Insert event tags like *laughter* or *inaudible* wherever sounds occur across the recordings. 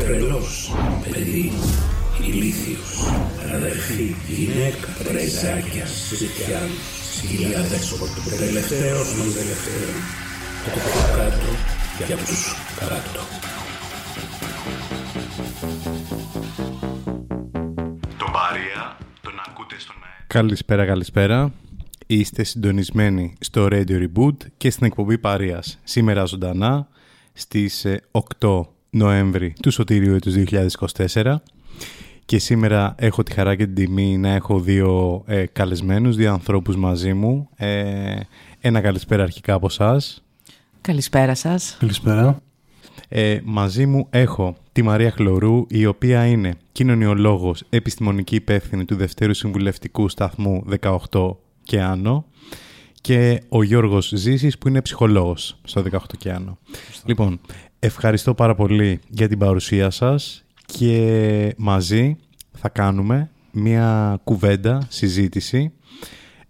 τρελός, παιδί, ηλίθιος, αδερφή, γυναίκα, πρεζάκια, ζητιά, σκυλιά δέσποτου, τελευταίος των τελευταίων, από κάτω για τους κάτω. Τον Παρία τον ακούτε στον αέρα. Καλησπέρα, καλησπέρα. Είστε συντονισμένοι στο Radio Reboot και στην εκπομπή Παρίας. Σήμερα ζωντανά στις ε, 8 Νοέμβρη του Σωτήριου του 2024 και σήμερα έχω τη χαρά και την τιμή να έχω δύο ε, καλεσμένους, δύο ανθρώπους μαζί μου. Ε, ένα καλησπέρα αρχικά από εσάς. Καλησπέρα σας. Καλησπέρα. Ε, μαζί μου έχω τη Μαρία Χλωρού, η οποία είναι κοινωνιολόγος, επιστημονική υπεύθυνη του Δευτέρου Συμβουλευτικού Σταθμού 18 και Άνω και ο Γιώργος Ζήσης που είναι ψυχολόγος στο 18 και Άνω. Λοιπόν, ευχαριστώ πάρα πολύ για την παρουσία σας και μαζί θα κάνουμε μια κουβέντα, συζήτηση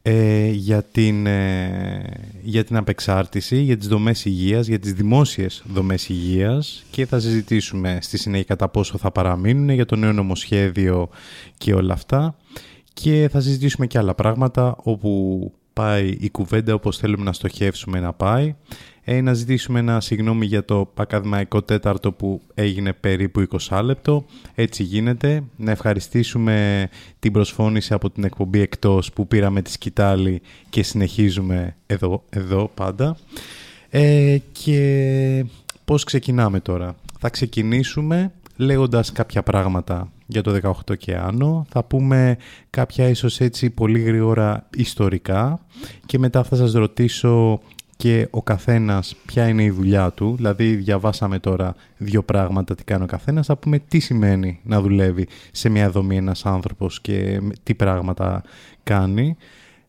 ε, για, την, ε, για την απεξάρτηση, για τις δομές υγείας, για τις δημόσιες δομές υγείας και θα συζητήσουμε στη συνέχεια κατά πόσο θα παραμείνουν για το νέο νομοσχέδιο και όλα αυτά. Και θα συζητήσουμε και άλλα πράγματα όπου πάει η κουβέντα όπως θέλουμε να στοχεύσουμε να πάει ε, να ζητήσουμε ένα συγγνώμη για το ακαδημαϊκό τέταρτο που έγινε περίπου 20 λεπτό. Έτσι γίνεται. Να ευχαριστήσουμε την προσφώνηση από την εκπομπή εκτός που πήραμε τη σκητάλη και συνεχίζουμε εδώ, εδώ πάντα. Ε, και πώς ξεκινάμε τώρα. Θα ξεκινήσουμε λέγοντας κάποια πράγματα για το 18 και άνω. Θα πούμε κάποια ίσως έτσι πολύ γρήγορα ιστορικά και μετά θα σας ρωτήσω και ο καθένας ποια είναι η δουλειά του, δηλαδή διαβάσαμε τώρα δύο πράγματα τι κάνει ο καθένας, θα πούμε τι σημαίνει να δουλεύει σε μια δομή ένας άνθρωπος και τι πράγματα κάνει,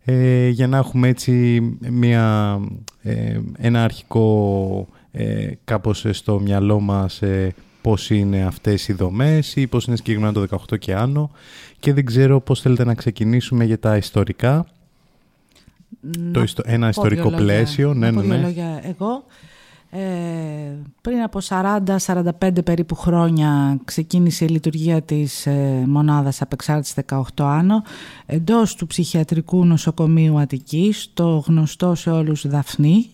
ε, για να έχουμε έτσι μια, ε, ένα αρχικό ε, κάπως στο μυαλό μας ε, πώς είναι αυτές οι δομές ή πώς είναι συγκεκριμένα το 18 και άνω. Και δεν ξέρω πώς θέλετε να ξεκινήσουμε για τα ιστορικά το ιστο... ένα ιστορικό πλαίσιο. Ναι, ναι, ναι. λόγια εγώ. Ε, πριν από 40-45 περίπου χρόνια ξεκίνησε η λειτουργία της ε, μονάδας απεξάρτησης 18 άνω εντός του ψυχιατρικού νοσοκομείου Αττικής, το γνωστό σε όλους Δαφνή,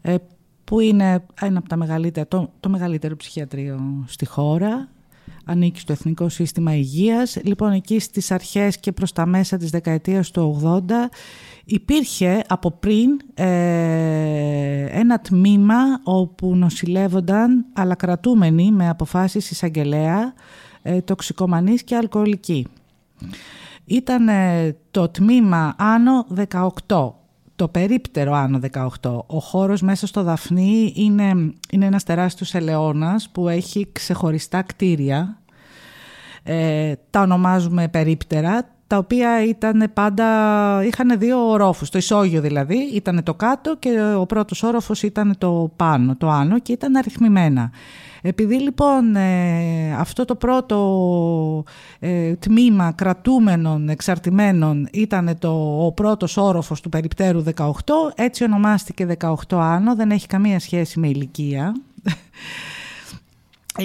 ε, που είναι ένα από τα μεγαλύτερα, το, το μεγαλύτερο ψυχιατρίο στη χώρα ανήκει στο Εθνικό Σύστημα Υγείας. Λοιπόν, εκεί στις αρχές και προς τα μέσα της δεκαετίας του 80 υπήρχε από πριν ε, ένα τμήμα όπου νοσηλεύονταν αλλά κρατούμενοι με αποφάσεις εισαγγελέα, ε, τοξικομανείς και αλκοολικοί. Ήταν το τμήμα άνω 18 το περίπτερο άνω 18. Ο χώρος μέσα στο Δαφνί είναι, είναι ένας τεράστιος ελαιώνας που έχει ξεχωριστά κτίρια. Ε, τα ονομάζουμε περίπτερα, τα οποία ήταν πάντα, είχαν δύο ορόφους, το ισόγειο δηλαδή, ήταν το κάτω και ο πρώτος όροφος ήταν το πάνω, το άνω και ήταν αριθμημένα. Επειδή λοιπόν ε, αυτό το πρώτο ε, τμήμα κρατούμενων, εξαρτημένων ήταν το, ο πρώτος όροφος του περιπτέρου 18, έτσι ονομάστηκε 18 άνω, δεν έχει καμία σχέση με ηλικία.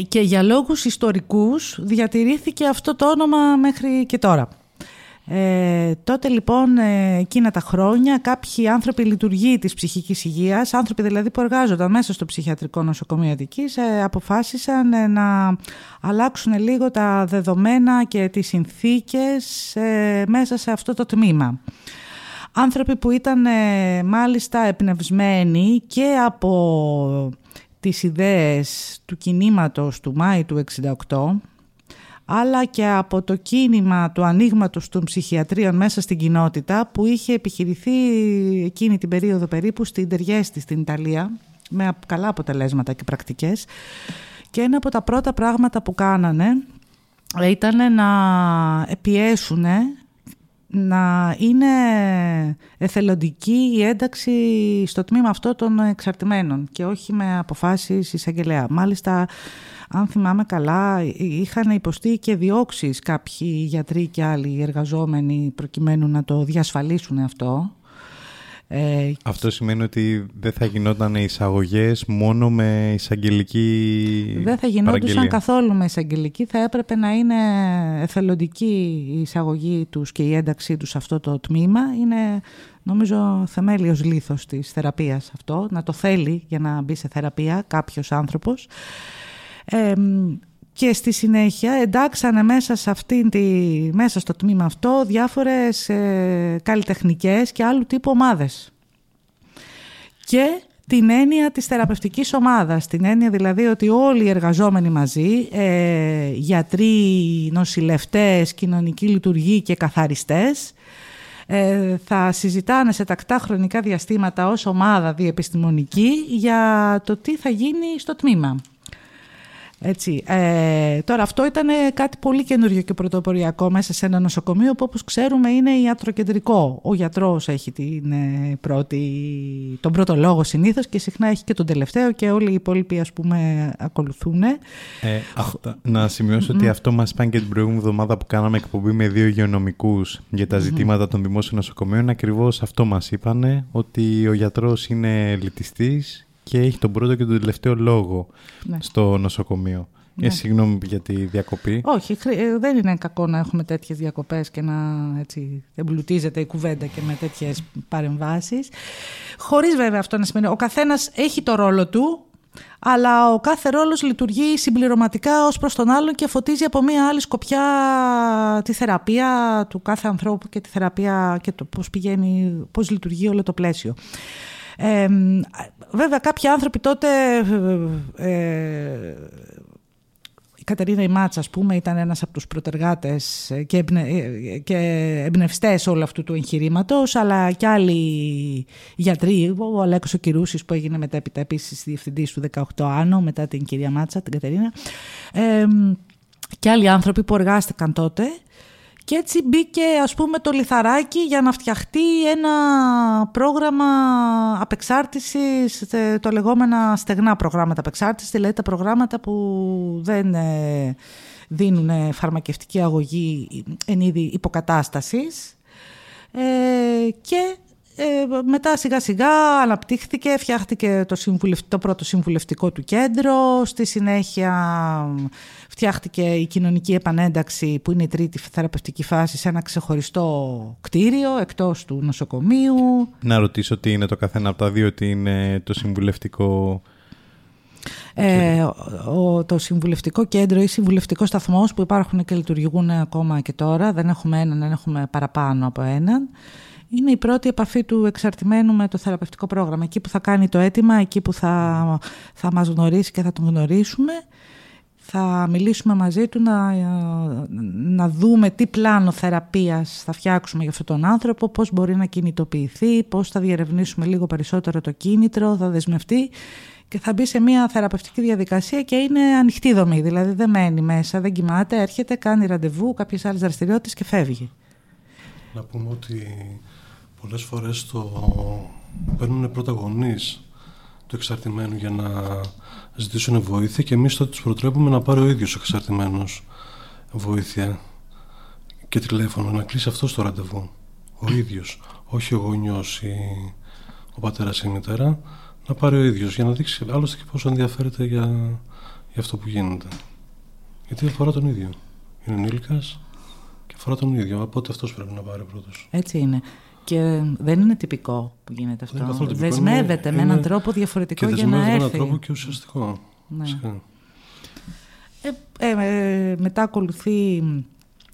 Και για λόγους ιστορικούς διατηρήθηκε αυτό το όνομα μέχρι και τώρα. Ε, τότε λοιπόν ε, εκείνα τα χρόνια κάποιοι άνθρωποι λειτουργοί της ψυχικής υγείας, άνθρωποι δηλαδή που εργάζονταν μέσα στο ψυχιατρικό νοσοκομείο Αττικής, ε, αποφάσισαν ε, να αλλάξουν λίγο τα δεδομένα και τις συνθήκες ε, μέσα σε αυτό το τμήμα. Άνθρωποι που ήταν μάλιστα εμπνευσμένοι και από τις ιδέες του κινήματος του Μάη του 68 αλλά και από το κίνημα του ανοίγματος των ψυχιατρίων μέσα στην κοινότητα που είχε επιχειρηθεί εκείνη την περίοδο περίπου στην Τεριέστη στην Ιταλία με καλά αποτελέσματα και πρακτικές Και ένα από τα πρώτα πράγματα που κάνανε ήταν να πιέσουν να είναι εθελοντική η ένταξη στο τμήμα αυτό των εξαρτημένων και όχι με αποφάσεις εισαγγελέα. Μάλιστα, αν θυμάμαι καλά, είχαν υποστεί και διώξεις κάποιοι γιατροί και άλλοι εργαζόμενοι προκειμένου να το διασφαλίσουν αυτό. Ε, Αυτό σημαίνει ότι δεν θα γινόταν εισαγωγές μόνο με εισαγγελική Δεν θα γινόντουσαν καθόλου με εισαγγελική. Θα έπρεπε να είναι εθελοντική η εισαγωγή τους και η ένταξή τους σε αυτό το τμήμα. Είναι νομίζω θεμέλιος λήθος της θεραπείας αυτό. Να το θέλει για να μπει σε θεραπεία κάποιος άνθρωπος. Και στη συνέχεια εντάξανε μέσα, σε αυτή τη, μέσα στο τμήμα αυτό διάφορες ε, καλλιτεχνικές και άλλου τύπου ομάδες. Και την έννοια της θεραπευτικής ομάδας, την έννοια δηλαδή ότι όλοι οι εργαζόμενοι μαζί, ε, γιατροί, νοσηλευτές, κοινωνικοί λειτουργοί και καθαριστές, ε, θα συζητάνε σε τακτά χρονικά διαστήματα ως ομάδα διεπιστημονική για το τι θα γίνει στο τμήμα. Έτσι. Ε, τώρα αυτό ήταν κάτι πολύ καινούριο και πρωτοποριακό μέσα σε ένα νοσοκομείο που όπως ξέρουμε είναι ιατροκεντρικό. Ο γιατρός έχει την, ε, πρώτη, τον πρώτο λόγο συνήθως και συχνά έχει και τον τελευταίο και όλοι οι υπόλοιποι ας πούμε ακολουθούν. Ε, να σημειώσω ότι αυτό μας είπαν και την προηγούμενη εβδομάδα που κάναμε εκπομπή με δύο υγειονομικούς για τα ζητήματα των δημόσιων νοσοκομείων. Ακριβώς αυτό μας είπανε ότι ο γιατρός είναι λυτιστής και έχει τον πρώτο και τον τελευταίο λόγο ναι. στο νοσοκομείο. Ναι. Ε, συγγνώμη για τη διακοπή. Όχι, ε, δεν είναι κακό να έχουμε τέτοιες διακοπές και να έτσι, εμπλουτίζεται η κουβέντα και με τέτοιες παρεμβάσεις. Χωρίς βέβαια αυτό να σημαίνει, ο καθένας έχει το ρόλο του, αλλά ο κάθε ρόλος λειτουργεί συμπληρωματικά ως προς τον άλλον και φωτίζει από μία άλλη σκοπιά τη θεραπεία του κάθε ανθρώπου και τη θεραπεία και το πώς πηγαίνει, πώς λειτουργεί όλο το πλαίσιο. Ε, βέβαια κάποιοι άνθρωποι τότε ε, η Κατερίνα Ιμάτσα, ας πούμε, ήταν ένας από τους προτεργάτες και, εμπνε, και εμπνευστές όλου αυτού του εγχειρήματος, αλλά και άλλοι γιατροί, ο Αλέκος ο Κυρούσης που έγινε μετέπειτα επίσης διευθυντής του 18 Άνω, μετά την κυρία Μάτσα, την Κατερίνα, ε, και άλλοι άνθρωποι που εργάστηκαν τότε και έτσι μπήκε ας πούμε το λιθαράκι για να φτιαχτεί ένα πρόγραμμα απεξάρτησης, το λεγόμενα στεγνά προγράμματα απεξάρτησης, δηλαδή τα προγράμματα που δεν ε, δίνουν φαρμακευτική αγωγή εν είδη υποκατάστασης. Ε, και ε, μετά σιγά σιγά αναπτύχθηκε, φτιάχτηκε το, το πρώτο συμβουλευτικό του κέντρο, στη συνέχεια φτιάχτηκε η κοινωνική επανένταξη που είναι η τρίτη θεραπευτική φάση σε ένα ξεχωριστό κτίριο εκτός του νοσοκομείου. Να ρωτήσω τι είναι το καθένα από τα δύο, τι είναι το συμβουλευτικό ε, ο, το συμβουλευτικό κέντρο ή συμβουλευτικός σταθμός που υπάρχουν και λειτουργούν ακόμα και τώρα, δεν έχουμε έναν, δεν έχουμε παραπάνω από έναν είναι η πρώτη επαφή του εξαρτημένου με το θεραπευτικό πρόγραμμα. Εκεί που θα κάνει το αίτημα, εκεί που θα, θα μας γνωρίσει και θα τον γνωρίσουμε. Θα μιλήσουμε μαζί του να, να δούμε τι πλάνο θεραπείας θα φτιάξουμε για αυτόν τον άνθρωπο, πώς μπορεί να κινητοποιηθεί, πώς θα διερευνήσουμε λίγο περισσότερο το κίνητρο, θα δεσμευτεί και θα μπει σε μια θεραπευτική διαδικασία και είναι ανοιχτή δομή. Δηλαδή δεν μένει μέσα, δεν κοιμάται, έρχεται, κάνει ραντεβού, κάποιες άλλες δραστηριότητες και φεύγει. Να πούμε ότι πολλές φορές το παίρνουν πρωταγωνείς του εξαρτημένου για να ζητήσουν βοήθεια και εμείς τότε τους προτρέπουμε να πάρει ο ίδιος ο εξαρτημένος βοήθεια και τηλέφωνο, να κλείσει αυτός το ραντεβού. Ο ίδιος, όχι ο γονιός ή ο πατέρας ή η μητέρα, να πάρει ο ίδιος για να δείξει άλλωστε και πόσο ενδιαφέρεται για, για αυτό που γίνεται. Γιατί αφορά τον ίδιο. Είναι ενήλικας και αφορά τον ίδιο, οπότε αυτός πρέπει να πάρει πρώτος. Έτσι είναι. Και δεν είναι τυπικό που γίνεται αυτό. Δεσμεύεται με έναν τρόπο διαφορετικό για να έρθει. με έναν τρόπο και ουσιαστικό. Ναι. Ε, ε, μετά ακολουθεί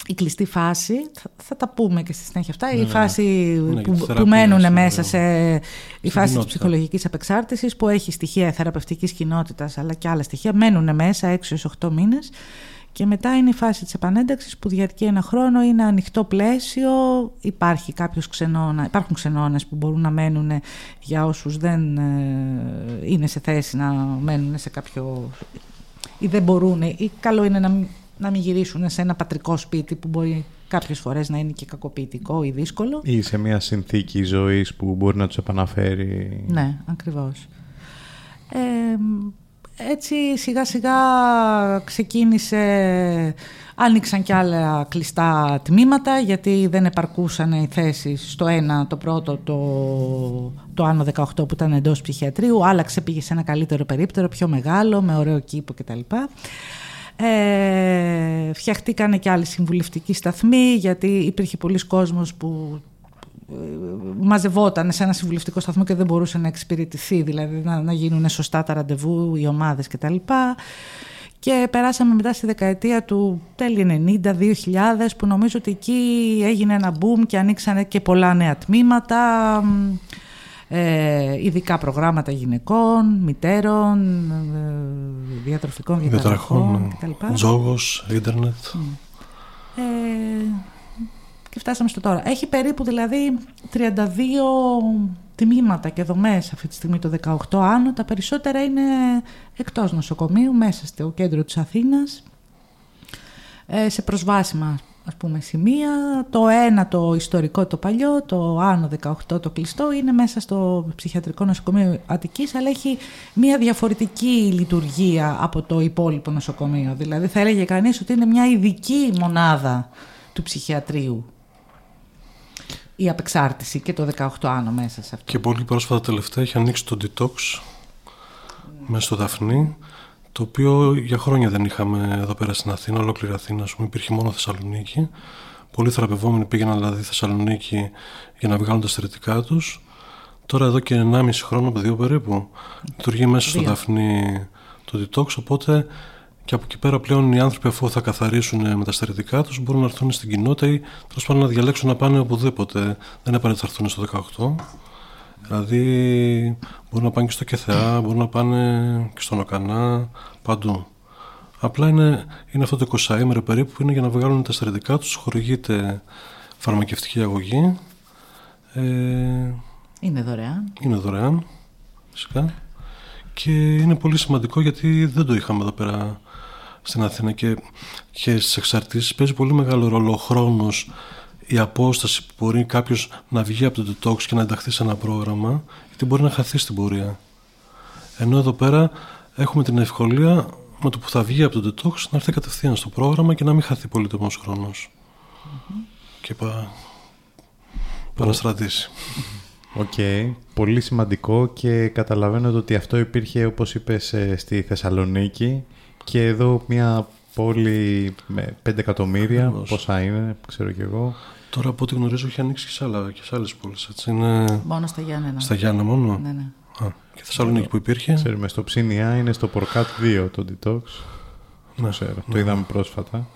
η κλειστή φάση, θα, τα πούμε και στη συνέχεια αυτά, η ναι, φάση ναι, που, που μένουν μέσα σε η φάση της ψυχολογικής απεξάρτησης που έχει στοιχεία θεραπευτικής κοινότητας αλλά και άλλα στοιχεία, μένουν μέσα 6-8 μήνες και μετά είναι η φάση της επανένταξης που διαρκεί ένα χρόνο, είναι ανοιχτό πλαίσιο, υπάρχει κάποιος ξενώνα, υπάρχουν ξενώνες που μπορούν να μένουν για όσους δεν ε, είναι σε θέση να μένουν σε κάποιο ή δεν μπορούν ή καλό είναι να, να μην γυρίσουν σε ένα πατρικό σπίτι που μπορεί κάποιες φορές να είναι και κακοποιητικό ή δύσκολο. Ή σε μια συνθήκη ζωής που μπορεί να τους επαναφέρει. Ναι, ακριβώς. Ε, έτσι σιγά σιγά ξεκίνησε, άνοιξαν και άλλα κλειστά τμήματα γιατί δεν επαρκούσαν οι θέσεις στο ένα, το πρώτο, το, το άνω 18 που ήταν εντός ψυχιατρίου, άλλαξε πήγε σε ένα καλύτερο περίπτερο, πιο μεγάλο, με ωραίο κήπο κτλ. Ε, φτιαχτήκανε και άλλοι συμβουλευτικοί σταθμοί γιατί υπήρχε πολλοί κόσμος που ε, μαζευόταν σε ένα συμβουλευτικό σταθμό και δεν μπορούσε να εξυπηρετηθεί, δηλαδή να, να γίνουν σωστά τα ραντεβού, οι ομάδες κτλ. Και περάσαμε μετά στη δεκαετία του τέλη 90-2000 που νομίζω ότι εκεί έγινε ένα boom και ανοίξανε και πολλά νέα τμήματα ε, ειδικά προγράμματα γυναικών, μητέρων, ε, διατροφικών διαταραχών ναι. κτλ. Τζόγος, ίντερνετ. Ε, και φτάσαμε στο τώρα. Έχει περίπου δηλαδή 32 τμήματα και δομές αυτή τη στιγμή το 18 άνω. Τα περισσότερα είναι εκτός νοσοκομείου, μέσα στο κέντρο της Αθήνας, ε, σε προσβάσιμα ας πούμε σημεία. Το ένα το ιστορικό το παλιό, το άνω 18 το κλειστό είναι μέσα στο ψυχιατρικό νοσοκομείο Αττικής αλλά έχει μια διαφορετική λειτουργία από το υπόλοιπο νοσοκομείο. Δηλαδή θα έλεγε κανείς ότι είναι μια ειδική μονάδα του ψυχιατρίου η απεξάρτηση και το 18 άνω μέσα σε αυτό. Και πολύ πρόσφατα τελευταία έχει ανοίξει το detox μέσα στο Δαφνί το οποίο για χρόνια δεν είχαμε εδώ πέρα στην Αθήνα, ολόκληρη Αθήνα, πούμε, υπήρχε μόνο Θεσσαλονίκη. Πολλοί θεραπευόμενοι πήγαιναν δηλαδή Θεσσαλονίκη για να βγάλουν τα στερετικά τους. Τώρα εδώ και 1,5 χρόνο, από δύο περίπου, λειτουργεί μέσα στο Δαφνί το detox. Οπότε και από εκεί πέρα πλέον οι άνθρωποι, αφού θα καθαρίσουν με τα στερετικά τους, μπορούν να έρθουν στην κοινότητα ή τέλος πάντων να διαλέξουν να πάνε οπουδήποτε. Δεν είναι απαραίτητα έρθουν στο 18. Δηλαδή μπορούν να πάνε και στο ΚΕΘΕΑ, μπορούν να πάνε και στον ΟΚΑΝΑ, παντού. Απλά είναι, είναι αυτό το 20 ημέρο περίπου που είναι για να βγάλουν τα στερετικά τους, χορηγείται φαρμακευτική αγωγή. Ε, είναι δωρεάν. Είναι δωρεάν, φυσικά. Και είναι πολύ σημαντικό γιατί δεν το είχαμε εδώ πέρα στην Αθήνα και, και στις εξαρτήσεις παίζει πολύ μεγάλο ρόλο ο χρόνος η απόσταση που μπορεί κάποιος να βγει από το detox και να ενταχθεί σε ένα πρόγραμμα, γιατί μπορεί να χαθεί στην πορεία. Ενώ εδώ πέρα έχουμε την ευκολία με το που θα βγει από το detox να έρθει κατευθείαν στο πρόγραμμα και να μην χαθεί πολύτιμο χρόνος. Και πα... παραστρατήσει. Οκ, πολύ σημαντικό και καταλαβαίνω ότι αυτό υπήρχε όπως είπες ε, στη Θεσσαλονίκη και εδώ μια πόλη με 5 εκατομμύρια, πόσα είναι, ξέρω κι εγώ. Τώρα από ό,τι γνωρίζω έχει ανοίξει και σε, άλλα, και σε άλλες πόλεις, έτσι είναι... Μόνο στα Γιάννενα. Στα Γιάννενα μόνο; Ναι, ναι. Α, και Θεσσαλονίκη που υπήρχε; Ξέρουμε, στο Ψήνια είναι στο Πορκάτ 2 το Detox. Ναι, ξέρω, το ναι. είδαμε πρόσφατα.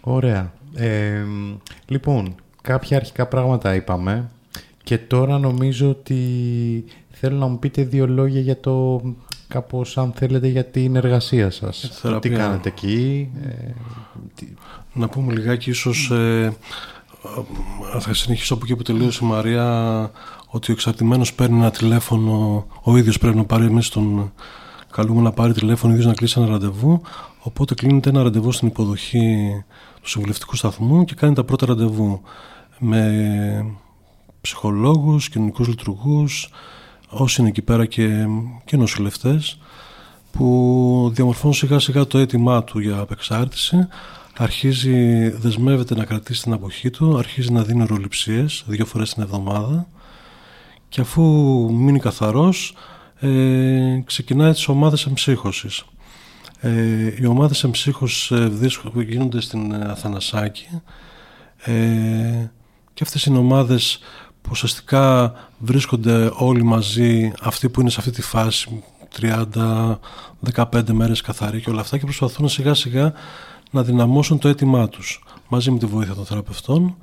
Ωραία. Ε, λοιπόν, κάποια αρχικά πράγματα είπαμε και τώρα νομίζω ότι θέλω να μου πείτε δύο λόγια για το κάπως αν θέλετε για την εργασία σας. Τι κάνετε εκεί. Ε, να πούμε λιγάκι ίσως ε, θα συνεχίσω από εκεί που τελείωσε η Μαρία ότι ο εξαρτημένος παίρνει ένα τηλέφωνο ο ίδιος πρέπει να πάρει εμείς τον καλούμε να πάρει τηλέφωνο ο ίδιος να κλείσει ένα ραντεβού οπότε κλείνεται ένα ραντεβού στην υποδοχή του συμβουλευτικού σταθμού και κάνει τα πρώτα ραντεβού με ψυχολόγους, κοινωνικούς λειτουργούς όσοι είναι εκεί πέρα και, και νοσηλευτές που διαμορφώνουν σιγά σιγά το αίτημά του για απεξάρτηση αρχίζει, δεσμεύεται να κρατήσει την αποχή του, αρχίζει να δίνει ροληψίες δύο φορές την εβδομάδα και αφού μείνει καθαρός ε, ξεκινάει τις ομάδες εμψύχωσης. Ε, οι ομάδες εμψύχωσης ε, γίνονται στην Αθανασάκη ε, και αυτές είναι ομάδες που ουσιαστικά βρίσκονται όλοι μαζί αυτοί που είναι σε αυτή τη φάση 30-15 μέρες καθαροί και όλα αυτά και προσπαθούν σιγά σιγά να δυναμώσουν το αίτημά τους μαζί με τη βοήθεια των θεραπευτών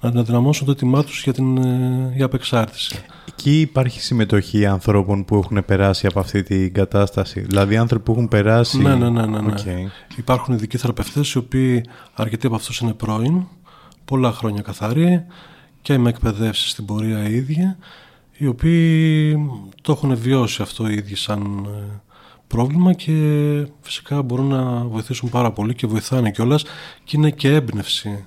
να δυναμώσουν το αίτημά τους για, την, ε, για απεξάρτηση. Εκεί υπάρχει συμμετοχή ανθρώπων που έχουν περάσει από αυτή την κατάσταση; Δηλαδή άνθρωποι που έχουν περάσει... Ναι, ναι, ναι. ναι, ναι. Υπάρχουν ειδικοί θεραπευτές οι οποίοι αρκετοί από αυτούς είναι πρώην, πολλά χρόνια καθαροί και με εκπαιδεύσει στην πορεία οι ίδιοι οι οποίοι το έχουν βιώσει αυτό οι ίδιοι σαν ε, πρόβλημα και φυσικά μπορούν να βοηθήσουν πάρα πολύ και βοηθάνε κιόλας και είναι και έμπνευση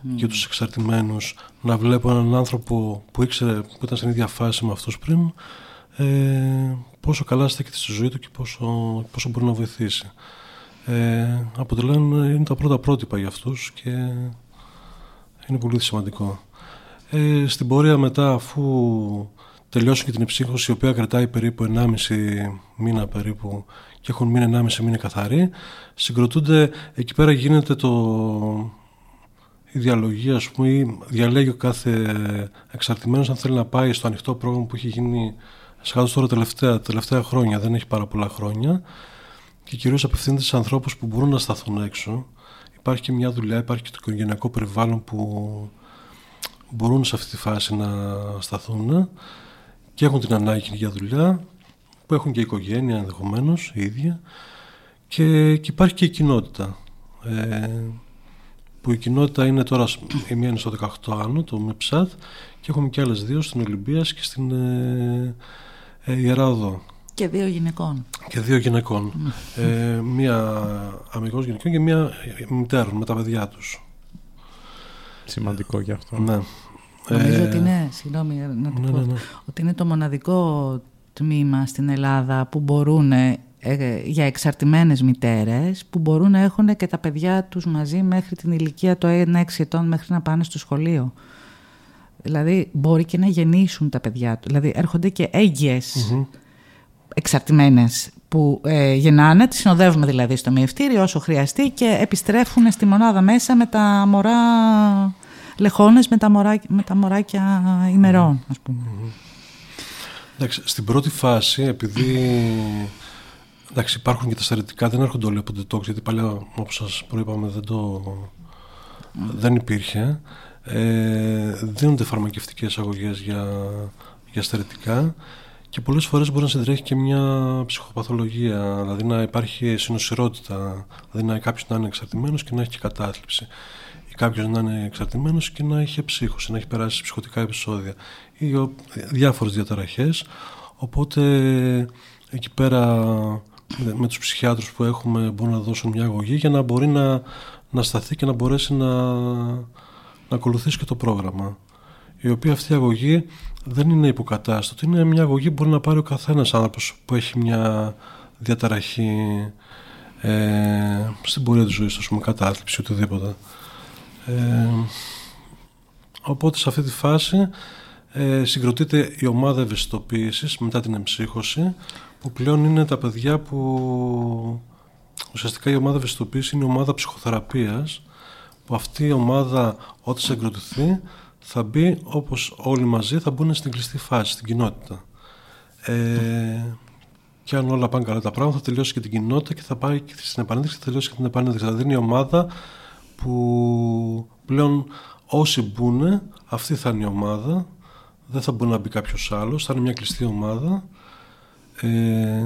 για τους εξαρτημένους να βλέπω έναν άνθρωπο που ήξερε που ήταν στην ίδια φάση με αυτούς πριν ε, πόσο καλά στέκεται στη ζωή του και πόσο, πόσο μπορεί να βοηθήσει. Ε, αποτελούν, είναι τα πρώτα πρότυπα για αυτούς και είναι πολύ σημαντικό. Ε, στην πορεία μετά αφού τελειώσουν και την ψύχωση η οποία κρατάει περίπου 1,5 μήνα περίπου και έχουν μείνει 1,5 μήνα καθαρή συγκροτούνται, εκεί πέρα γίνεται το, η διαλογή ας πούμε ή διαλέγει ο κάθε εξαρτημένος αν θέλει να πάει στο ανοιχτό πρόγραμμα που έχει γίνει σχεδόν τώρα τελευταία, τελευταία χρόνια, δεν έχει πάρα πολλά χρόνια. Και κυρίως απευθύνεται σε ανθρώπους που μπορούν να σταθούν έξω. Υπάρχει και μια δουλειά, υπάρχει και το οικογενειακό περιβάλλον που μπορούν σε αυτή τη φάση να σταθούν και έχουν την ανάγκη για δουλειά, που έχουν και οικογένεια ενδεχομένως η ίδια και, και υπάρχει και η κοινότητα. Ε, που η κοινότητα είναι τώρα, η μία είναι στο 18 άνω, το ΜΕΠΣΑΤ και έχουμε και άλλες δύο στην Ολυμπίας και στην ε, ε, Ιεράδο. Και δύο γυναικών. Και δύο γυναικών. ε, μία αμυγός γυναικών και μία μητέρων με τα παιδιά τους. Σημαντικό γι' αυτό. Ναι. Νομίζω ε, ότι είναι, συγγνώμη να το ναι, πω, ναι, ναι. ότι είναι το μοναδικό τμήμα στην Ελλάδα που μπορούν ε, για εξαρτημένες μητέρες που μπορούν να έχουν και τα παιδιά τους μαζί μέχρι την ηλικία των 1-6 ετών μέχρι να πάνε στο σχολείο. Δηλαδή μπορεί και να γεννήσουν τα παιδιά του. Δηλαδή έρχονται και έγκυες mm-hmm. εξαρτημένες που ε, γεννάνε, τις συνοδεύουμε δηλαδή στο μυευτήριο όσο χρειαστεί και επιστρέφουν στη μονάδα μέσα με τα μωρά λεχόνες με τα, μωράκια, με τα μωράκια ημερών, ας πούμε. Εντάξει, στην πρώτη φάση, επειδή εντάξει, υπάρχουν και τα στερετικά, δεν έρχονται όλοι από το γιατί παλιά, όπως σας προείπαμε, δεν, το, δεν υπήρχε. Ε, δίνονται φαρμακευτικές αγωγές για, για στερετικά και πολλές φορές μπορεί να συντρέχει και μια ψυχοπαθολογία, δηλαδή να υπάρχει συνοσυρότητα, δηλαδή να κάποιος να είναι εξαρτημένος και να έχει και κατάθλιψη ή κάποιος να είναι εξαρτημένος και να έχει ψύχωση, να έχει περάσει ψυχοτικά επεισόδια ή διάφορες διαταραχές. Οπότε εκεί πέρα με τους ψυχιάτρους που έχουμε μπορούν να δώσουν μια αγωγή για να μπορεί να, να σταθεί και να μπορέσει να, να ακολουθήσει και το πρόγραμμα. Η οποία αυτή η αγωγή δεν είναι υποκατάστατη, είναι μια αγωγή που μπορεί να πάρει ο καθένας άνθρωπος που έχει μια διαταραχή ε, στην πορεία της ζωής, ας πούμε, κατάθλιψη, οτιδήποτε. Ε, οπότε σε αυτή τη φάση ε, συγκροτείται η ομάδα ευαισθητοποίησης μετά την εμψύχωση που πλέον είναι τα παιδιά που ουσιαστικά η ομάδα ευαισθητοποίησης είναι η ομάδα ψυχοθεραπείας που αυτή η ομάδα όταν συγκροτηθεί θα μπει όπως όλοι μαζί θα μπουν στην κλειστή φάση, στην κοινότητα. Ε, και αν όλα πάνε καλά τα πράγματα θα τελειώσει και την κοινότητα και θα πάει και στην επανένταξη και θα τελειώσει και την επανένταξη. Δηλαδή είναι η ομάδα που πλέον όσοι μπουν, αυτή θα είναι η ομάδα, δεν θα μπορεί να μπει κάποιος άλλος, θα είναι μια κλειστή ομάδα ε,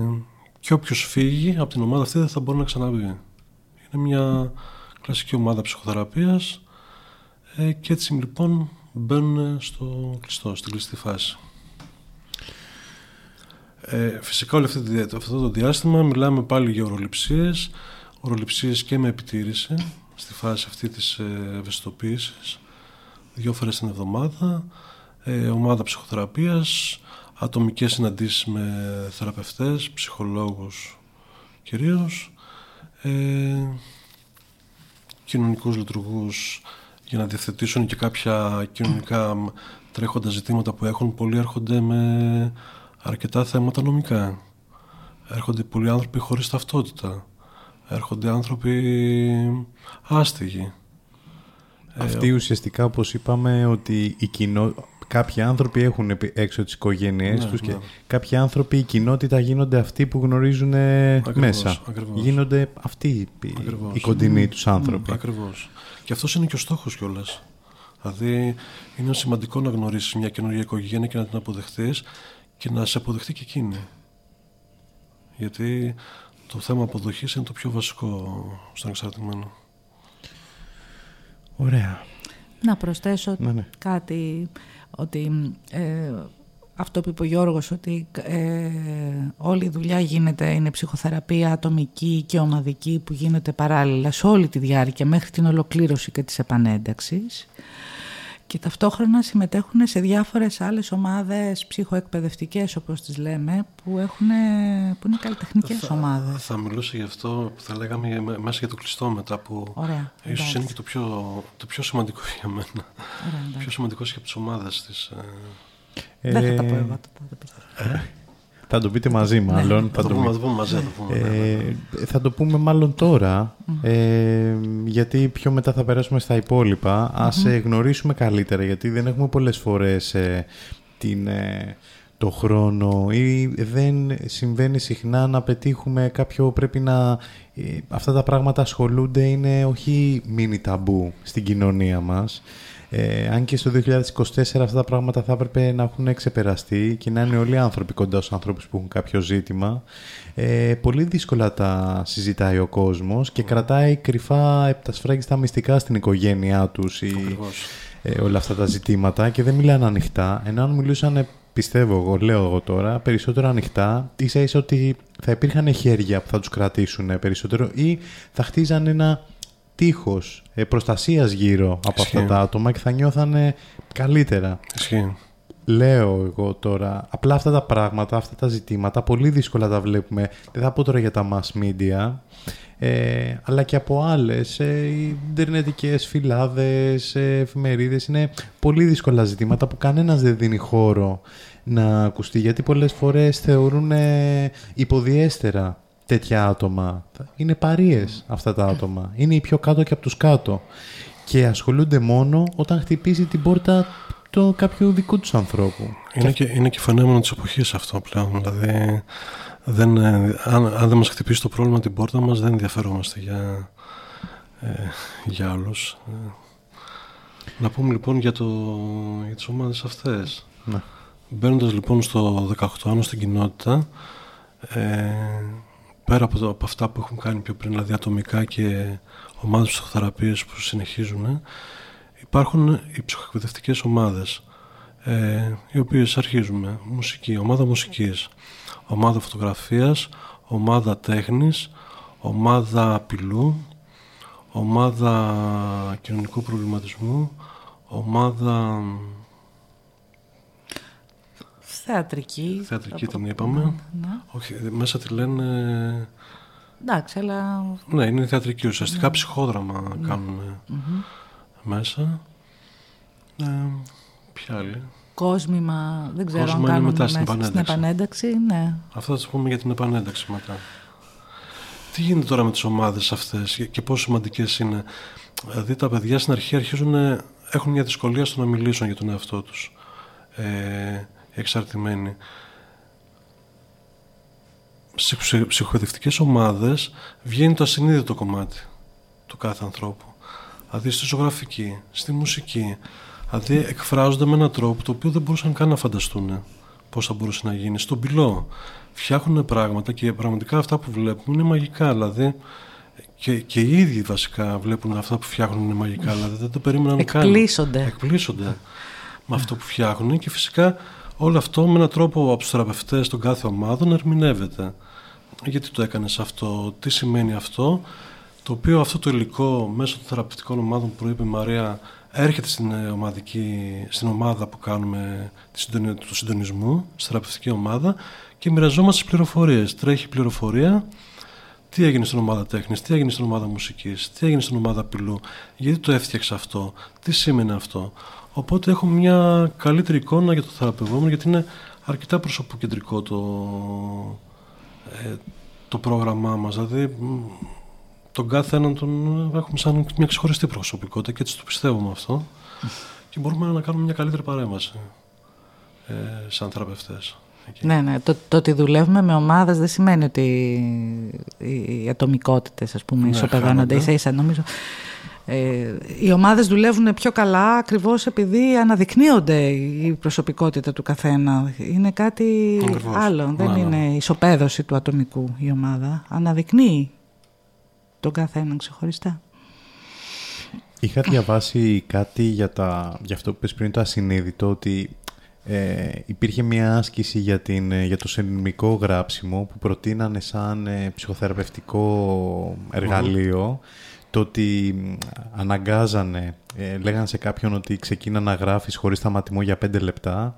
και όποιος φύγει από την ομάδα αυτή δεν θα μπορεί να ξαναμπεί. Είναι μια κλασική ομάδα ψυχοθεραπείας ε, και έτσι λοιπόν μπαίνουν στο κλειστό, στην κλειστή φάση. Ε, φυσικά όλο αυτό το διάστημα μιλάμε πάλι για οροληψίες, οροληψίες και με επιτήρηση στη φάση αυτή της ε, ευαισθητοποίησης δύο φορές την εβδομάδα ε, ομάδα ψυχοθεραπείας ατομικές συναντήσεις με θεραπευτές, ψυχολόγους κυρίως ε, κοινωνικούς λειτουργούς για να διευθετήσουν και κάποια κοινωνικά τρέχοντα ζητήματα που έχουν πολλοί έρχονται με αρκετά θέματα νομικά έρχονται πολλοί άνθρωποι χωρίς ταυτότητα έρχονται άνθρωποι άστιγοι. Αυτοί ουσιαστικά όπως είπαμε ότι η κοινό... κάποιοι άνθρωποι έχουν έξω τις οικογένειές ναι, τους και ναι. κάποιοι άνθρωποι η κοινότητα γίνονται αυτοί που γνωρίζουν μέσα. Ακριβώς. Γίνονται αυτοί ακριβώς. οι κοντινοί mm, τους άνθρωποι. ακριβώς. Και αυτός είναι και ο στόχος κιόλας. Δηλαδή είναι σημαντικό να γνωρίσεις μια καινούργια οικογένεια και να την αποδεχτείς και να σε αποδεχτεί και εκείνη. Γιατί το θέμα αποδοχής είναι το πιο βασικό στον εξαρτημένο. Ωραία. Να προσθέσω ναι, ναι. κάτι ότι ε, αυτό που είπε ο Γιώργος ότι ε, όλη η δουλειά γίνεται, είναι ψυχοθεραπεία ατομική και ομαδική που γίνεται παράλληλα σε όλη τη διάρκεια μέχρι την ολοκλήρωση και της επανένταξης και ταυτόχρονα συμμετέχουν σε διάφορες άλλες ομάδες ψυχοεκπαιδευτικές όπως τις λέμε που, έχουν, που είναι καλλιτεχνικές θα, ομάδες. Θα μιλούσα γι' αυτό που θα λέγαμε μέσα για το κλειστό μετά που Ωραία, ίσως είναι και το πιο, το πιο σημαντικό *laughs* για μένα. Ωραία, πιο σημαντικός και από τις ομάδες της. Ε... Δεν θα τα πω εγώ. Θα το ε; Θα το πείτε μαζί ναι. μάλλον. Ναι. Θα, το πούμε, πούμε μαζί. Ε, θα το πούμε μάλλον τώρα, ε, γιατί πιο μετά θα περάσουμε στα υπόλοιπα. Ας ε, γνωρίσουμε καλύτερα, γιατί δεν έχουμε πολλές φορές ε, την, ε, το χρόνο ή δεν συμβαίνει συχνά να πετύχουμε κάποιο πρέπει να... αυτά τα πράγματα ασχολούνται, είναι όχι μίνι ταμπού στην κοινωνία μας. Ε, αν και στο 2024 αυτά τα πράγματα θα έπρεπε να έχουν ξεπεραστεί και να είναι όλοι οι άνθρωποι κοντά στους ανθρώπους που έχουν κάποιο ζήτημα. Ε, πολύ δύσκολα τα συζητάει ο κόσμος και κρατάει κρυφά στα μυστικά στην οικογένειά τους ή, ε, όλα αυτά τα ζητήματα και δεν μιλάνε ανοιχτά. Ενώ αν μιλούσαν πιστεύω εγώ, λέω εγώ τώρα, περισσότερο ανοιχτά, ίσα ίσα ότι θα υπήρχαν χέρια που θα τους κρατήσουν περισσότερο ή θα χτίζαν ένα τείχος ε, προστασίας γύρω από αυτά τα άτομα και θα νιώθανε καλύτερα. Ισχύει. Λέω εγώ τώρα, απλά αυτά τα πράγματα, αυτά τα ζητήματα, πολύ δύσκολα τα βλέπουμε, δεν θα πω τώρα για τα mass media, ε, αλλά και από άλλες, ε, ιντερνετικές φυλάδες, ε, εφημερίδες, είναι πολύ δύσκολα ζητήματα που κανένας δεν δίνει χώρο να ακουστεί, γιατί πολλές φορές θεωρούν υποδιέστερα τέτοια άτομα. Είναι παρείες αυτά τα άτομα. Είναι οι πιο κάτω και από τους κάτω. Και ασχολούνται μόνο όταν χτυπήσει την πόρτα το κάποιου δικού τους ανθρώπου. Είναι και, είναι και φαινόμενο της εποχής αυτό πλέον. Δηλαδή, δεν, ε, αν, αν δεν μας χτυπήσει το πρόβλημα την πόρτα μας, δεν ενδιαφερόμαστε για, ε, για άλλους. Ε, να πούμε λοιπόν για, το, για τις ομάδες αυτές. Ναι. Μπαίνοντας λοιπόν στο 18 άνω στην κοινότητα, ε, πέρα από, το, από αυτά που έχουμε κάνει πιο πριν, δηλαδή ατομικά και ομάδες ψυχοθεραπείας που συνεχίζουν, υπάρχουν οι ψυχοεκπαιδευτικές ομάδες, ε, οι οποίες αρχίζουμε. Μουσική, ομάδα μουσικής, ομάδα φωτογραφίας, ομάδα τέχνης, ομάδα απειλού, ομάδα κοινωνικού προβληματισμού, ομάδα Θεατρική. Θεατρική την είπαμε. Ναι. Όχι, μέσα τη λένε... Εντάξει, αλλά... Ναι, είναι θεατρική. Ουσιαστικά ναι. ψυχόδραμα ναι. κάνουμε μέσα. Ε, ποια άλλη. Κόσμημα, δεν ξέρω Κόσμημα αν κάνουμε μετά στην επανένταξη. στην επανένταξη. Ναι. Αυτό θα πούμε για την επανένταξη μετά. Τι γίνεται τώρα με τις ομάδες αυτές και πόσο σημαντικές είναι; Δηλαδή τα παιδιά στην αρχή αρχίζουν, έχουν μια δυσκολία στο να μιλήσουν για τον εαυτό τους. Ε, εξαρτημένοι. Σε ψυχοθετικές ομάδες βγαίνει το ασυνείδητο κομμάτι του κάθε ανθρώπου. Δηλαδή στη ζωγραφική, στη μουσική. Δηλαδή εκφράζονται με έναν τρόπο το οποίο δεν μπορούσαν καν να φανταστούν πώς θα μπορούσε να γίνει. Στον πυλό φτιάχνουν πράγματα και πραγματικά αυτά που βλέπουμε είναι μαγικά. Δηλαδή και, και οι ίδιοι βασικά βλέπουν αυτά που φτιάχνουν είναι μαγικά. Δηλαδή δεν το περίμεναν καν. Εκπλήσονται. Εκπλήσονται με αυτό που φτιάχνουν και φυσικά Όλο αυτό με έναν τρόπο από τους θεραπευτές των κάθε ομάδων ερμηνεύεται. Γιατί το έκανες αυτό, τι σημαίνει αυτό, το οποίο αυτό το υλικό μέσω των θεραπευτικών ομάδων που είπε η Μαρία έρχεται στην, ομαδική, στην ομάδα που κάνουμε του συντονισμού, στη θεραπευτική ομάδα και μοιραζόμαστε τις πληροφορίες. Τρέχει πληροφορία, τι έγινε στην ομάδα τέχνης, τι έγινε στην ομάδα μουσικής, τι έγινε στην ομάδα πυλού, γιατί το έφτιαξε αυτό, τι σήμαινε αυτό. Οπότε έχω μια καλύτερη εικόνα για το θεραπευόμενο γιατί είναι αρκετά προσωποκεντρικό το, ε, το πρόγραμμά μας. Δηλαδή τον κάθε έναν τον έχουμε σαν μια ξεχωριστή προσωπικότητα και έτσι το πιστεύουμε αυτό *laughs* και μπορούμε να κάνουμε μια καλύτερη παρέμβαση ε, σαν θεραπευτές. Ναι, ναι. Το, το ότι δουλεύουμε με ομάδες δεν σημαίνει ότι οι ατομικότητες ας πούμε ναι, ισοπεδώνονται ίσα ίσα νομίζω ε, οι ομάδες δουλεύουν πιο καλά ακριβώς επειδή αναδεικνύονται η προσωπικότητα του καθένα. Είναι κάτι άλλο. Δεν ναι, ναι. είναι ισοπαίδωση του ατομικού η ομάδα. Αναδεικνύει τον καθένα ξεχωριστά. Είχα διαβάσει κάτι για, τα, για αυτό που πες πριν το ασυνείδητο ότι ε, υπήρχε μια άσκηση για, την, ε, για το συνειδημικό γράψιμο που προτείνανε σαν ε, ψυχοθεραπευτικό εργαλείο το ότι αναγκάζανε, ε, λέγανε σε κάποιον ότι ξεκίνα να γράφεις χωρίς σταματημό για πέντε λεπτά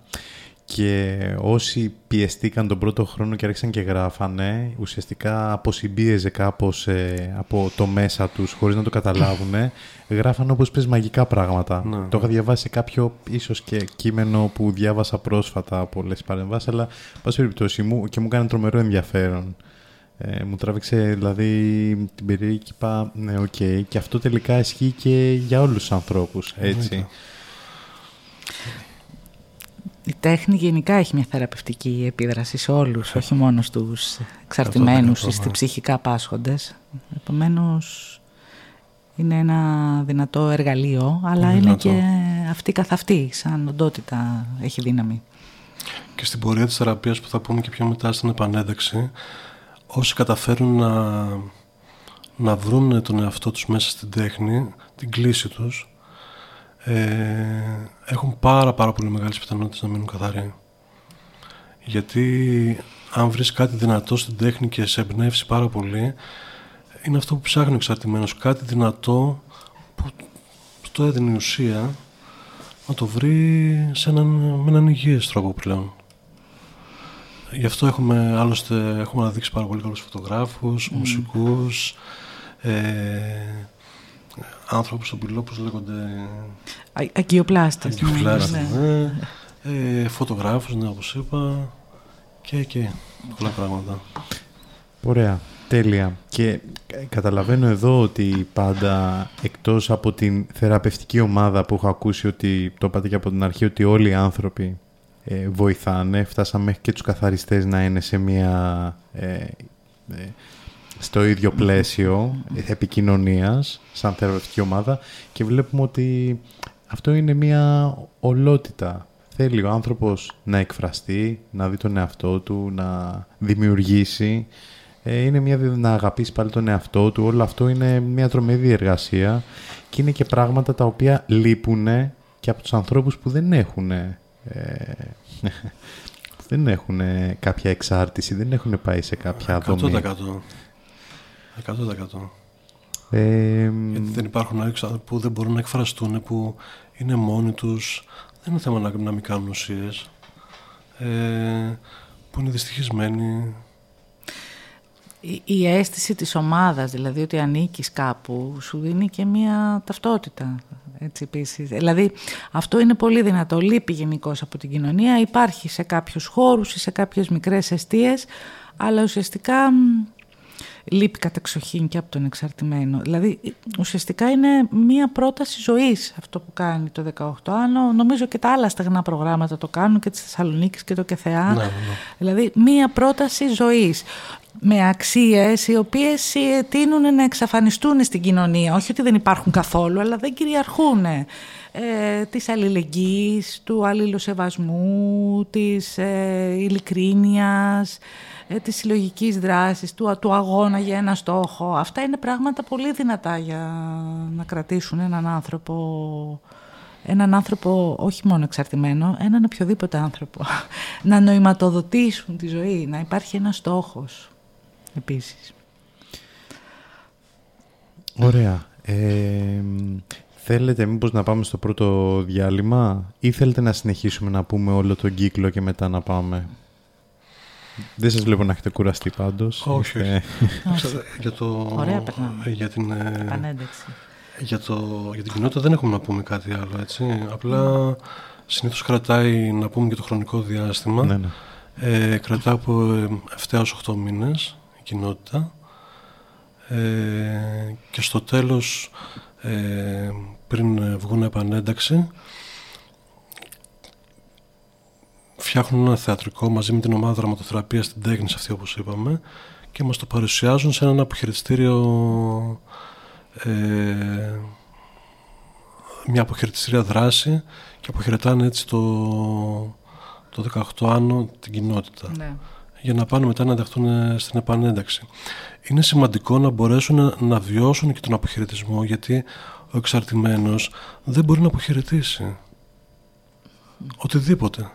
και όσοι πιεστήκαν τον πρώτο χρόνο και άρχισαν και γράφανε, ουσιαστικά αποσυμπίεζε κάπως ε, από το μέσα τους, χωρίς να το καταλάβουν, *coughs* γράφανε όπως πες μαγικά πράγματα. Ναι. Το είχα διαβάσει σε κάποιο ίσως και κείμενο που διάβασα πρόσφατα από όλες τις παρεμβάσεις, αλλά πάση περιπτώσει μου και μου έκανε τρομερό ενδιαφέρον. Ε, μου τράβηξε δηλαδή την περιέργεια και είπα, ναι, οκ. Και αυτό τελικά ισχύει και για όλους τους ανθρώπους, έτσι. Εννοείται. Η τέχνη γενικά έχει μια θεραπευτική επίδραση σε όλους, όχι μόνο στους εξαρτημένους ή Αυτό στις ναι. ψυχικά πάσχοντες. Επομένως, είναι ένα δυνατό εργαλείο, αλλά Πολύ είναι δυνατό. και αυτή καθ' αυτή, σαν οντότητα έχει δύναμη. Και στην πορεία της θεραπείας που θα πούμε και πιο μετά στην επανένταξη, όσοι καταφέρουν να, να βρουν τον εαυτό τους μέσα στην τέχνη, την κλίση τους, ε, έχουν πάρα πάρα πολύ μεγάλες πιθανότητες να μείνουν καθαροί. Γιατί αν βρεις κάτι δυνατό στην τέχνη και σε εμπνεύσει πάρα πολύ, είναι αυτό που ψάχνει ο εξαρτημένος. Κάτι δυνατό που το έδινε η ουσία να το βρει σε έναν, με έναν υγιές τρόπο πλέον. Γι' αυτό έχουμε άλλωστε έχουμε αναδείξει πάρα πολύ καλούς φωτογράφους, μουσικούς, ε, άνθρωπους στον πυλό, πώς λέγονται, Α, Αγκιοπλάστες. ναι, αγκιοφυλάστες, ναι. ναι, ε, φωτογράφους, ναι, όπως είπα, και, και πολλά πράγματα. Ωραία, τέλεια. Και ε, καταλαβαίνω εδώ ότι πάντα εκτός από την θεραπευτική ομάδα που έχω ακούσει ότι το είπατε και από την αρχή ότι όλοι οι άνθρωποι ε, βοηθάνε, φτάσαμε μέχρι και τους καθαριστές να είναι σε μια, ε, ε, στο ίδιο πλαίσιο επικοινωνίας σαν θεραπευτική ομάδα και βλέπουμε ότι αυτό είναι μια ολότητα. Θέλει ο άνθρωπος να εκφραστεί, να δει τον εαυτό του, να δημιουργήσει. Ε, είναι μια δι- να αγαπήσει πάλι τον εαυτό του. Όλο αυτό είναι μια τρομερή εργασία και είναι και πράγματα τα οποία λείπουν και από τους ανθρώπους που δεν έχουν ε, που *laughs* δεν έχουν κάποια εξάρτηση, δεν έχουν πάει σε κάποια δομή. 100%. 100%. Ε, Γιατί δεν υπάρχουν άλλοι ξα- που δεν μπορούν να εκφραστούν, που είναι μόνοι τους. Δεν είναι θέμα να, να μην κάνουν ουσίες. Ε, που είναι δυστυχισμένοι. Η, η αίσθηση της ομάδας, δηλαδή ότι ανήκεις κάπου, σου δίνει και μία ταυτότητα. Έτσι επίσης. Δηλαδή αυτό είναι πολύ δυνατό. Λείπει γενικώ από την κοινωνία. Υπάρχει σε κάποιους χώρους ή σε κάποιες μικρές αιστείες, αλλά ουσιαστικά μ, λείπει κατεξοχήν και από τον εξαρτημένο. Δηλαδή ουσιαστικά είναι μία πρόταση ζωής αυτό που κάνει το 18 άνω. Νομίζω και τα άλλα στεγνά προγράμματα το κάνουν και της Θεσσαλονίκης και το ΚΕΘΕΑ. Ναι, ναι. Δηλαδή μία πρόταση ζωής με αξίες οι οποίες ε, τείνουν να εξαφανιστούν στην κοινωνία. Όχι ότι δεν υπάρχουν καθόλου, αλλά δεν κυριαρχούν. Ε, της αλληλεγγύης, του αλληλοσεβασμού, της ε, ειλικρίνειας, ε, της συλλογικής δράσης, του, του αγώνα για ένα στόχο. Αυτά είναι πράγματα πολύ δυνατά για να κρατήσουν έναν άνθρωπο έναν άνθρωπο όχι μόνο εξαρτημένο, έναν οποιοδήποτε άνθρωπο. *laughs* να νοηματοδοτήσουν τη ζωή, να υπάρχει ένας στόχος επίσης. Ωραία. Ε, θέλετε μήπως να πάμε στο πρώτο διάλειμμα ή θέλετε να συνεχίσουμε να πούμε όλο τον κύκλο και μετά να πάμε; Δεν σας βλέπω να έχετε κουραστεί πάντως. Όχι, Είστε- Ξέρετε, για, το, Ωραία περνάμε. για, την, ε, Επανένταξη. για, το, για την κοινότητα δεν έχουμε να πούμε κάτι άλλο, έτσι. Απλά συνήθως κρατάει να πούμε και το χρονικό διάστημα. ναι, ναι. Ε, κρατάει από 7 έως 8 μήνες η κοινότητα ε, και στο τέλος ε, πριν βγουν επανένταξη φτιάχνουν ένα θεατρικό μαζί με την ομάδα δραματοθεραπείας στην τέχνη αυτή όπως είπαμε και μας το παρουσιάζουν σε ένα αποχαιρετιστήριο ε, μια αποχαιρετιστήρια δράση και αποχαιρετάνε έτσι το, το 18 άνω την κοινότητα Ναι. Για να πάνε μετά να ενταχθούν στην επανένταξη. Είναι σημαντικό να μπορέσουν να, να βιώσουν και τον αποχαιρετισμό γιατί ο εξαρτημένος δεν μπορεί να αποχαιρετήσει οτιδήποτε.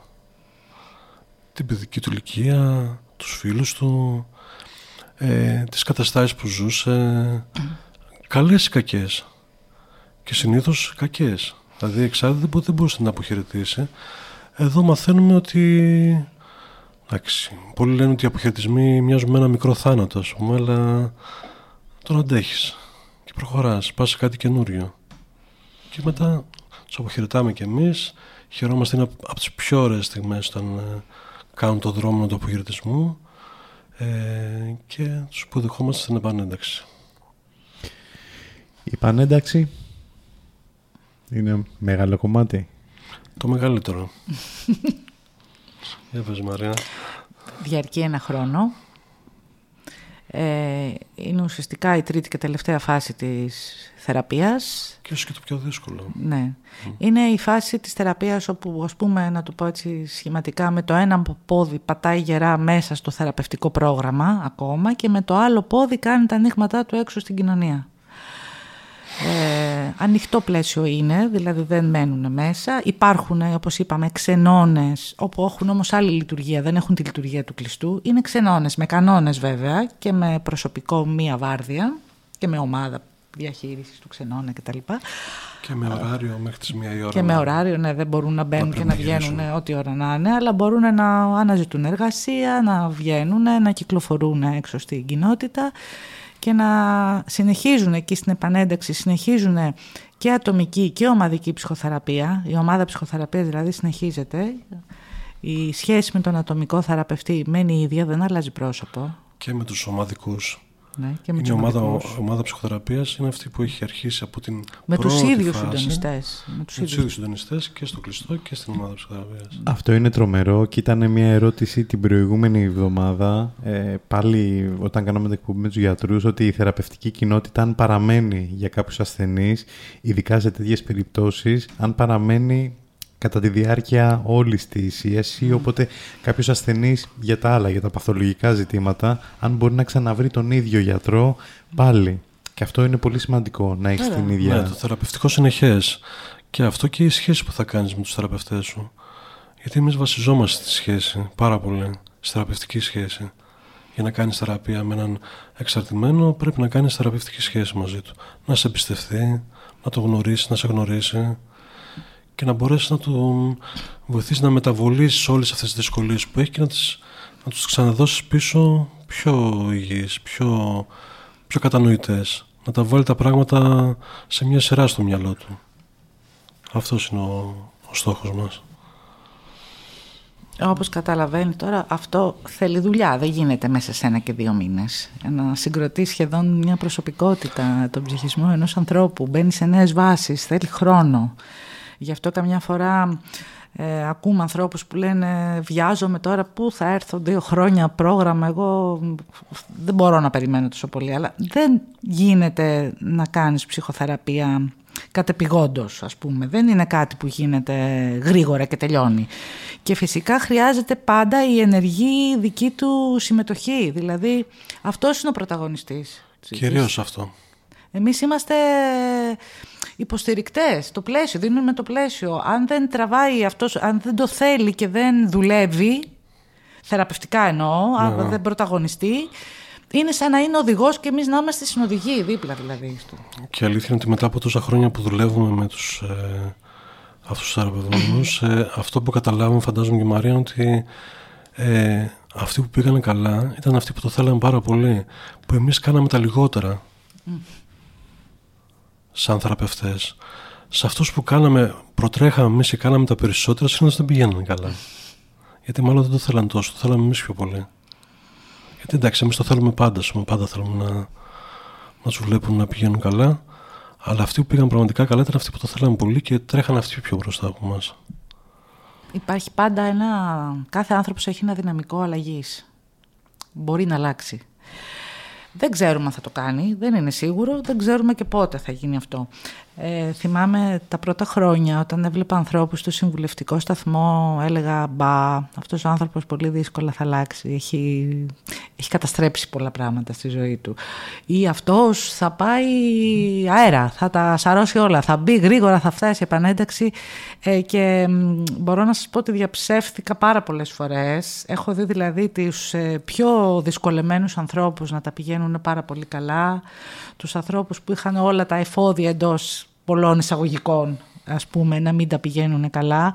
την παιδική του ηλικία, τους φίλους του, ε, τις καταστάσεις που ζούσε, καλές ή κακές και συνήθως κακές. Δηλαδή εξάρτητα δεν μπορούσε να αποχαιρετήσει. Εδώ μαθαίνουμε ότι Εντάξει, πολλοί λένε ότι οι αποχαιρετισμοί μοιάζουν με ένα μικρό θάνατο, ας πούμε, αλλά τον αντέχεις και προχωράς, πας σε κάτι καινούριο. Και μετά τους αποχαιρετάμε κι εμείς. Χαιρόμαστε, είναι από τις πιο ωραίες στιγμές όταν ε, κάνουν το δρόμο του αποχαιρετισμού ε, και τους υποδεχόμαστε στην επανένταξη. Η επανένταξη είναι μεγάλο κομμάτι. Το μεγαλύτερο. *laughs* Για πες Μαρία. Διαρκεί ένα χρόνο. Ε, είναι ουσιαστικά η τρίτη και τελευταία φάση της θεραπείας. Και ίσως και το πιο δύσκολο. Ναι. Είναι η φάση της θεραπείας όπου, ας πούμε, να το πω έτσι σχηματικά, με το ένα πόδι πατάει γερά μέσα στο θεραπευτικό πρόγραμμα ακόμα και με το άλλο πόδι κάνει τα ανοίγματά του έξω στην κοινωνία. Ε, ανοιχτό πλαίσιο είναι, δηλαδή δεν μένουν μέσα. Υπάρχουν, όπως είπαμε, ξενώνες, όπου έχουν όμως άλλη λειτουργία, δεν έχουν τη λειτουργία του κλειστού. Είναι ξενώνες, με κανόνες βέβαια και με προσωπικό μία βάρδια και με ομάδα διαχείρισης του ξενώνα κτλ. Και με ωράριο μέχρι τις μία η ώρα. Και με ωράριο, ναι, δεν μπορούν να μπαίνουν και να βγαίνουν ό,τι ώρα να είναι, αλλά μπορούν να αναζητούν εργασία, να βγαίνουν, να κυκλοφορούν έξω στην κοινότητα και να συνεχίζουν εκεί στην επανένταξη, συνεχίζουν και ατομική και ομαδική ψυχοθεραπεία. Η ομάδα ψυχοθεραπείας δηλαδή συνεχίζεται. Η σχέση με τον ατομικό θεραπευτή μένει η ίδια, δεν αλλάζει πρόσωπο. Και με τους ομαδικούς. Ναι, και με η ομάδα, ομάδα ψυχοθεραπείας είναι αυτή που έχει αρχίσει από την με πρώτη τους ίδιους φάση, συντονιστές. Με τους ίδιους συντονιστές και στο κλειστό και στην ομάδα ψυχοθεραπείας. Αυτό είναι τρομερό και ήταν μια ερώτηση την προηγούμενη εβδομάδα ε, πάλι όταν κάναμε την εκπομπή με τους γιατρούς ότι η θεραπευτική κοινότητα αν παραμένει για κάποιους ασθενείς ειδικά σε τέτοιες περιπτώσεις αν παραμένει κατά τη διάρκεια όλης της ίαση, οπότε κάποιος ασθενής για τα άλλα, για τα παθολογικά ζητήματα, αν μπορεί να ξαναβρει τον ίδιο γιατρό πάλι. Και αυτό είναι πολύ σημαντικό, να έχεις την ίδια... Ναι, το θεραπευτικό συνεχές. Και αυτό και η σχέση που θα κάνεις με τους θεραπευτές σου. Γιατί εμείς βασιζόμαστε στη σχέση, πάρα πολύ, στη θεραπευτική σχέση. Για να κάνεις θεραπεία με έναν εξαρτημένο, πρέπει να κάνεις θεραπευτική σχέση μαζί του. Να σε εμπιστευτεί, να το γνωρίσει, να σε γνωρίσει και να μπορέσεις να του βοηθήσεις να μεταβολήσεις όλες αυτές τις δυσκολίες που έχει και να, τις, να τους ξαναδώσεις πίσω πιο υγιείς, πιο, πιο κατανοητές. Να τα βάλει τα πράγματα σε μια σειρά στο μυαλό του. Αυτός είναι ο, ο στόχος μας. Όπως καταλαβαίνει τώρα, αυτό θέλει δουλειά. Δεν γίνεται μέσα σε ένα και δύο μήνες. Να συγκροτεί σχεδόν μια προσωπικότητα, τον ψυχισμό ενός ανθρώπου. Μπαίνει σε νέες βάσεις, θέλει χρόνο. Γι' αυτό καμιά φορά ε, ακούμε ανθρώπους που λένε βιάζομαι τώρα πού θα έρθω δύο χρόνια πρόγραμμα εγώ δεν μπορώ να περιμένω τόσο πολύ αλλά δεν γίνεται να κάνεις ψυχοθεραπεία κατεπηγόντως ας πούμε. Δεν είναι κάτι που γίνεται γρήγορα και τελειώνει. Και φυσικά χρειάζεται πάντα η ενεργή δική του συμμετοχή. Δηλαδή αυτός είναι ο πρωταγωνιστής Κυρίως αυτό εμείς είμαστε υποστηρικτές, το πλαίσιο, δίνουμε το πλαίσιο. Αν δεν τραβάει αυτός, αν δεν το θέλει και δεν δουλεύει, θεραπευτικά εννοώ, αν ναι. δεν πρωταγωνιστεί, είναι σαν να είναι οδηγός και εμείς να είμαστε συνοδηγοί, δίπλα δηλαδή. Και η αλήθεια είναι ότι μετά από τόσα χρόνια που δουλεύουμε με τους ε, αυτούς τους θεραπευόμενους, ε, αυτό που καταλάβουμε, φαντάζομαι και η Μαρία, ότι ε, αυτοί που πήγαν καλά ήταν αυτοί που το θέλανε πάρα πολύ. Που εμείς κάναμε τα λιγότερα σαν θεραπευτές. Σε αυτούς που κάναμε, προτρέχαμε εμείς και κάναμε τα περισσότερα, συνήθως δεν πηγαίνουν καλά. Γιατί μάλλον δεν το θέλαν τόσο, το θέλαμε εμείς πιο πολύ. Γιατί εντάξει, εμείς το θέλουμε πάντα, πούμε, πάντα θέλουμε να, να τους βλέπουμε να πηγαίνουν καλά. Αλλά αυτοί που πήγαν πραγματικά καλά ήταν αυτοί που το θέλαμε πολύ και τρέχαν αυτοί πιο μπροστά από εμάς. Υπάρχει πάντα ένα. Κάθε άνθρωπος έχει ένα δυναμικό αλλαγής. Μπορεί να αλλάξει. Δεν ξέρουμε αν θα το κάνει, δεν είναι σίγουρο, δεν ξέρουμε και πότε θα γίνει αυτό. Ε, θυμάμαι τα πρώτα χρόνια όταν έβλεπα ανθρώπους στο συμβουλευτικό σταθμό έλεγα μπα αυτός ο άνθρωπος πολύ δύσκολα θα αλλάξει, έχει, έχει καταστρέψει πολλά πράγματα στη ζωή του. Ή αυτός θα πάει αέρα, θα τα σαρώσει όλα, θα μπει γρήγορα, θα φτάσει επανένταξη ε, και μπορώ να σας πω ότι διαψεύθηκα πάρα πολλές φορές. Έχω δει δηλαδή τους ε, πιο δυσκολεμένους ανθρώπους να τα πηγαίνουν πάρα πολύ καλά, τους ανθρώπους που είχαν όλα τα εφόδια εντός πολλών εισαγωγικών ας πούμε να μην τα πηγαίνουν καλά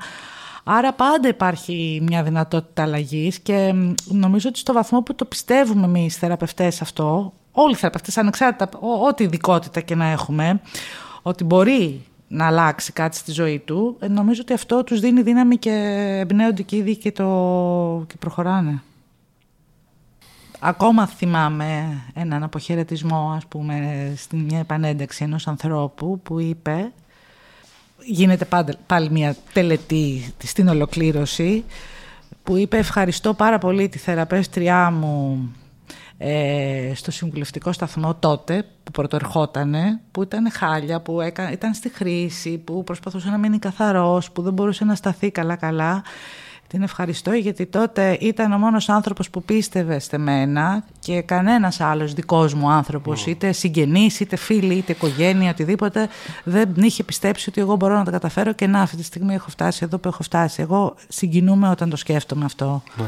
Άρα πάντα υπάρχει μια δυνατότητα αλλαγής και νομίζω ότι στο βαθμό που το πιστεύουμε εμείς οι θεραπευτές αυτό, όλοι οι θεραπευτές ανεξάρτητα ό,τι ειδικότητα και να έχουμε, ότι μπορεί να αλλάξει κάτι στη ζωή του, ε, νομίζω ότι αυτό τους δίνει δύναμη και εμπνέονται και ήδη και, το... και προχωράνε. Ακόμα θυμάμαι έναν αποχαιρετισμό, ας πούμε, στην μια επανένταξη ενός ανθρώπου που είπε γίνεται πάλι μια τελετή στην ολοκλήρωση που είπε ευχαριστώ πάρα πολύ τη θεραπεύτριά μου ε, στο συμβουλευτικό σταθμό τότε που πρωτοερχότανε, που ήταν χάλια, που ήταν στη χρήση, που προσπαθούσε να μείνει καθαρός, που δεν μπορούσε να σταθεί καλά-καλά την ευχαριστώ γιατί τότε ήταν ο μόνος άνθρωπος που πίστευε σε μένα και κανένας άλλος δικός μου άνθρωπος, είτε συγγενής, είτε φίλοι, είτε οικογένεια, οτιδήποτε, δεν είχε πιστέψει ότι εγώ μπορώ να τα καταφέρω και να αυτή τη στιγμή έχω φτάσει εδώ που έχω φτάσει. Εγώ συγκινούμαι όταν το σκέφτομαι αυτό. Ναι.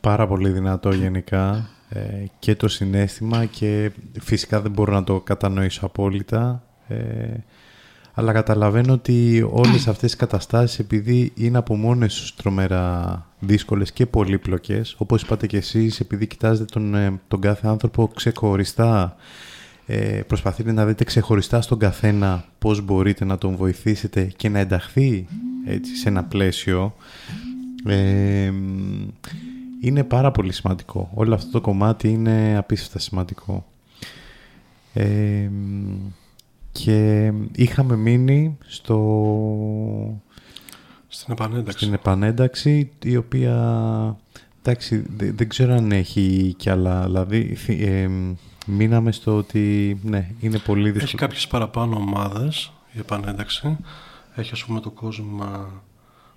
Πάρα πολύ δυνατό γενικά ε, και το συνέστημα και φυσικά δεν μπορώ να το κατανοήσω απόλυτα. Ε, αλλά καταλαβαίνω ότι όλες αυτές οι καταστάσεις επειδή είναι από μόνες τους τρομερά δύσκολες και πολύπλοκες, όπως είπατε και εσείς, επειδή κοιτάζετε τον, ε, τον κάθε άνθρωπο ξεχωριστά, ε, προσπαθείτε να δείτε ξεχωριστά στον καθένα πώς μπορείτε να τον βοηθήσετε και να ενταχθεί έτσι, σε ένα πλαίσιο, ε, είναι πάρα πολύ σημαντικό. Όλο αυτό το κομμάτι είναι απίστευτα σημαντικό. Ε, και είχαμε μείνει στο... Στην επανένταξη. Στην επανένταξη, η οποία... Εντάξει, δεν, ξέρω αν έχει κι άλλα. Δηλαδή, ε, μείναμε στο ότι ναι, είναι πολύ δύσκολο. Έχει κάποιες παραπάνω ομάδες η επανένταξη. Έχει ας πούμε το κόσμο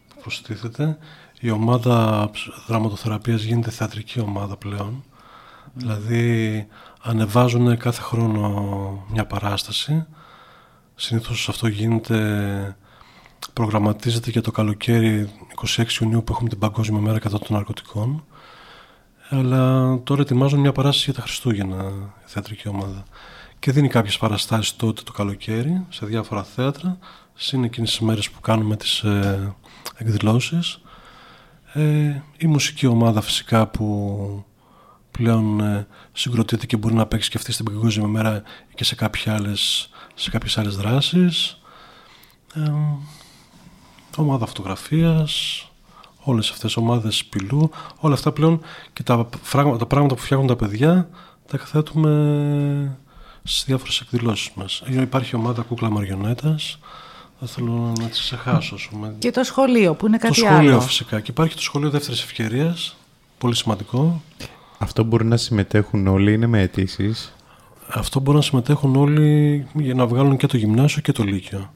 που προστίθεται. Η ομάδα δραματοθεραπείας γίνεται θεατρική ομάδα πλέον. Δηλαδή ανεβάζουν κάθε χρόνο μια παράσταση Συνήθως αυτό γίνεται, προγραμματίζεται για το καλοκαίρι 26 Ιουνίου που έχουμε την Παγκόσμια Μέρα κατά των Ναρκωτικών. Αλλά τώρα ετοιμάζουν μια παράσταση για τα Χριστούγεννα η θεατρική ομάδα. Και δίνει κάποιες παραστάσεις τότε το καλοκαίρι σε διάφορα θέατρα. Συν εκείνες τις μέρες που κάνουμε τις ε, εκδηλώσεις. Ε, η μουσική ομάδα φυσικά που πλέον ε, συγκροτείται και μπορεί να παίξει και αυτή στην Παγκόσμια Μέρα και σε κάποιες άλλες σε κάποιες άλλες δράσεις. Ε, ομάδα φωτογραφίας όλες αυτές ομάδες σπηλού όλα αυτά πλέον και τα, τα πράγματα που φτιάχνουν τα παιδιά τα καθέτουμε στις διάφορες εκδηλώσεις μας. Υπάρχει ομάδα κούκλα μαριονέτας. Δεν θέλω να τις ξεχάσω και το σχολείο που είναι κάτι άλλο. το σχολείο φυσικά. Και υπάρχει το σχολείο δεύτερης ευκαιρίας. Πολύ σημαντικό. Αυτό μπορεί να συμμετέχουν όλοι, είναι με αιτήσεις αυτό μπορούν να συμμετέχουν όλοι για να βγάλουν και το γυμνάσιο και το λύκειο.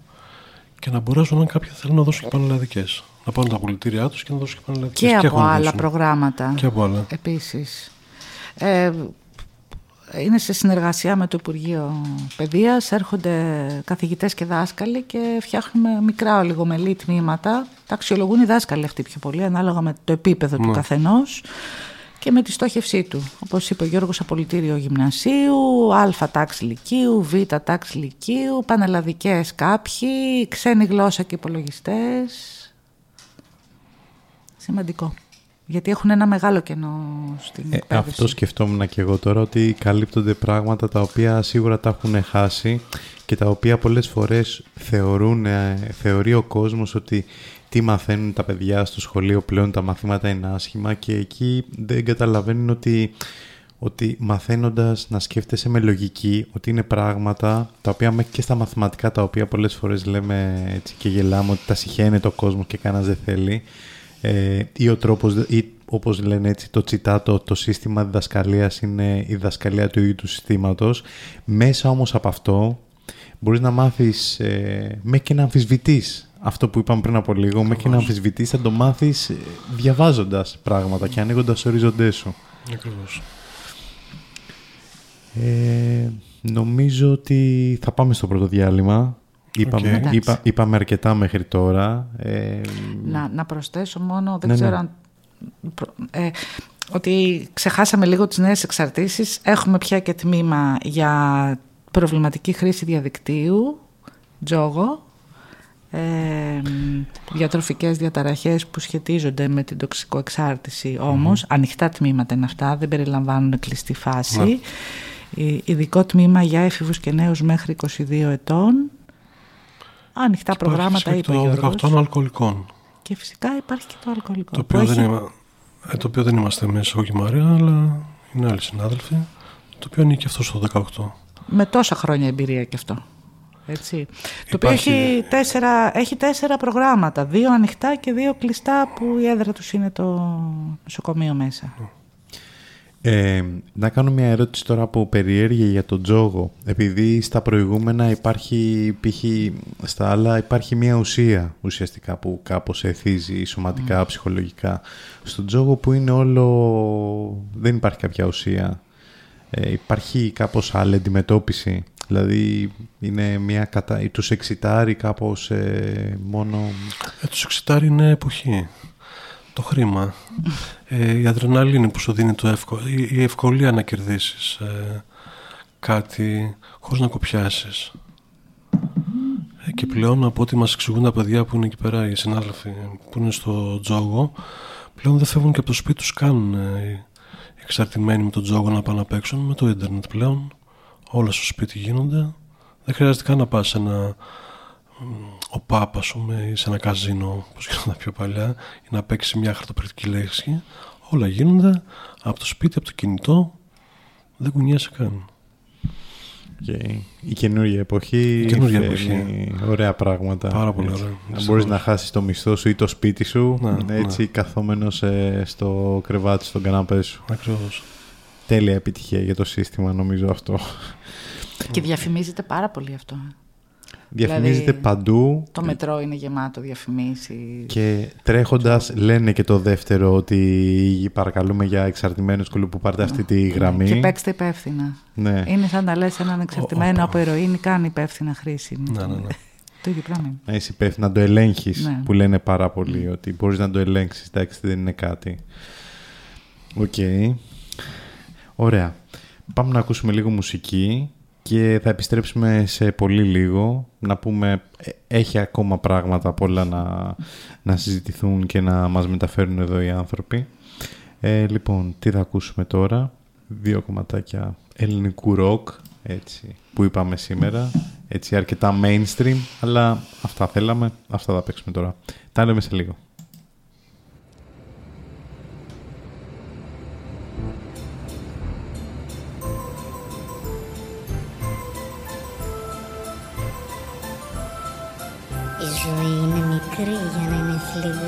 Και να μπορέσουν, αν κάποιοι θέλουν, να δώσουν και πανελλαδικές. Να πάρουν τα πολιτήριά τους και να δώσουν και πανελλαδικές. Και, και από άλλα προγράμματα. Και από άλλα. Επίσης. Ε, είναι σε συνεργασία με το Υπουργείο Παιδείας, έρχονται καθηγητές και δάσκαλοι και φτιάχνουμε μικρά ολιγομελή τμήματα. Τα αξιολογούν οι δάσκαλοι αυτοί πιο πολύ, ανάλογα με το επίπεδο του ναι. καθενός και με τη στόχευσή του. Όπως είπε ο Γιώργος Απολυτήριο Γυμνασίου, Α τάξη Λυκείου, Β τάξη Λυκείου, πανελλαδικές κάποιοι, ξένη γλώσσα και υπολογιστές. Σημαντικό. Γιατί έχουν ένα μεγάλο κενό στην ε, εκπαίδευση. Αυτό σκεφτόμουν και εγώ τώρα, ότι καλύπτονται πράγματα τα οποία σίγουρα τα έχουν χάσει και τα οποία πολλές φορές θεωρούν, θεωρεί ο κόσμος ότι τι μαθαίνουν τα παιδιά στο σχολείο πλέον, τα μαθήματα είναι άσχημα και εκεί δεν καταλαβαίνουν ότι, ότι μαθαίνοντας να σκέφτεσαι με λογική ότι είναι πράγματα τα οποία μέχρι και στα μαθηματικά τα οποία πολλές φορές λέμε έτσι και γελάμε ότι τα συχαίνει το κόσμο και κανένας δεν θέλει ε, ή ο τρόπος, ή όπως λένε έτσι το τσιτάτο, το σύστημα διδασκαλίας είναι η διδασκαλία του ίδιου του συστήματος. Μέσα όμως από αυτό μπορείς να μάθεις ε, μέχρι και να αμφισβητείς αυτό που είπαμε πριν από λίγο, μέχρι να αμφισβητείς θα το μάθεις ε, διαβάζοντας πράγματα και ανοίγοντας οριζοντές σου. Ακριβώς. Ε, νομίζω ότι θα πάμε στο πρώτο διάλειμμα. Είπαμε, Εντάξει. είπα, είπαμε αρκετά μέχρι τώρα. Ε, Να, να προσθέσω μόνο, δεν Ναι, ξέρω ναι. αν... προ- ε, ότι ξεχάσαμε λίγο τις νέες εξαρτήσεις. Έχουμε πια και τμήμα για προβληματική χρήση διαδικτύου, τζόγο, ε, διατροφικές διαταραχές που σχετίζονται με την τοξικοεξάρτηση όμως. Ανοιχτά τμήματα είναι αυτά, δεν περιλαμβάνουν κλειστή φάση. Ναι. Ε, Ειδικό τμήμα για έφηβους και νέους μέχρι 22 ετών. Ανοιχτά προγράμματα, Υπάρχει είπε ο και το Γιώργος. 18 αλκοολικών. Και φυσικά υπάρχει και το αλκοολικό. Το που οποίο, δεν έχει- είμα- ε, το οποίο δεν είμαστε εμείς εγώ και η Μαρία, αλλά είναι άλλοι συνάδελφοι. Το οποίο ανήκει αυτό στο 18. Με τόσα χρόνια εμπειρία και αυτό. Έτσι. Το οποίο Υπάρχει- έχει τέσσερα, έχει τέσσερα προγράμματα. Δύο ανοιχτά και δύο κλειστά που η έδρα τους είναι το νοσοκομείο μέσα. Ε, να κάνω μια ερώτηση τώρα από περιέργεια για τον τζόγο. Επειδή στα προηγούμενα υπάρχει, π.χ. στα άλλα υπάρχει μια ουσία ουσιαστικά που κάπως εθίζει σωματικά, ψυχολογικά. Στον τζόγο που είναι όλο... δεν υπάρχει κάποια ουσία. Ε, υπάρχει κάπως άλλη αντιμετώπιση; Δηλαδή είναι μια κατα... ή τους εξητάρει κάπως ε, μόνο... Ε, το σεξιτάρι είναι εποχή. Το χρήμα. Ε, η αδρεναλίνη που σου δίνει το εύκολο. Η, η ευκολία να κερδίσεις ε, κάτι χωρίς να κοπιάσεις. Ε, και πλέον από ό,τι μας εξηγούν τα παιδιά που είναι εκεί πέρα, οι συνάδελφοι που είναι στο τζόγο, πλέον δεν φεύγουν και από το σπίτι τους καν ε, εξαρτημένοι με τον τζόγο να πάνε να παίξουν με το ίντερνετ πλέον. Όλα στο σπίτι γίνονται. Δεν χρειάζεται καν να πας σε ένα ο Πάπας, ας πούμε, ή σε ένα καζίνο, όπω γινόταν πιο παλιά, ή να παίξεις μια χαρτοπρακτική λέξη. Όλα γίνονται από το σπίτι, από το κινητό. Δεν κουνιέσαι καν. Και η καινούργια εποχή, Η καινούργια φέρνει ωραία πράγματα. Πάρα πολύ Έτσι. ωραία. Να Δυστυχώς. μπορείς να χάσεις το μισθό σου ή το σπίτι σου Ναι, έτσι ναι. καθόμενος ε, στο κρεβάτι, στον καναπέ σου. Ακριβώς. Τέλεια επιτυχία για το σύστημα νομίζω αυτό. Και διαφημίζεται πάρα πολύ αυτό. ε. Διαφημίζεται Δηλαδή, παντού Το μετρό είναι γεμάτο διαφημίσεις. και τρέχοντας λένε και το δεύτερο ότι παρακαλούμε για εξαρτημένους κουλού που πάρτε αυτή τη γραμμή. Και παίξτε υπεύθυνα. Ναι. Είναι σαν να λες έναν εξαρτημένο από ηρωίνη κάνει υπεύθυνα χρήση. Ναι, ναι, ναι. Το ίδιο πράγμα είναι. Να είσαι υπεύθυνο να το ελέγχεις. Ναι. Που λένε πάρα πολύ ότι μπορείς να το ελέγξεις. Εντάξει, δεν είναι κάτι. Οκ. Ωραία. Πάμε να ακούσουμε λίγο μουσική και θα επιστρέψουμε σε πολύ λίγο. Να πούμε, ε, έχει ακόμα πράγματα πολλά να, να συζητηθούν και να μας μεταφέρουν εδώ οι άνθρωποι. Ε, λοιπόν, τι θα ακούσουμε τώρα; Δύο κομματάκια ελληνικού ροκ, έτσι, που είπαμε σήμερα. Έτσι, αρκετά mainstream, αλλά αυτά θέλαμε, αυτά θα παίξουμε τώρα. Τα λέμε σε λίγο. Ζωή είναι μικρή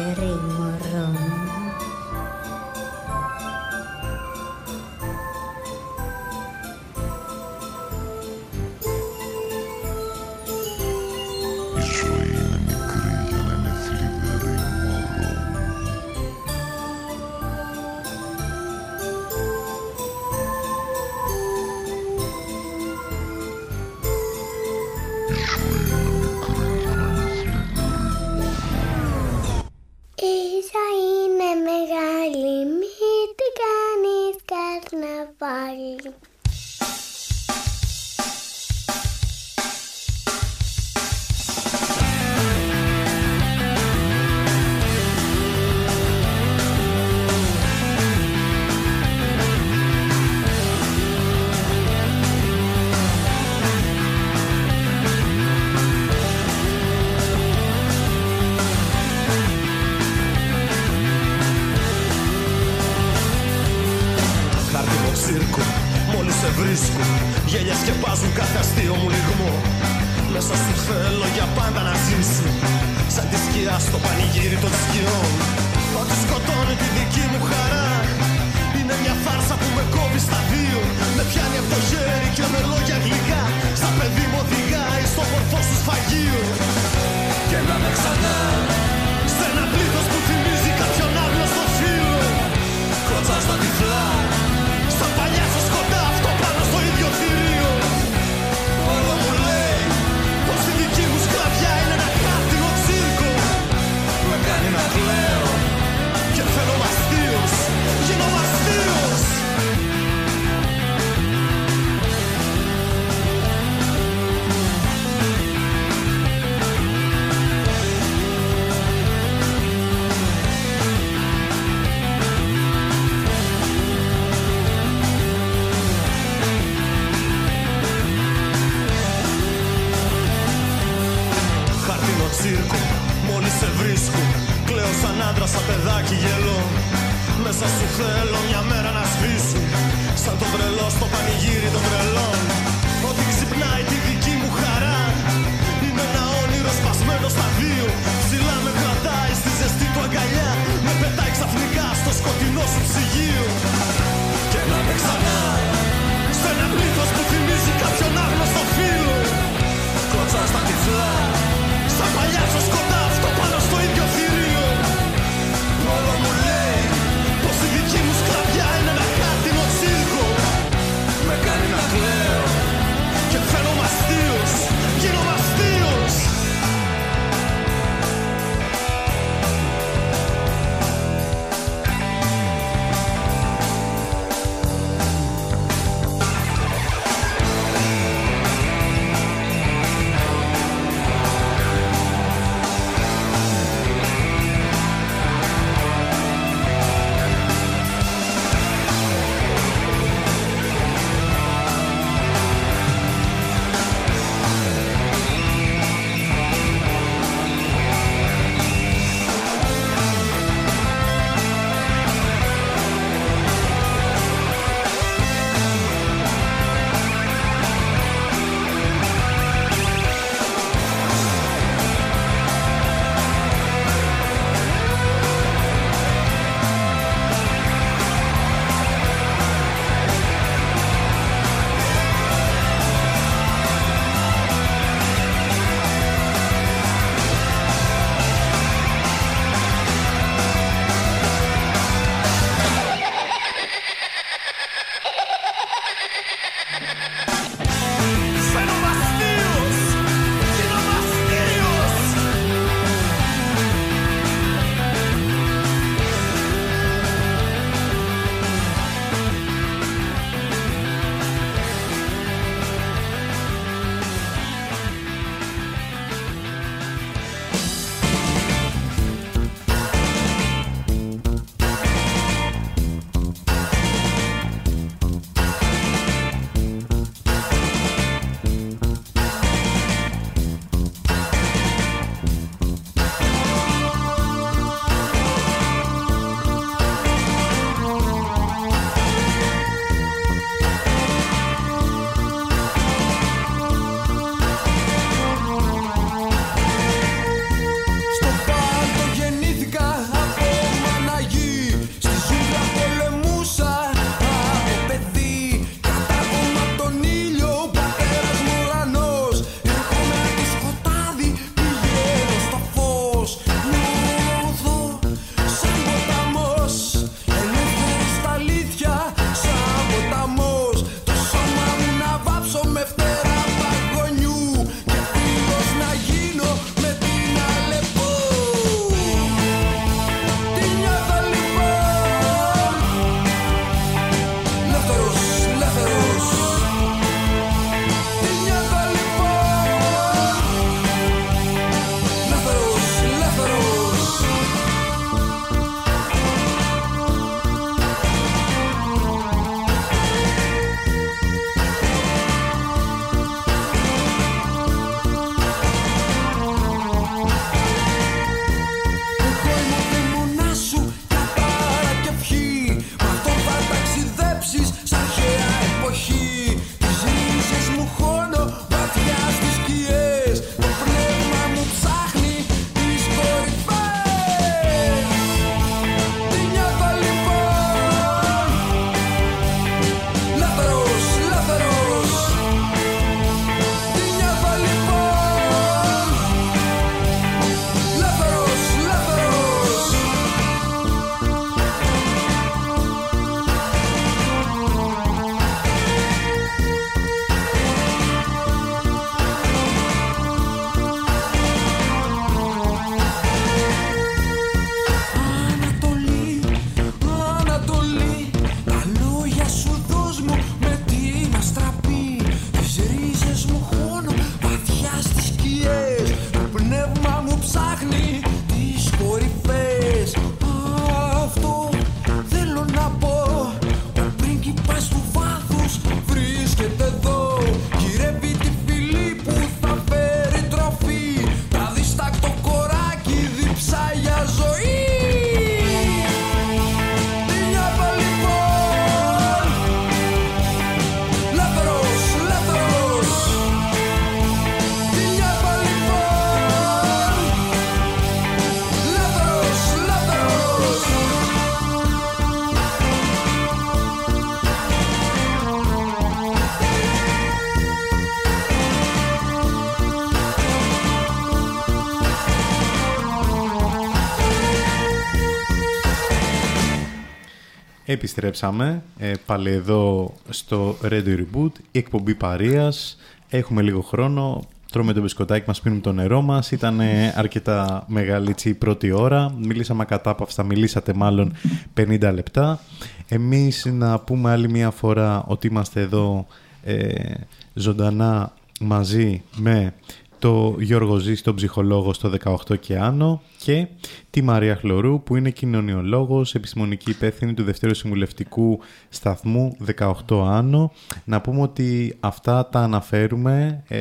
Επιστρέψαμε ε, πάλι εδώ στο Radio Reboot, η εκπομπή Παρίας. Έχουμε λίγο χρόνο, τρώμε το μπισκοτάκι μας, πίνουμε το νερό μας. Ήταν ε, αρκετά μεγάλη έτσι, η πρώτη ώρα. Μιλήσαμε κατάπαυστα, μιλήσατε μάλλον 50 λεπτά. Εμείς να πούμε άλλη μια φορά ότι είμαστε εδώ ε, ζωντανά μαζί με το Γιώργο Ζή, τον ψυχολόγο στο 18 και άνω και τη Μαρία Χλωρού που είναι κοινωνιολόγος, επιστημονική υπεύθυνη του Δευτέρου Συμβουλευτικού Σταθμού 18 άνω. Να πούμε ότι αυτά τα αναφέρουμε ε,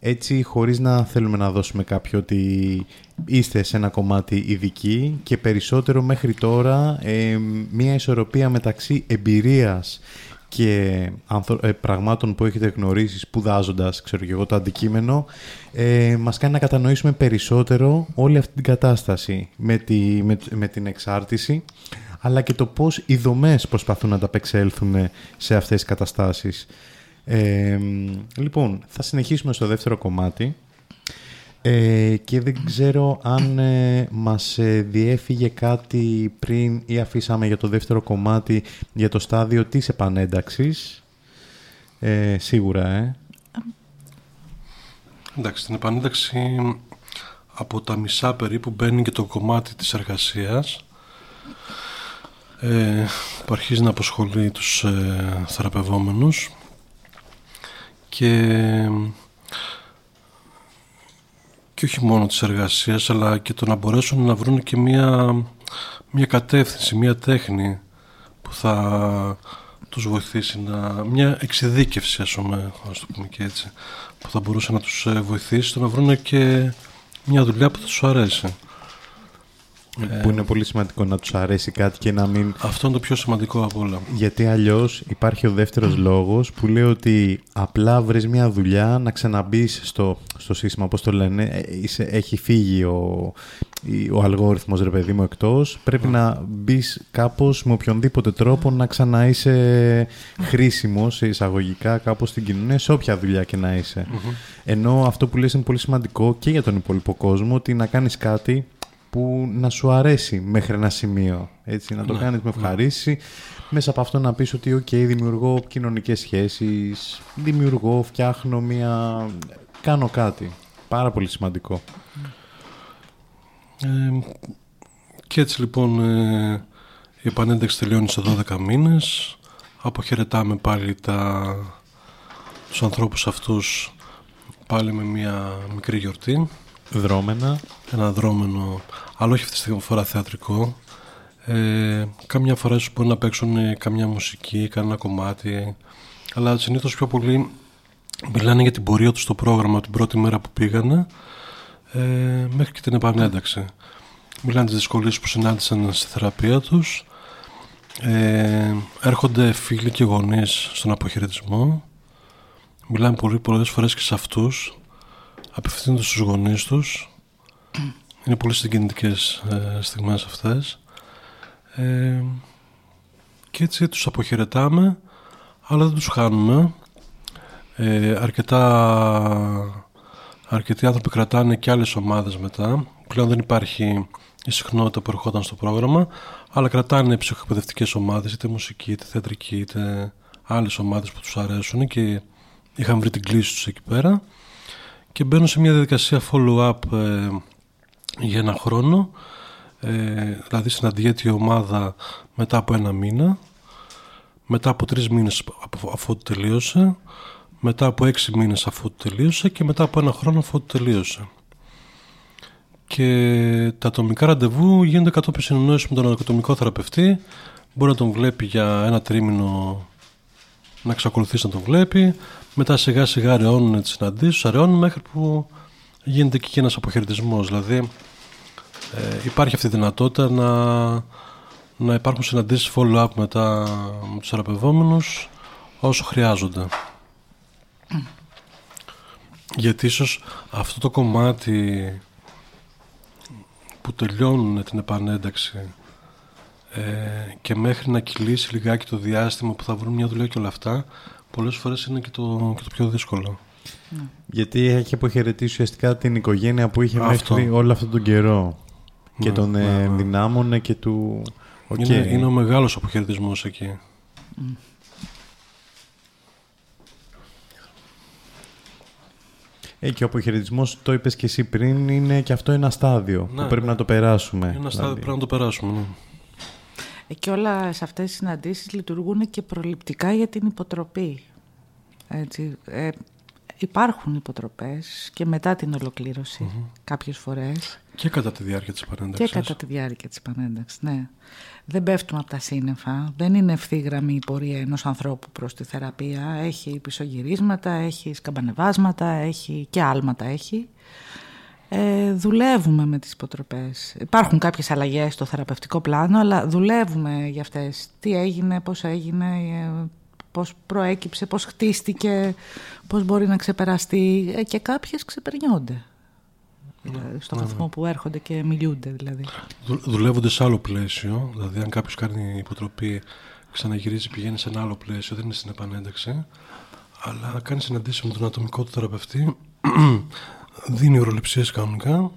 έτσι χωρίς να θέλουμε να δώσουμε κάποιο ότι είστε σε ένα κομμάτι ειδικοί και περισσότερο μέχρι τώρα ε, μια ισορροπία μεταξύ εμπειρίας και ε, πραγμάτων που έχετε γνωρίσει σπουδάζοντας, ξέρω και εγώ, το αντικείμενο, ε, μας κάνει να κατανοήσουμε περισσότερο όλη αυτή την κατάσταση με, τη, με, την εξάρτηση, αλλά και το πώς οι δομές προσπαθούν να τα απεξέλθουν σε αυτές τις καταστάσεις. Ε, λοιπόν, θα συνεχίσουμε στο δεύτερο κομμάτι. Ε, και δεν ξέρω αν ε, μας ε, διέφυγε κάτι πριν ή αφήσαμε για το δεύτερο κομμάτι για το στάδιο της επανένταξης. Ε, σίγουρα, ε. Εντάξει, στην επανένταξη από τα μισά περίπου μπαίνει και το κομμάτι της εργασίας ε, που αρχίζει να αποσχολεί τους ε, θεραπευόμενους και και όχι μόνο της εργασίας αλλά και το να μπορέσουν να βρουν και μια, μια κατεύθυνση, μια τέχνη που θα τους βοηθήσει να... μια εξειδίκευση ας πούμε, ας το πούμε και έτσι που θα μπορούσε να τους ε, βοηθήσει το να βρουν και μια δουλειά που θα τους αρέσει. Που είναι πολύ σημαντικό να τους αρέσει κάτι και να μην... Αυτό είναι το πιο σημαντικό από όλα. Γιατί αλλιώς υπάρχει ο δεύτερος λόγος που λέει ότι απλά βρεις μια δουλειά να ξαναμπείς στο, στο σύστημα, όπως το λένε, ε, είσαι, έχει φύγει ο, ο αλγόριθμος ρε παιδί μου εκτός, πρέπει να μπεις κάπως με οποιονδήποτε τρόπο να ξανά είσαι χρήσιμος σε εισαγωγικά κάπως στην κοινωνία, σε όποια δουλειά και να είσαι. Ενώ αυτό που λες είναι πολύ σημαντικό και για τον υπόλοιπο κόσμο, ότι να κάνεις κάτι που να σου αρέσει μέχρι ένα σημείο. Έτσι, να το ναι, κάνεις με ναι. ευχαρίστηση. Μέσα από αυτό να πεις ότι «ΟΚ, δημιουργώ κοινωνικές σχέσεις, δημιουργώ, φτιάχνω μία... κάνω κάτι». Πάρα πολύ σημαντικό. Ε, και έτσι λοιπόν ε, η επανένταξη τελειώνει σε 12 μήνες. Αποχαιρετάμε πάλι τα, τους ανθρώπους αυτούς πάλι με μια μικρή γιορτή. Δρόμενα. Ένα δρόμενο, αλλά όχι αυτή τη φορά θεατρικό. Ε, κάμια φορά ίσως μπορεί να παίξουν καμιά μουσική, κανένα κομμάτι. Αλλά συνήθως πιο πολύ μιλάνε για την πορεία τους στο πρόγραμμα την πρώτη μέρα που πήγανε ε, μέχρι και την επανένταξη. Μιλάνε τις δυσκολίες που συνάντησαν στη θεραπεία τους. Ε, έρχονται φίλοι και γονείς στον αποχαιρετισμό. Μιλάνε πολύ πολλές φορές και σε αυτούς απευθύνονται στους γονείς τους. Είναι πολύ συγκινητικές ε, στιγμές αυτές. Ε, και έτσι τους αποχαιρετάμε αλλά δεν τους χάνουμε. Ε, αρκετά αρκετοί άνθρωποι κρατάνε και άλλες ομάδες μετά. Πλέον δεν υπάρχει η συχνότητα που ερχόταν στο πρόγραμμα αλλά κρατάνε ψυχοεκπαιδευτικές ομάδες είτε μουσική είτε θεατρική είτε άλλες ομάδες που τους αρέσουν και είχαν βρει την κλίση τους εκεί πέρα και μπαίνω σε μια διαδικασία follow-up ε, για ένα χρόνο. Ε, δηλαδή συναντιέται η ομάδα μετά από ένα μήνα. Μετά από τρεις μήνες αφού το τελείωσε. Μετά από έξι μήνες αφού το τελείωσε. Και μετά από ένα χρόνο αφού το τελείωσε. Και τα ατομικά ραντεβού γίνονται κατόπιν συνεννόησης με τον ατομικό θεραπευτή. Μπορεί να τον βλέπει για ένα τρίμηνο να εξακολουθήσει να τον βλέπει μετά σιγά σιγά αραιώνουν τις συναντήσεις, αραιώνουν μέχρι που γίνεται και ένας αποχαιρετισμός. Δηλαδή ε, υπάρχει αυτή η δυνατότητα να, να υπάρχουν συναντήσεις follow-up μετά με τους θεραπευόμενους όσο χρειάζονται. Γιατί ίσως αυτό το κομμάτι που τελειώνουν την επανένταξη ε, και μέχρι να κυλήσει λιγάκι το διάστημα που θα βρουν μια δουλειά και όλα αυτά πολλές φορές είναι και το, και το πιο δύσκολο. Ναι. Γιατί έχει αποχαιρετήσει ουσιαστικά την οικογένεια που είχε αυτό. μέχρι όλο αυτόν τον καιρό. και ναι, τον ναι, ενδυνάμωνε και του Οκ. Είναι, είναι ο μεγάλος αποχαιρετισμός εκεί. Ε, και ο αποχαιρετισμός, το είπες και εσύ πριν, είναι και αυτό ένα στάδιο Ναι, που πρέπει ναι. να το περάσουμε. Είναι ένα στάδιο που δηλαδή. πρέπει να το περάσουμε. Ναι. Ε, Και όλα σε αυτές τις συναντήσεις λειτουργούν και προληπτικά για την υποτροπή. Έτσι. Ε, υπάρχουν υποτροπές και μετά την ολοκλήρωση κάποιες φορές Και κατά τη διάρκεια της και επανένταξης. κατά τη διάρκεια της πανένταξης. Ναι. Δεν πέφτουμε από τα σύννεφα, δεν είναι ευθύγραμμη η πορεία ενός ανθρώπου προς τη θεραπεία. Έχει πισωγυρίσματα, έχει σκαμπανεβάσματα, έχει και άλματα έχει. Ε, δουλεύουμε με τις υποτροπές. Υπάρχουν κάποιες αλλαγές στο θεραπευτικό πλάνο, αλλά δουλεύουμε για αυτές. Τι έγινε, πώς έγινε, ε, πώς προέκυψε, πώς χτίστηκε, πώς μπορεί να ξεπεραστεί ε, και κάποιες ξεπερνιόνται. Δηλαδή, στο βαθμό που έρχονται και μιλούνται δηλαδή. Δου- δουλεύονται σε άλλο πλαίσιο. Δηλαδή, αν κάποιος κάνει υποτροπή, ξαναγυρίζει, πηγαίνει σε ένα άλλο πλαίσιο, δεν είναι στην επανένταξη. Αλλά κάνει συναντήσεις με τον ατομικό του θεραπευτή, *clears throat* δίνει οροληψίε κανονικά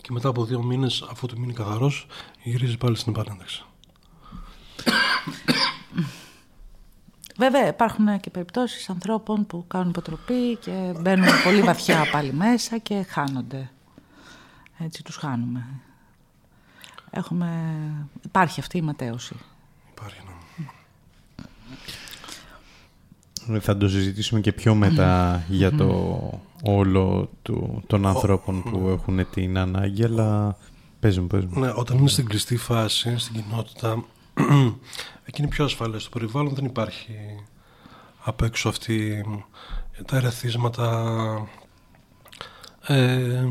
και μετά από δύο μήνες, αφού του μείνει καθαρός, γυρίζει πάλι στην επανένταξη. Βέβαια υπάρχουν και περιπτώσεις ανθρώπων που κάνουν υποτροπή και μπαίνουν πολύ βαθιά πάλι μέσα και χάνονται. Έτσι τους χάνουμε. Έχουμε... Υπάρχει αυτή η ματέωση. Υπάρχει ένα. Ε, Θα το συζητήσουμε και πιο μετά για το όλο του, των ανθρώπων που έχουν την ανάγκη, αλλά παίζουν, παίζουν. Ναι, όταν είναι στην κλειστή φάση, στην κοινότητα, *clears throat* εκεί είναι πιο ασφαλές. Στο περιβάλλον δεν υπάρχει απ' έξω αυτή τα ερεθίσματα ε,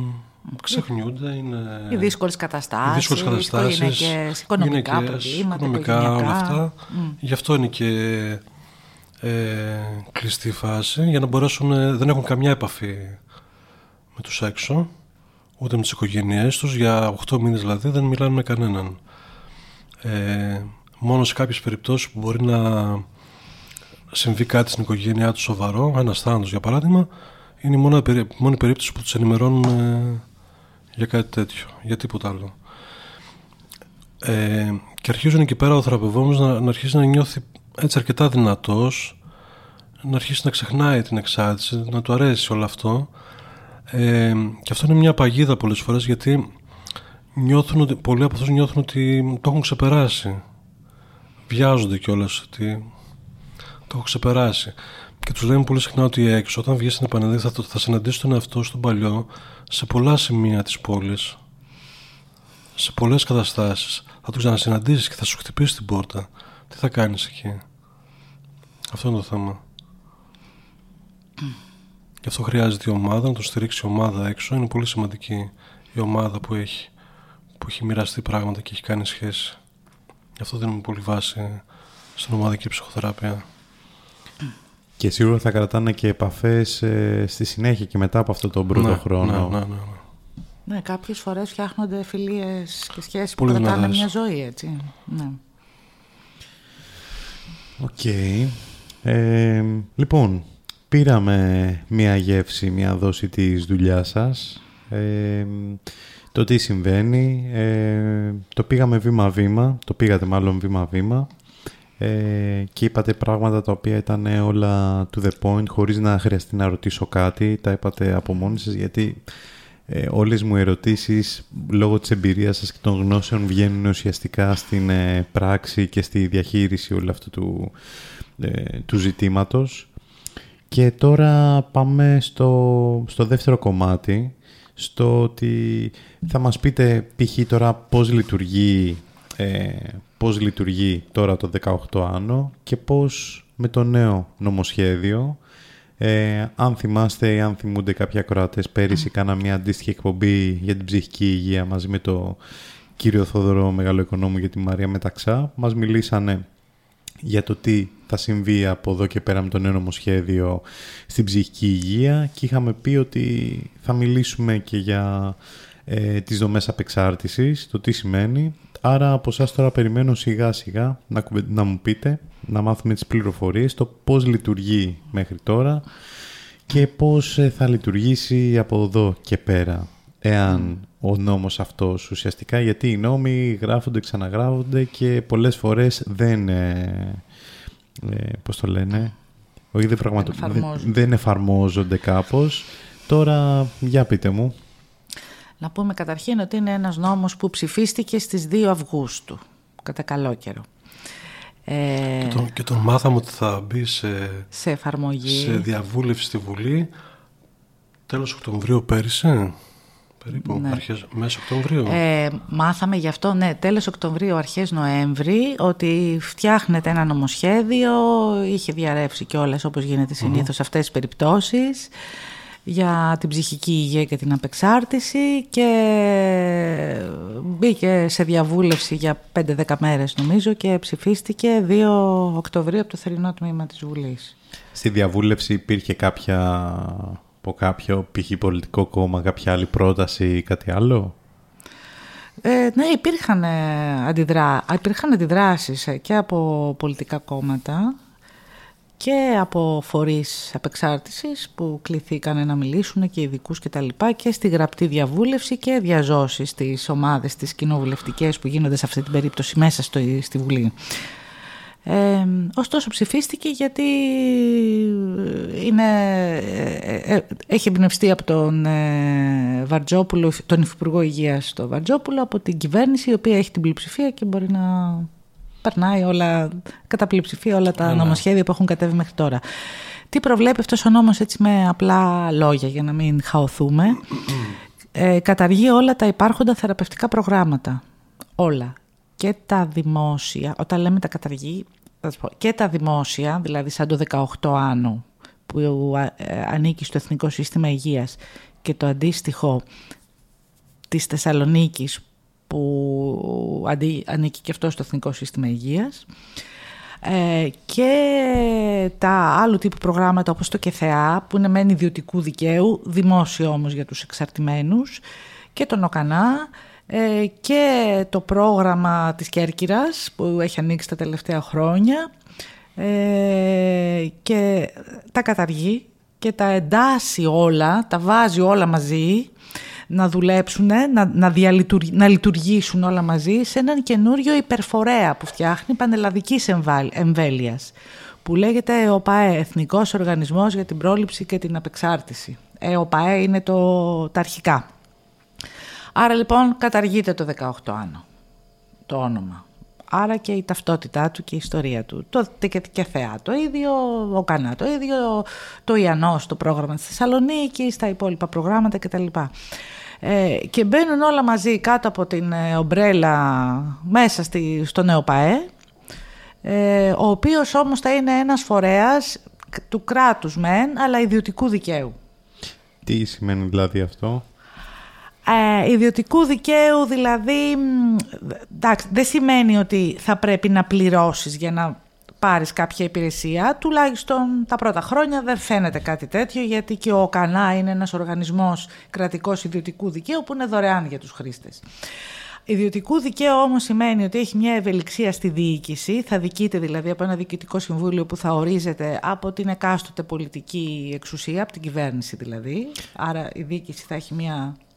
ξεχνιούνται, είναι... Οι δύσκολες καταστάσεις, οι δύσκολες καταστάσεις, οικογενειακές, οικονομικά γυναίκες, προβλήματα, οικονομικά, όλα οικογενειακά. αυτά. Γι' αυτό είναι και ε, κλειστή φάση, για να μπορέσουν, ε, δεν έχουν καμιά επαφή με τους έξω, ούτε με τις οικογένειές τους, για 8 μήνες δηλαδή δεν μιλάνε με κανέναν. Ε, μόνο σε κάποιες περιπτώσεις που μπορεί να συμβεί κάτι στην οικογένειά τους σοβαρό, ένας θάνατος για παράδειγμα, είναι η μόνη, περί- μόνη περίπτωση που τους ενημερώνουν ε, για κάτι τέτοιο, για τίποτα άλλο. Ε, και αρχίζουν εκεί πέρα ο θεραπευόμενος να, να αρχίσει να νιώθει έτσι αρκετά δυνατός, να αρχίσει να ξεχνάει την εξάρτηση, να του αρέσει όλο αυτό. Ε, και αυτό είναι μια παγίδα πολλές φορές γιατί νιώθουν ότι, πολλοί από αυτούς νιώθουν ότι το έχουν ξεπεράσει. Βιάζονται κιόλας ότι το έχω ξεπεράσει. Και τους λέμε πολύ συχνά ότι έξω, όταν βγει στην επανεδία, θα, θα συναντήσει τον εαυτό στον παλιό σε πολλά σημεία της πόλης. Σε πολλές καταστάσεις. Θα τον ξανασυναντήσεις και θα σου χτυπήσει την πόρτα. Τι θα κάνεις εκεί; Αυτό είναι το θέμα. Γι' αυτό χρειάζεται η ομάδα, να τον στηρίξει η ομάδα έξω. Είναι πολύ σημαντική η ομάδα που έχει, που έχει μοιραστεί πράγματα και έχει κάνει σχέση. Γι' αυτό δίνουμε πολύ βάση στην ομαδική ψυχοθεραπεία. Και σίγουρα θα κρατάνε και επαφές ε, στη συνέχεια και μετά από αυτό τον πρώτο Ναι, χρόνο. Ναι, ναι, ναι, ναι. Ναι, κάποιες φορές φτιάχνονται φιλίες και σχέσεις Πολύ που κρατάνε δυνατές. μια ζωή, έτσι. Ναι. Οκ. Ε, λοιπόν, πήραμε μία γεύση, μία δόση της δουλειάς σας. Ε, το τι συμβαίνει. Ε, το πήγαμε βήμα-βήμα. Το πήγατε μάλλον βήμα-βήμα. Ε, και είπατε πράγματα τα οποία ήταν όλα to the point χωρίς να χρειαστεί να ρωτήσω κάτι. Τα είπατε από μόνοι σας γιατί ε, όλες μου οι ερωτήσεις λόγω της εμπειρίας σας και των γνώσεων βγαίνουν ουσιαστικά στην ε, πράξη και στη διαχείριση όλου αυτού του, ε, του ζητήματος. Και τώρα πάμε στο, στο δεύτερο κομμάτι, στο ότι θα μας πείτε π.χ. τώρα πώς λειτουργεί, ε, πώς λειτουργεί τώρα το 18 άνω και πώς με το νέο νομοσχέδιο ε, αν θυμάστε ή αν θυμούνται κάποιοι ακροατές, πέρυσι κάνα μια αντίστοιχη εκπομπή για την ψυχική υγεία μαζί με το κύριο Θόδωρο Μεγαλοοικονόμου για τη Μαρία Μεταξά. Μας μιλήσανε για το τι θα συμβεί από εδώ και πέρα με το νέο νομοσχέδιο στην ψυχική υγεία και είχαμε πει ότι θα μιλήσουμε και για ε, τις δομές απεξάρτησης, το τι σημαίνει. Άρα από εσάς τώρα περιμένω σιγά σιγά να, κουβε- να μου πείτε, να μάθουμε τις πληροφορίες, το πώς λειτουργεί μέχρι τώρα και πώς ε, θα λειτουργήσει από εδώ και πέρα. εάν ο νόμος αυτός ουσιαστικά γιατί οι νόμοι γράφονται, ξαναγράφονται και πολλές φορές δεν, ε, ε, πώς το λένε, όχι δεν, πραγματο... Δεν εφαρμόζονται. δεν, δεν εφαρμόζονται κάπως. Τώρα, για πείτε μου. Να πούμε καταρχήν ότι είναι ένας νόμος που ψηφίστηκε στις 2 Αυγούστου, κατά καλό καιρό. Ε, Και τον, και τον μάθαμε ότι θα μπει σε, σε εφαρμογή. σε διαβούλευση στη Βουλή τέλος Οκτωβρίου πέρυσι. Περίπου, Ναι. αρχές, μέσα Οκτωβρίου. Ε, μάθαμε γι' αυτό, ναι, τέλος Οκτωβρίου, αρχές Νοέμβρη, ότι φτιάχνεται ένα νομοσχέδιο, είχε διαρρεύσει κιόλας όπως γίνεται συνήθως σε αυτές τις περιπτώσεις, για την ψυχική υγεία και την απεξάρτηση και μπήκε σε διαβούλευση για 5-10 μέρες νομίζω και ψηφίστηκε 2 Οκτωβρίου από το θερινό τμήμα της Βουλής. Στη διαβούλευση υπήρχε κάποια από κάποιο π.χ. πολιτικό κόμμα, κάποια άλλη πρόταση ή κάτι άλλο; Ε, ναι, υπήρχαν, ε, αντιδρά, υπήρχαν αντιδράσεις ε, και από πολιτικά κόμματα και από φορείς απεξάρτησης που κληθήκαν να μιλήσουν και ειδικούς και τα λοιπά και στη γραπτή διαβούλευση και διαζώσεις στις ομάδες τις κοινοβουλευτικές που γίνονται σε αυτή την περίπτωση μέσα στο, στη Βουλή. Ε, ωστόσο ψηφίστηκε γιατί είναι, ε, ε, έχει εμπνευστεί από τον ε, Βαρτζόπουλο, τον Υφυπουργό Υγείας το Βαρτζόπουλο, από την κυβέρνηση η οποία έχει την πλειοψηφία και μπορεί να περνάει όλα, κατά πλειοψηφία όλα τα νομοσχέδια που έχουν κατέβει μέχρι τώρα. Τι προβλέπει αυτός ο νόμος έτσι με απλά λόγια για να μην χαωθούμε. Ε, καταργεί όλα τα υπάρχοντα θεραπευτικά προγράμματα. Όλα. Και τα δημόσια, όταν λέμε τα καταργεί, θα σας πω, και τα δημόσια, δηλαδή σαν το 18 άνω, που ε, ανήκει στο Εθνικό Σύστημα Υγείας και το αντίστοιχο της Θεσσαλονίκης που αντί, ανήκει και αυτό στο Εθνικό Σύστημα Υγείας. Ε, και τα άλλου τύπου προγράμματα όπως το ΚΕΘΕΑ που είναι μεν ιδιωτικού δικαίου, δημόσιο όμως για τους εξαρτημένους και τον ΟΚΑΝΑ ε, και το πρόγραμμα της Κέρκυρας που έχει ανοίξει τα τελευταία χρόνια ε, και τα καταργεί και τα εντάσσει όλα, τα βάζει όλα μαζί να δουλέψουν, να, να, διαλειτουργ, να λειτουργήσουν όλα μαζί σε έναν καινούριο υπερφορέα που φτιάχνει πανελλαδικής εμβέλειας που λέγεται ΕΟΠΑΕ, Εθνικός Οργανισμός για την Πρόληψη και την Απεξάρτηση. ΕΟΠΑΕ είναι το, τα αρχικά. Άρα λοιπόν καταργείται το 18 άνω, το όνομα. Άρα και η ταυτότητά του και η ιστορία του. Το και θεά το ίδιο, ο Κανά το ίδιο, το Ιανός, το πρόγραμμα της Θεσσαλονίκης, τα υπόλοιπα προγράμματα κτλ. Ε, και μπαίνουν όλα μαζί κάτω από την ε, ομπρέλα μέσα στη, στο ΝΕΟΠΑΕ, ε, ο οποίος όμως θα είναι ένας φορέας του κράτους μεν, αλλά ιδιωτικού δικαίου. Τι σημαίνει δηλαδή αυτό; Ε, ιδιωτικού δικαίου δηλαδή εντάξει, δεν σημαίνει ότι θα πρέπει να πληρώσεις για να πάρεις κάποια υπηρεσία τουλάχιστον τα πρώτα χρόνια δεν φαίνεται κάτι τέτοιο γιατί και ο ΚΑΝΑ είναι ένας οργανισμός κρατικός ιδιωτικού δικαίου που είναι δωρεάν για τους χρήστες. Ιδιωτικού δικαίου όμως σημαίνει ότι έχει μια ευελιξία στη διοίκηση, θα διοικείται δηλαδή από ένα διοικητικό συμβούλιο που θα ορίζεται από την εκάστοτε πολιτική εξουσία, από την κυβέρνηση δηλαδή. Άρα η διοίκηση θα έχει μια ε,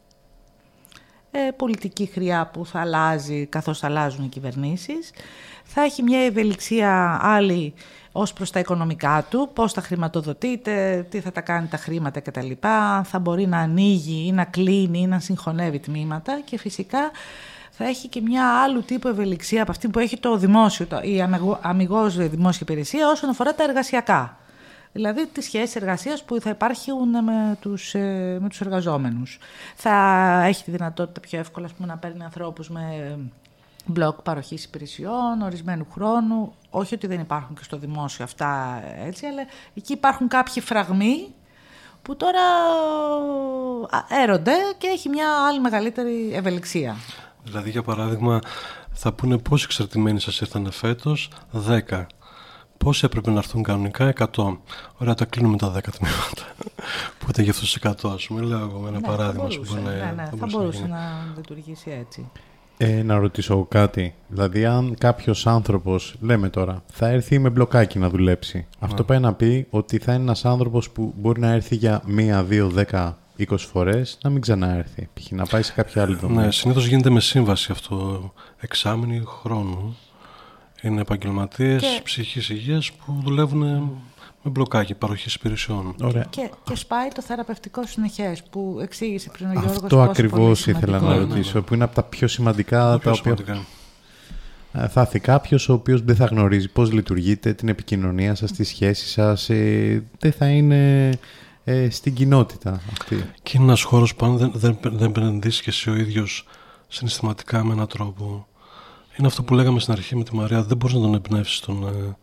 πολιτική χρειά που θα αλλάζει καθώς θα αλλάζουν οι κυβερνήσεις. Θα έχει μια ευελιξία άλλη ως προς τα οικονομικά του, πώς θα χρηματοδοτείται, τι θα τα κάνει τα χρήματα κτλ. Θα μπορεί να ανοίγει ή να κλείνει ή να συγχωνεύει τμήματα και φυσικά θα έχει και μια άλλου τύπου ευελιξία από αυτή που έχει το δημόσιο, το, η αμυγός δημόσια υπηρεσία όσον αφορά τα εργασιακά. Δηλαδή τις σχέσεις εργασίας που θα υπάρχουν με τους, με τους εργαζόμενους. Θα έχει τη δυνατότητα πιο εύκολα πούμε, να παίρνει ανθρώπους με μπλοκ παροχής υπηρεσιών, ορισμένου χρόνου. Όχι ότι δεν υπάρχουν και στο δημόσιο αυτά έτσι, αλλά εκεί υπάρχουν κάποιοι φραγμοί που τώρα έρονται και έχει μια άλλη μεγαλύτερη ευελιξία. Δηλαδή, για παράδειγμα, θα πούνε πόσοι εξαρτημένοι σας ήρθαν φέτος, 10. Πόσοι έπρεπε να έρθουν κανονικά, 100. Ωραία, τα κλείνουμε τα 10 τμήματα. *laughs* Πότε για αυτούς του 100, ας πούμε, λέω εγώ με ένα ναι, παράδειγμα. Θα μπορούσε, πούμε, ναι, ναι, θα μπορούσε να, να λειτουργήσει έτσι. Ε, να ρωτήσω κάτι. Δηλαδή, αν κάποιος άνθρωπος, λέμε τώρα, θα έρθει με μπλοκάκι να δουλέψει, αυτό πάει να πει ότι θα είναι ένας άνθρωπος που μπορεί να έρθει για μία, δύο, δέκα 20 φορές να μην ξαναέρθει. Π.χ. να πάει σε κάποια άλλη δομή. Ναι, συνήθως γίνεται με σύμβαση αυτό εξάμεινη χρόνου. Είναι επαγγελματίες Και- ψυχικής υγείας που δουλεύουν με μπλοκάκι παροχής υπηρεσιών. Ωραία. Και, και σπάει το θεραπευτικό συνεχές που εξήγησε πριν ο Γιώργος Αυτό πόσο ακριβώς πολύ ήθελα σημαντικό να είναι. ρωτήσω, που είναι από τα πιο σημαντικά Το τα πιο οποία σημαντικά. Ε, θα έρθει κάποιος ο οποίος δεν θα γνωρίζει πώς λειτουργείτε, την επικοινωνία σας, τη σχέση σας, ε, δεν θα είναι ε, στην κοινότητα αυτή. Και είναι ένας χώρος που αν δεν, δεν, δεν επενδύσεις και εσύ ο ίδιος συναισθηματικά με έναν τρόπο. Είναι αυτό που λέγαμε στην αρχή με τη Μαρία, δεν μπορείς να τον εμπνεύσεις τον, ε,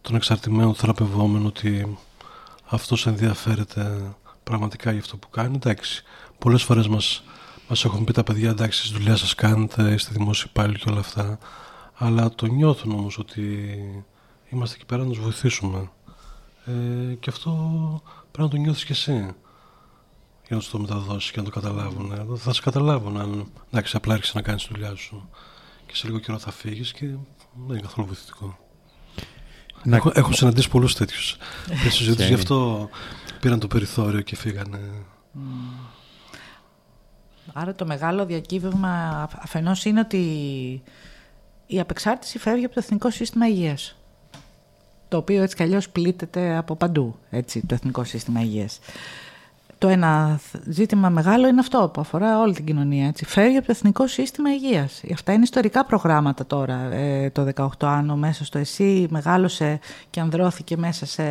τον εξαρτημένο, τον θεραπευόμενο ότι αυτός ενδιαφέρεται πραγματικά για αυτό που κάνει. Εντάξει, πολλές φορές μας, μας έχουν πει τα παιδιά, εντάξει, στη δουλειά σας κάνετε, είστε δημόσιοι υπάλληλοι και όλα αυτά. Αλλά το νιώθουν όμως ότι είμαστε εκεί πέρα να τους βοηθήσουμε. Ε, και αυτό πρέπει να το νιώθεις κι εσύ για να τους το μεταδώσεις και να το καταλάβουν. Ε, Θα σε καταλάβουν αν εντάξει, απλά άρχισε να κάνεις τη δουλειά σου και σε λίγο καιρό θα φύγεις και δεν είναι καθόλου βοηθητικό. Να- Έχω, έχω συναντήσει πολλούς τέτοιους *laughs* συζητήσει, Ξέρει. γι' αυτό πήραν το περιθώριο και φύγανε. Άρα το μεγάλο διακύβευμα αφ- αφενός είναι ότι η απεξάρτηση φεύγει από το Εθνικό Σύστημα Υγείας. Το οποίο έτσι κι αλλιώς πλήττεται από παντού, έτσι, το Εθνικό Σύστημα Υγείας. Το ένα θ- ζήτημα μεγάλο είναι αυτό που αφορά όλη την κοινωνία. Έτσι. Φεύγει από το Εθνικό Σύστημα Υγείας. Αυτά είναι ιστορικά προγράμματα τώρα. Ε, το 18 άνω μέσα στο ΕΣΥ μεγάλωσε και ανδρώθηκε μέσα σε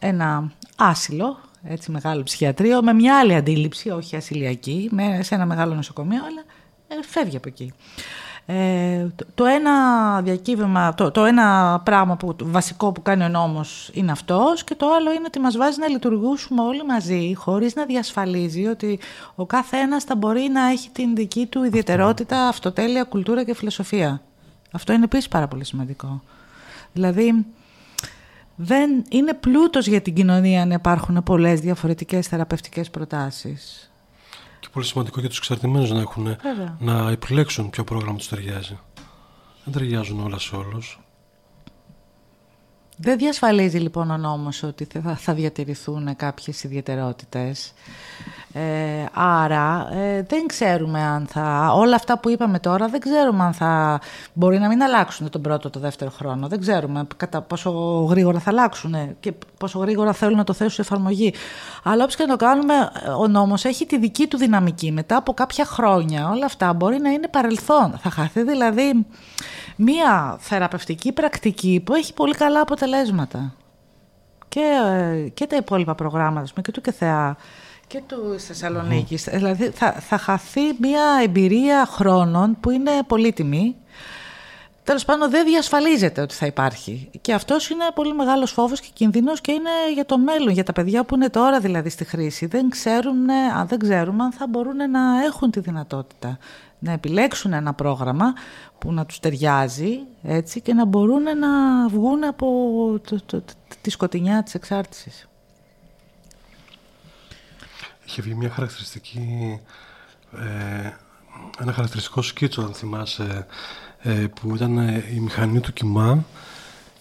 ένα άσυλο, έτσι μεγάλο ψυχιατρίο, με μια άλλη αντίληψη, όχι ασυλιακή, με, σε ένα μεγάλο νοσοκομείο, αλλά ε, φεύγει από εκεί. Ε, το, το ένα διακύβευμα, το, το ένα πράγμα που, το βασικό που κάνει ο νόμος είναι αυτός και το άλλο είναι ότι μας βάζει να λειτουργούσουμε όλοι μαζί χωρίς να διασφαλίζει ότι ο κάθε ένας θα μπορεί να έχει την δική του ιδιαιτερότητα, αυτοτέλεια, κουλτούρα και φιλοσοφία. Αυτό είναι επίσης πάρα πολύ σημαντικό. Δηλαδή, δεν είναι πλούτος για την κοινωνία να υπάρχουν πολλές διαφορετικές θεραπευτικές προτάσεις. Και πολύ σημαντικό για τους εξαρτημένους να, έχουν, Βέβαια. να επιλέξουν ποιο πρόγραμμα τους ταιριάζει. Δεν ταιριάζουν όλα σε όλους. Δεν διασφαλίζει λοιπόν ο νόμος ότι θα, θα διατηρηθούν κάποιες ιδιαιτερότητες. Ε, άρα ε, δεν ξέρουμε αν θα... Όλα αυτά που είπαμε τώρα δεν ξέρουμε αν θα... Μπορεί να μην αλλάξουν τον πρώτο, το δεύτερο χρόνο. Δεν ξέρουμε κατά πόσο γρήγορα θα αλλάξουν και πόσο γρήγορα θέλουν να το θέσουν σε εφαρμογή. Αλλά όπως και να το κάνουμε, ο νόμος έχει τη δική του δυναμική. Μετά από κάποια χρόνια όλα αυτά μπορεί να είναι παρελθόν. Θα χαθεί δηλαδή μία θεραπευτική πρακτική που έχει πολύ καλά αποτελέσματα. Και, ε, και τα υπόλοιπα προγράμματα, ας πούμε, και του ΚΕΘΕΑ και του Θεσσαλονίκης. Δηλαδή θα, θα χαθεί μία εμπειρία χρόνων που είναι πολύτιμη. Τέλος πάντων δεν διασφαλίζεται ότι θα υπάρχει. Και αυτός είναι πολύ μεγάλος φόβος και κινδύνος και είναι για το μέλλον, για τα παιδιά που είναι τώρα δηλαδή στη χρήση. Δεν ξέρουν, αν δεν ξέρουμε αν θα μπορούν να έχουν τη δυνατότητα να επιλέξουν ένα πρόγραμμα που να τους ταιριάζει έτσι, και να μπορούν να βγουν από το- το- το- τη σκοτεινιά της εξάρτησης. Είχε βγει μια χαρακτηριστική. Ε, ένα χαρακτηριστικό σκίτσο, αν θυμάσαι, ε, που ήταν ε, η μηχανή του κοιμά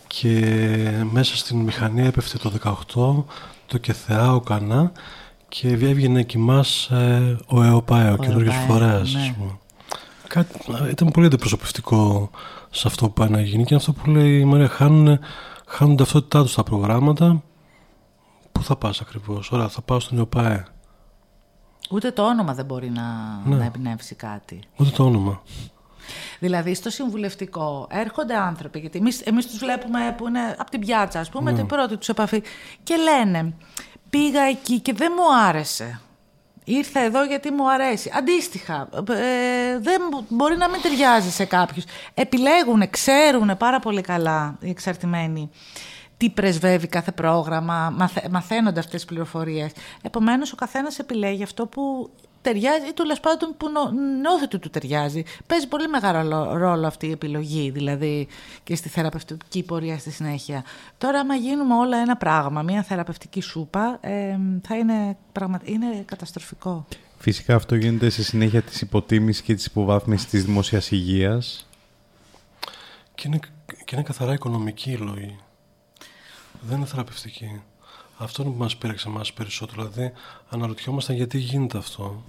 και μέσα στην μηχανή έπεφτε το 18 το ΚΕΘΕΑ, ο Κανά και έβγαινε κοιμάς ε, ο ΕΟΠΑΕ, ο καινούργιος ΕΟΠΑΕ, φορέας. ναι. ας πούμε. Κάτι, ήταν πολύ αντιπροσωπευτικό σε αυτό που πάει να γίνει και είναι αυτό που λέει η Μαρία, χάνουν, χάνουν ταυτότητά τους τα προγράμματα. Πού θα πας ακριβώς, ωραία, θα πάω στον ΕΟΠΑΕ. Ούτε το όνομα δεν μπορεί να, Ναι. να εμπνεύσει κάτι. Ούτε το όνομα. Δηλαδή στο συμβουλευτικό έρχονται άνθρωποι, γιατί εμείς, εμείς τους βλέπουμε που είναι από την πιάτσα, ας πούμε, την πρώτη τους επαφή και λένε πήγα εκεί και δεν μου άρεσε. Ήρθα εδώ γιατί μου αρέσει. Αντίστοιχα, ε, δεν, μπο- μπορεί να μην ταιριάζει σε κάποιους. Επιλέγουν, ξέρουν πάρα πολύ καλά οι εξαρτημένοι τι πρεσβεύει κάθε πρόγραμμα, μαθε, μαθαίνονται αυτές τις πληροφορίες. Επομένως, ο καθένας επιλέγει αυτό που ταιριάζει ή τουλάχιστον πάντων που νο, νιώθει ότι του ταιριάζει. Παίζει πολύ μεγάλο ρόλο αυτή η επιλογή, δηλαδή και στη θεραπευτική πορεία στη συνέχεια. Τώρα, άμα γίνουμε όλα ένα πράγμα, μια θεραπευτική σούπα, ε, θα είναι, πραγμα... είναι καταστροφικό. Φυσικά αυτό γίνεται σε συνέχεια της υποτίμησης και της υποβάθμισης της δημόσιας υγείας. Και είναι, και είναι καθαρά οικονομική η λόγη. Δεν είναι θεραπευτική. Αυτό είναι που μας πήραξε εμάς περισσότερο. Δηλαδή, αναρωτιόμασταν γιατί γίνεται αυτό.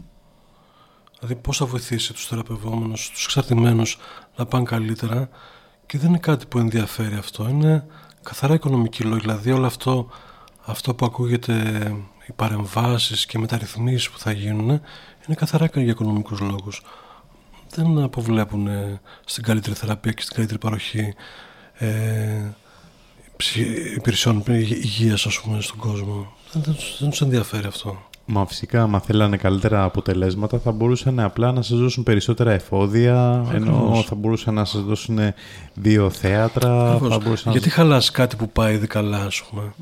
Δηλαδή, πώς θα βοηθήσει τους θεραπευόμενους, τους εξαρτημένους να πάνε καλύτερα. Και δεν είναι κάτι που ενδιαφέρει αυτό. Είναι καθαρά οικονομική λόγη. Δηλαδή, όλο αυτό, αυτό που ακούγεται, οι παρεμβάσεις και οι μεταρρυθμίσεις που θα γίνουν, είναι καθαρά για οικονομικούς λόγους. Δεν αποβλέπουν ε, στην καλύτερη θεραπεία και στην καλύτερη παροχή ε, ψυχ- υπηρεσιών υγείας ας πούμε στον κόσμο. Δεν, δεν, τους- δεν τους ενδιαφέρει αυτό. Μα φυσικά, άμα θέλανε καλύτερα αποτελέσματα, θα μπορούσαν απλά να σας δώσουν περισσότερα εφόδια, ενώ Ακριβώς. θα μπορούσαν να σας δώσουν δύο θέατρα, Ακριβώς. θα μπορούσαν Γιατί να... χαλάς κάτι που πάει ήδη καλά ας πούμε;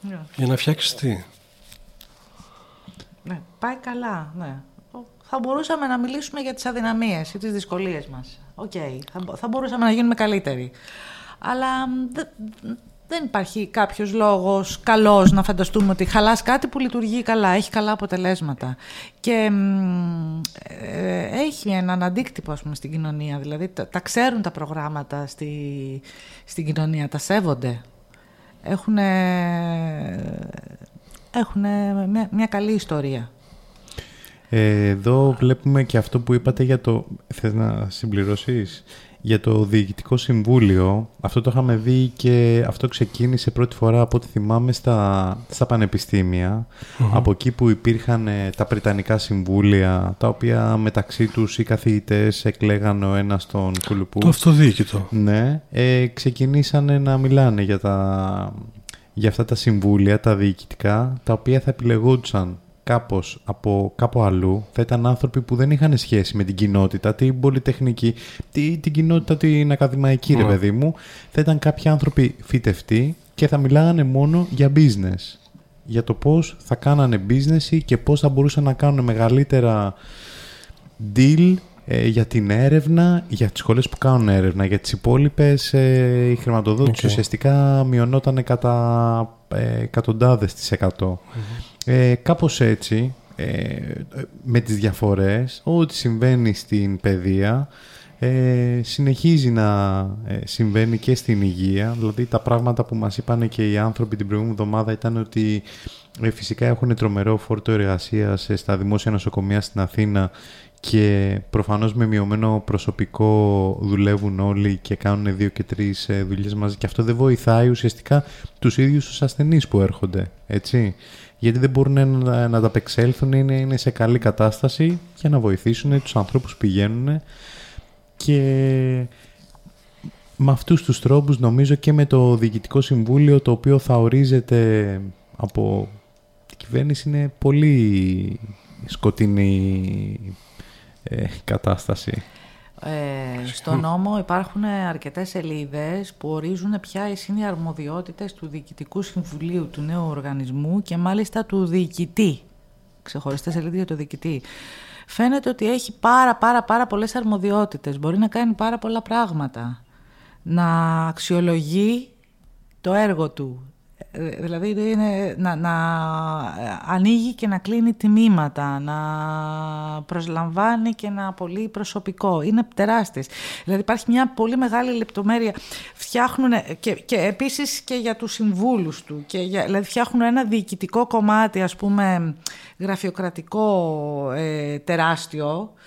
Ναι. Για να φτιάξεις τι; Ναι, πάει καλά, ναι. Θα μπορούσαμε να μιλήσουμε για τις αδυναμίες ή τις δυσκολίες μας. Οκ, θα, μπο- θα μπορούσαμε να γίνουμε καλύτεροι. Αλλά μ, δε- δεν υπάρχει κάποιος λόγος καλός να φανταστούμε ότι χαλάς κάτι που λειτουργεί καλά, έχει καλά αποτελέσματα. Και μ, ε, έχει έναν αντίκτυπο ας πούμε, στην κοινωνία. Δηλαδή τα, τα ξέρουν τα προγράμματα στη, στην κοινωνία, τα σέβονται. Έχουν, έχουν μια, μια καλή ιστορία. Ε, Εδώ βλέπουμε και αυτό που είπατε για το... Θες να συμπληρώσεις; Για το Διοικητικό Συμβούλιο, αυτό το είχαμε δει και αυτό ξεκίνησε πρώτη φορά από ό,τι θυμάμαι στα, στα πανεπιστήμια. Από εκεί που υπήρχαν ε, τα Πριτανικά Συμβούλια, τα οποία μεταξύ τους οι καθηγητές εκλέγαν ο ένας τον κουλουπούς. Το αυτοδιοίκητο. Ναι, ε, ξεκινήσανε να μιλάνε για, τα, για αυτά τα συμβούλια, τα διοικητικά, τα οποία θα επιλεγόντουσαν κάπως από κάπου αλλού. Θα ήταν άνθρωποι που δεν είχαν σχέση με την κοινότητα, την πολυτεχνική, τη, την κοινότητα την ακαδημαϊκή, ρε Ναι. παιδί μου. Θα ήταν κάποιοι άνθρωποι φυτευτοί και θα μιλάγανε μόνο για business. Για το πώς θα κάνανε business και πώς θα μπορούσαν να κάνουν μεγαλύτερα deal ε, για την έρευνα, για τις σχολές που κάνουν έρευνα. Για τις υπόλοιπες ε, η χρηματοδότηση Οκ. ουσιαστικά μειωνόταν κατά ε, εκατοντάδες της εκατό. Ε, κάπως έτσι, ε, με τις διαφορές, ό,τι συμβαίνει στην παιδεία ε, συνεχίζει να ε, συμβαίνει και στην υγεία. Δηλαδή τα πράγματα που μας είπαν και οι άνθρωποι την προηγούμενη εβδομάδα ήταν ότι ε, φυσικά έχουν τρομερό φόρτο εργασία στα δημόσια νοσοκομεία στην Αθήνα και προφανώς με μειωμένο προσωπικό δουλεύουν όλοι και κάνουν δύο και τρεις ε, δουλειές μαζί και αυτό δεν βοηθάει ουσιαστικά τους ίδιους τους ασθενείς που έρχονται, έτσι. Γιατί δεν μπορούν να, να τα απεξέλθουν, είναι, είναι σε καλή κατάσταση για να βοηθήσουν τους ανθρώπους που πηγαίνουν και με αυτούς τους τρόπους νομίζω και με το Διοικητικό Συμβούλιο το οποίο θα ορίζεται από την κυβέρνηση είναι πολύ σκοτεινή ε, κατάσταση. Ε, στο νόμο υπάρχουν αρκετές σελίδες που ορίζουν ποια είναι οι αρμοδιότητες του Διοικητικού Συμβουλίου του νέου οργανισμού και μάλιστα του διοικητή. Ξεχωριστές σελίδες για το διοικητή. Φαίνεται ότι έχει πάρα πάρα πάρα πολλές αρμοδιότητες. Μπορεί να κάνει πάρα πολλά πράγματα. Να αξιολογεί το έργο του. Ε, Δηλαδή είναι να, να ανοίγει και να κλείνει τιμήματα, να προσλαμβάνει και να απολύει προσωπικό. Είναι τεράστιες. Δηλαδή υπάρχει μια πολύ μεγάλη λεπτομέρεια. Φτιάχνουν και, και επίσης και για τους συμβούλους του. Και για, δηλαδή φτιάχνουν ένα διοικητικό κομμάτι, ας πούμε, γραφειοκρατικό ε, τεράστιο ε,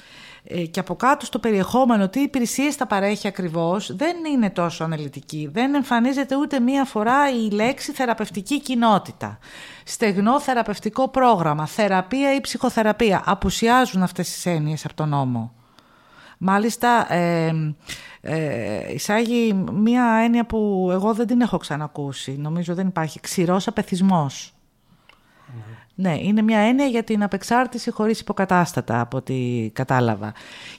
και από κάτω στο περιεχόμενο τι υπηρεσίες θα παρέχει ακριβώς δεν είναι τόσο αναλυτική. Δεν εμφανίζεται ούτε μία φορά η λέξη θεραπευτική κοινότητα. Στεγνό θεραπευτικό πρόγραμμα, θεραπεία ή ψυχοθεραπεία. Απουσιάζουν αυτές τις έννοιες από τον νόμο. Μάλιστα, ε, ε, εισάγει μία έννοια που εγώ δεν την έχω ξανακούσει. Νομίζω δεν υπάρχει. Ξηρός απεθισμός. Ναι, είναι μια έννοια για την απεξάρτηση χωρίς υποκατάστατα, από ό,τι κατάλαβα.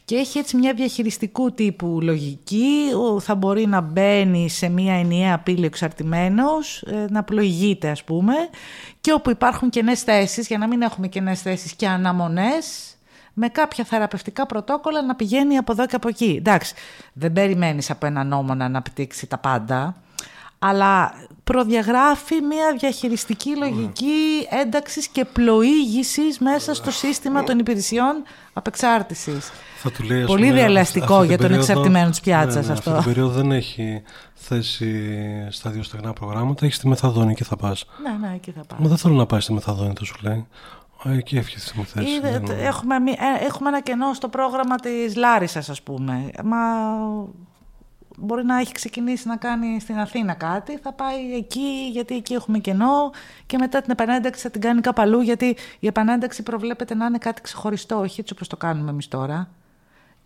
Και έχει έτσι μια διαχειριστικού τύπου λογική, ο- θα μπορεί να μπαίνει σε μια ενιαία πύλη εξαρτημένος, ε, να πλοηγείται ας πούμε, και όπου υπάρχουν κενές θέσεις, για να μην έχουμε κενές θέσεις και αναμονές, με κάποια θεραπευτικά πρωτόκολλα να πηγαίνει από εδώ και από εκεί. Εντάξει, δεν περιμένεις από ένα νόμο να αναπτύξει τα πάντα, αλλά προδιαγράφει μια διαχειριστική λογική ένταξης και πλοήγησης μέσα στο σύστημα των υπηρεσιών απεξάρτησης. Θα του λέει, ας Πολύ πούμε, διαλαστικό αυτή την για τον περίοδο- εξαρτημένο της πιάτσας ναι, ναι, αυτό. Αυτή την περίοδο δεν έχει θέση στα δύο στεγνά προγράμματα, έχεις στη μεθαδόνη και θα πας. Ναι, ναι, εκεί θα πάω. Μα δεν θέλω να πάει στη μεθαδόνη, το σου λέει. Α, εκεί έφυγε στη θέση. Είδε, δεν- τε- έχουμε, μη- ε, έχουμε ένα κενό στο πρόγραμμα της Λάρισας ας πούμε. Μα μπορεί να έχει ξεκινήσει να κάνει στην Αθήνα κάτι, θα πάει εκεί γιατί εκεί έχουμε κενό και μετά την επανένταξη θα την κάνει κάπου αλλού γιατί η επανένταξη προβλέπεται να είναι κάτι ξεχωριστό, όχι έτσι όπως το κάνουμε εμείς τώρα.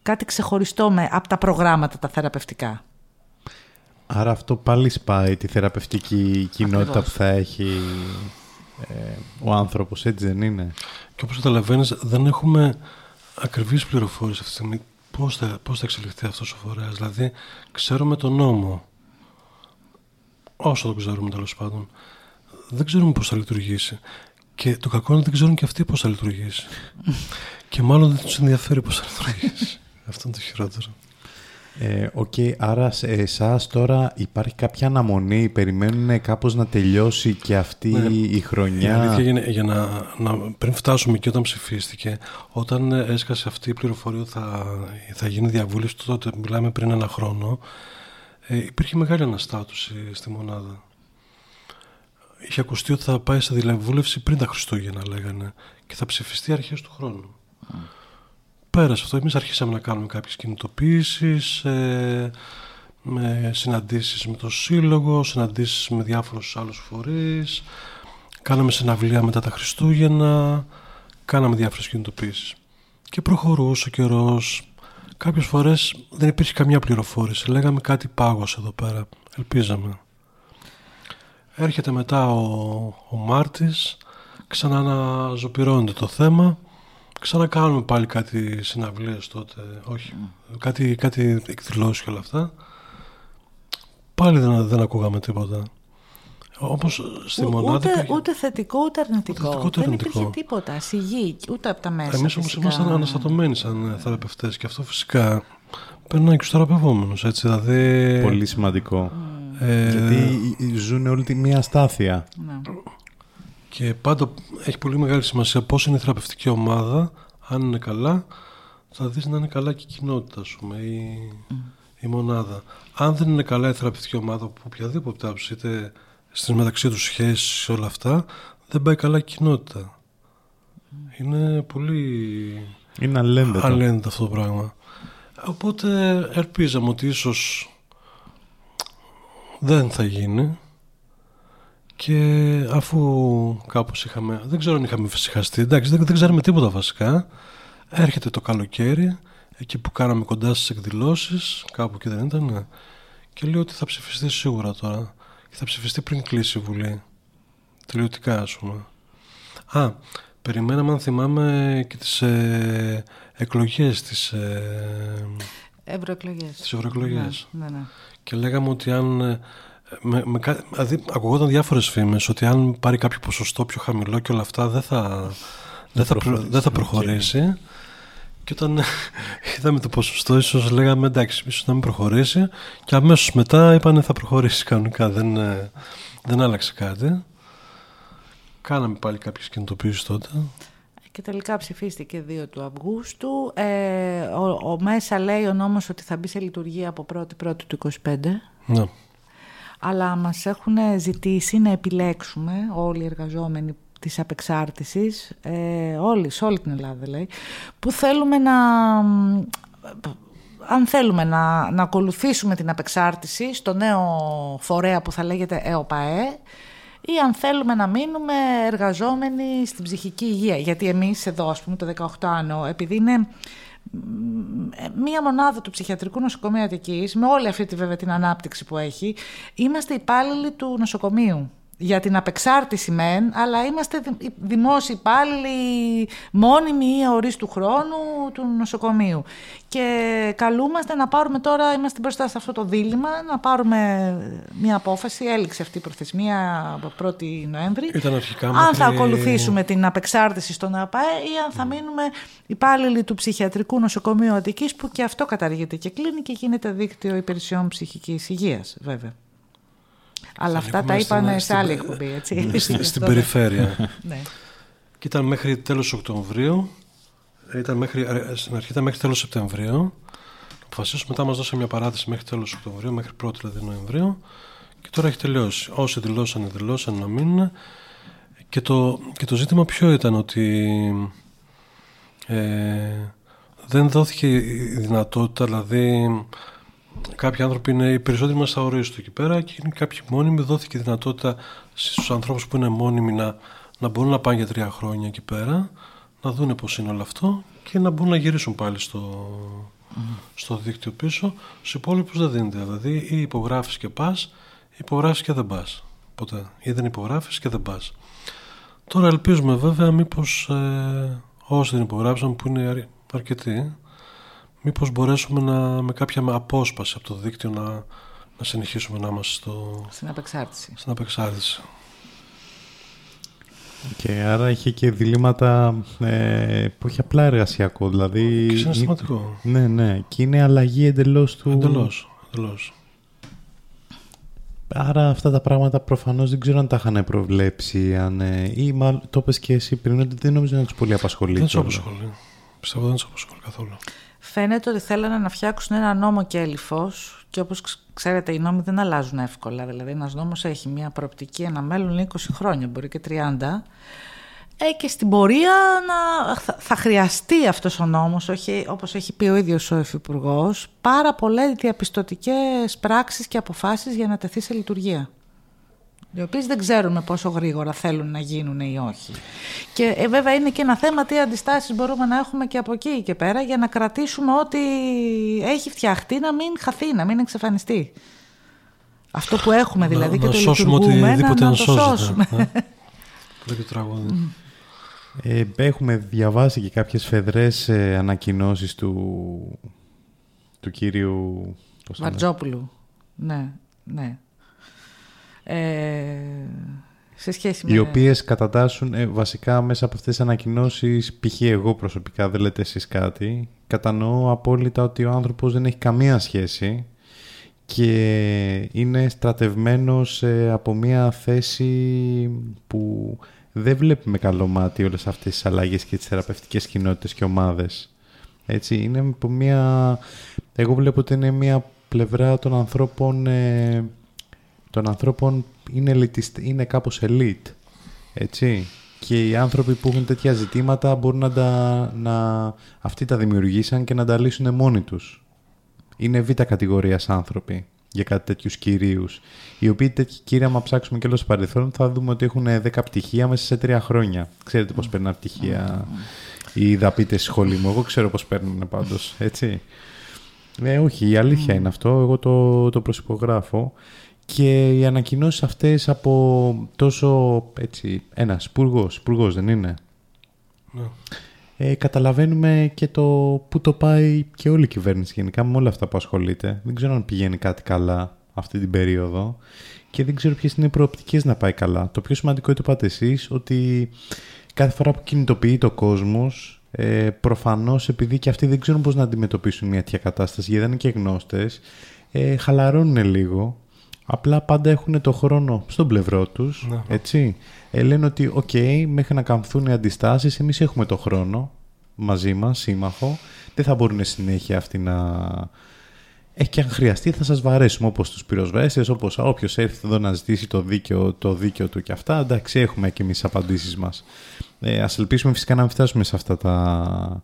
Κάτι ξεχωριστό με, από τα προγράμματα τα θεραπευτικά. Άρα αυτό πάλι σπάει τη θεραπευτική κοινότητα Ακριβώς. που θα έχει ε, ο άνθρωπος, έτσι δεν είναι; Και όπως καταλαβαίνεις δεν έχουμε ακριβείς πληροφορίες αυτή τη στιγμή πώς θα, πώς θα εξελιχθεί αυτός ο φορέας. Δηλαδή ξέρουμε τον νόμο, όσο το ξέρουμε τέλος πάντων. Δεν ξέρουμε πώς θα λειτουργήσει. Και το κακό είναι ότι δεν ξέρουν και αυτοί πώς θα λειτουργήσει. *laughs* και μάλλον δεν τους ενδιαφέρει πώς θα λειτουργήσει. Αυτό είναι το χειρότερο. Ε, Οκ, άρα σε εσάς τώρα υπάρχει κάποια αναμονή, περιμένουν κάπως να τελειώσει και αυτή Ναι. η Η χρονιά. αλήθεια είναι για να, να, πριν φτάσουμε και όταν ψηφίστηκε, όταν έσκασε αυτή η πληροφορία ότι θα, θα γίνει διαβούλευση, τότε μιλάμε πριν ένα χρόνο, ε, υπήρχε μεγάλη αναστάτωση στη μονάδα. Είχε ακουστεί ότι θα πάει σε διαβούλευση πριν τα Χριστούγεννα, λέγανε, και θα ψηφιστεί αρχές του χρόνου. Πέρασε αυτό. Εμείς αρχίσαμε να κάνουμε κάποιες κινητοποίησεις, ε, με συναντήσεις με το Σύλλογο, συναντήσεις με διάφορους άλλους φορείς, κάναμε συναυλία μετά τα Χριστούγεννα, κάναμε διάφορες κινητοποίησεις. Και προχωρούσε ο καιρός. Κάποιες φορές δεν υπήρχε καμιά πληροφόρηση. Λέγαμε κάτι πάγωσε εδώ πέρα. Ελπίζαμε. Έρχεται μετά ο, ο Μάρτης, ξαναναζωπυρώνεται το θέμα, ξανακάνουμε πάλι κάτι συναυλίες τότε, όχι, κάτι, κάτι εκδηλώσεις και όλα αυτά. Πάλι δεν, δεν ακούγαμε τίποτα. Όπως στη Ο- μονάδα... ούτε, υπήρχε- ούτε θετικό ούτε αρνητικό. Ούτε θετικό, ούτε Δεν αρνητικό. υπήρχε τίποτα. Σιγή, ούτε από τα μέσα. Εμείς όμως φυσικά. ήμασταν αναστατωμένοι σαν θεραπευτές και αυτό φυσικά περνάει και στους θεραπευόμενους, έτσι, δηλαδή... Πολύ σημαντικό. ε, Γιατί ζουν όλη τη μία αστάθεια. Ναι. Και πάντα έχει πολύ μεγάλη σημασία πώς είναι η θεραπευτική ομάδα, αν είναι καλά, θα δεις να είναι καλά και η κοινότητα, ας πούμε, η, η μονάδα. Αν δεν είναι καλά η θεραπευτική ομάδα, από οποιαδήποτε άποψη, είτε στις μεταξύ τους σχέσεις, όλα αυτά, δεν πάει καλά η κοινότητα. Είναι πολύ Είναι αλληλένδετο. αλληλένδετο αυτό το πράγμα. Οπότε ελπίζαμε ότι ίσως δεν θα γίνει και αφού κάπως είχαμε, δεν ξέρω αν είχαμε φυσικαστεί, εντάξει δεν, δεν ξέρουμε τίποτα βασικά, έρχεται το καλοκαίρι, εκεί που κάναμε κοντά στις εκδηλώσεις, κάπου εκεί δεν ήταν, και λέει ότι θα ψηφιστεί σίγουρα τώρα και θα ψηφιστεί πριν κλείσει η Βουλή, τελειωτικά ας πούμε. Α, περιμέναμε αν θυμάμαι και τις ε, εκλογές τις, ε, Ευρωεκλογές. τις ευρωεκλογές. Ναι, ναι, ναι. Και λέγαμε ότι αν. Ε, Με, με, κα- δηλαδή, ακουγόταν διάφορες φήμες ότι αν πάρει κάποιο ποσοστό πιο χαμηλό και όλα αυτά δεν θα, δεν θα, προ- προχωρήσει, δεν θα οκ. προχωρήσει. Και όταν *laughs* είδαμε το ποσοστό, ίσως λέγαμε εντάξει, ίσως να μην προχωρήσει. Και αμέσως μετά είπανε θα προχωρήσει κανονικά. Δεν, ε, δεν άλλαξε κάτι. Κάναμε πάλι κάποιες κινητοποιήσεις τότε. Και τελικά ψηφίστηκε 2 του Αυγούστου. Ε, ο, ο Μέσα λέει ο νόμος ότι θα μπει σε λειτουργία από 1η Πρώτη του 25. Ναι. Αλλά μας έχουν ζητήσει να επιλέξουμε όλοι οι εργαζόμενοι της απεξάρτησης, ε, όλοι, σε όλη την Ελλάδα λέει, που θέλουμε να... Αν θέλουμε να, να ακολουθήσουμε την απεξάρτηση στο νέο φορέα που θα λέγεται ΕΟΠΑΕ ή αν θέλουμε να μείνουμε εργαζόμενοι στην ψυχική υγεία. Γιατί εμείς εδώ, ας πούμε, το 18 άνω, επειδή είναι μία μονάδα του ψυχιατρικού νοσοκομείου Αττικής, με όλη αυτή τη βέβαια την ανάπτυξη που έχει, είμαστε υπάλληλοι του νοσοκομείου. Για την απεξάρτηση μεν, αλλά είμαστε δη- δημόσιοι υπάλληλοι μόνιμοι ή αορίστου χρόνου του νοσοκομείου. Και καλούμαστε να πάρουμε τώρα, είμαστε μπροστά σε αυτό το δίλημα, να πάρουμε μια απόφαση, έληξε αυτή η προθεσμία από 1η Νοέμβρη. Ήταν αρχικά Αν μέχρι- θα ακολουθήσουμε την απεξάρτηση στον ΑΠΑΕ ή αν θα μείνουμε υπάλληλοι του ψυχιατρικού νοσοκομείου Αττικής που και αυτό καταργείται και κλείνει και γίνεται δίκτυο υπηρεσιών ψυχικής υγείας βέβαια. Αλλά αυτά ανήκουμε τα είπαν στην- σε άλλη στην- εκπομπή, έτσι. στην, *laughs* στην περιφέρεια. Ναι. Και ήταν μέχρι τέλος Οκτωβρίου. Ήταν μέχρι, ε, στην αρχή ήταν μέχρι τέλος Σεπτεμβρίου. Αποφασίσαμε μετά μας δώσαμε μια παράτηση μέχρι τέλος Οκτωβρίου, μέχρι 1η δηλαδή Νοεμβρίου. Και τώρα έχει τελειώσει. Όσοι δηλώσανε, δηλώσανε να μείνουν. Και το, και το ζήτημα ποιο ήταν ότι ε, δεν δόθηκε η δυνατότητα, δηλαδή κάποιοι άνθρωποι είναι, οι περισσότεροι μας θα ορίσουν εκεί πέρα και είναι κάποιοι μόνιμοι, δόθηκε η δυνατότητα στους ανθρώπους που είναι μόνιμοι να, να μπορούν να πάνε για τρία χρόνια εκεί πέρα, να δούνε πώς είναι όλο αυτό και να μπορούν να γυρίσουν πάλι στο, στο δίκτυο πίσω. Στους υπόλοιπους δεν δίνεται, δηλαδή ή υπογράφεις και πας, ή υπογράφεις και δεν πας. Ποτέ. Ή δεν υπογράφεις και δεν πας. Τώρα ελπίζουμε βέβαια μήπως ε, όσοι δεν υπογράψαν που είναι αρ- αρκετοί μήπως μπορέσουμε να, με κάποια απόσπαση από το δίκτυο να, να συνεχίσουμε να είμαστε στο, Στην απεξάρτηση. στην απεξάρτηση. Και άρα είχε και διλήμματα ε, που έχει απλά εργασιακό. Δηλαδή, Και συναισθηματικό. Ναι, ναι. Και είναι αλλαγή εντελώς του... Εντελώς, εντελώς. Άρα αυτά τα πράγματα προφανώς δεν ξέρω αν τα είχαν προβλέψει αν, ε, ή μάλλον το είπες και εσύ πριν ότι δεν νομίζω να τους πολύ απασχολεί. Δεν τους κιόλας. απασχολεί. Πιστεύω δεν τους απασχολεί καθόλου. Φαίνεται ότι θέλανε να φτιάξουν ένα νόμο και έλυφος και όπως ξ- ξέρετε οι νόμοι δεν αλλάζουν εύκολα. Δηλαδή ένας νόμος έχει μια προοπτική, ένα μέλλον 20 χρόνια, μπορεί και 30. Ε, και στην πορεία να, θα, θα χρειαστεί αυτός ο νόμος, όχι, όπως έχει πει ο ίδιος ο Υφυπουργός, πάρα πολλές διαπιστωτικές πράξεις και αποφάσεις για να τεθεί σε λειτουργία. Οι οποίες δεν ξέρουμε πόσο γρήγορα θέλουν να γίνουν ή όχι. Και ε, βέβαια είναι και ένα θέμα τι αντιστάσεις μπορούμε να έχουμε και από εκεί και πέρα για να κρατήσουμε ό,τι έχει φτιαχτεί να μην χαθεί, να μην εξαφανιστεί. Αυτό που έχουμε δηλαδή να, και να το σώσουμε λειτουργούμε, να, οτιδήποτε να αν το σώζεται. σώσουμε. ε. Που λέει και το τραγούδι. Ε, έχουμε διαβάσει και κάποιες φεδρές ε, ανακοινώσεις του, του κύριου... πώς το λένε, Βαρτζόπουλου. Ναι, ναι. Ε, σε σχέση με... Οι οποίες κατατάσσουν ε, βασικά μέσα από αυτές τις ανακοινώσεις, π.χ. εγώ προσωπικά, δεν λέτε εσείς κάτι, κατανοώ απόλυτα ότι ο άνθρωπος δεν έχει καμία σχέση και είναι στρατευμένος ε, από μια θέση που δεν βλέπει με καλό μάτι όλες αυτές τις αλλαγές και τις θεραπευτικές κοινότητες και ομάδες. Έτσι, είναι από μια... Εγώ βλέπω ότι είναι μια πλευρά των ανθρώπων ε, των ανθρώπων είναι, elitist, είναι κάπως elite. Έτσι. Και οι άνθρωποι που έχουν τέτοια ζητήματα μπορούν να τα... Να, αυτοί τα δημιουργήσαν και να τα λύσουν μόνοι τους. Είναι β' κατηγορίας άνθρωποι για κάτι τέτοιους κυρίους. Οι οποίοι τέτοιοι κύριοι, άμα ψάξουμε και όλος στο παρελθόν, θα δούμε ότι έχουν 10 πτυχία μέσα σε 3 χρόνια. Ξέρετε πώς παίρνουν πτυχία οι δαπίτες στη σχολή μου. Εγώ ξέρω πώς παίρνουν πάντως. Έτσι. Ναι, όχι, η αλήθεια είναι αυτό. Εγώ το, το προσυπογράφω. Και οι ανακοινώσεις αυτές από τόσο, έτσι, ένας υπουργός, υπουργός δεν είναι; Ναι. Ε, καταλαβαίνουμε και το πού το πάει και όλη η κυβέρνηση γενικά με όλα αυτά που ασχολείται. Δεν ξέρω αν πηγαίνει κάτι καλά αυτή την περίοδο και δεν ξέρω ποιες είναι οι προοπτικές να πάει καλά. Το πιο σημαντικό είναι το πάτε εσείς ότι κάθε φορά που κινητοποιείται ο κόσμος ε, προφανώς επειδή και αυτοί δεν ξέρουν πώς να αντιμετωπίσουν μια τέτοια κατάσταση γιατί δεν είναι και γνώστες ε, χαλαρώνουν λίγο Απλά πάντα έχουν το χρόνο στον πλευρό τους, Ναι. έτσι. Ε, λένε ότι, οκ, μέχρι να καμφθούν οι αντιστάσεις, εμείς έχουμε το χρόνο μαζί μας, σύμμαχο. Δεν θα μπορούν συνέχεια αυτοί να... Ε, και αν χρειαστεί θα σας βαρέσουμε όπως τους πυροσβέστες, όπως όποιος έρθει εδώ να ζητήσει το δίκαιο, το δίκαιο του και αυτά. Εντάξει, έχουμε και εμείς τις απαντήσεις μας. Ε, ας ελπίσουμε φυσικά να μην φτάσουμε σε αυτά τα...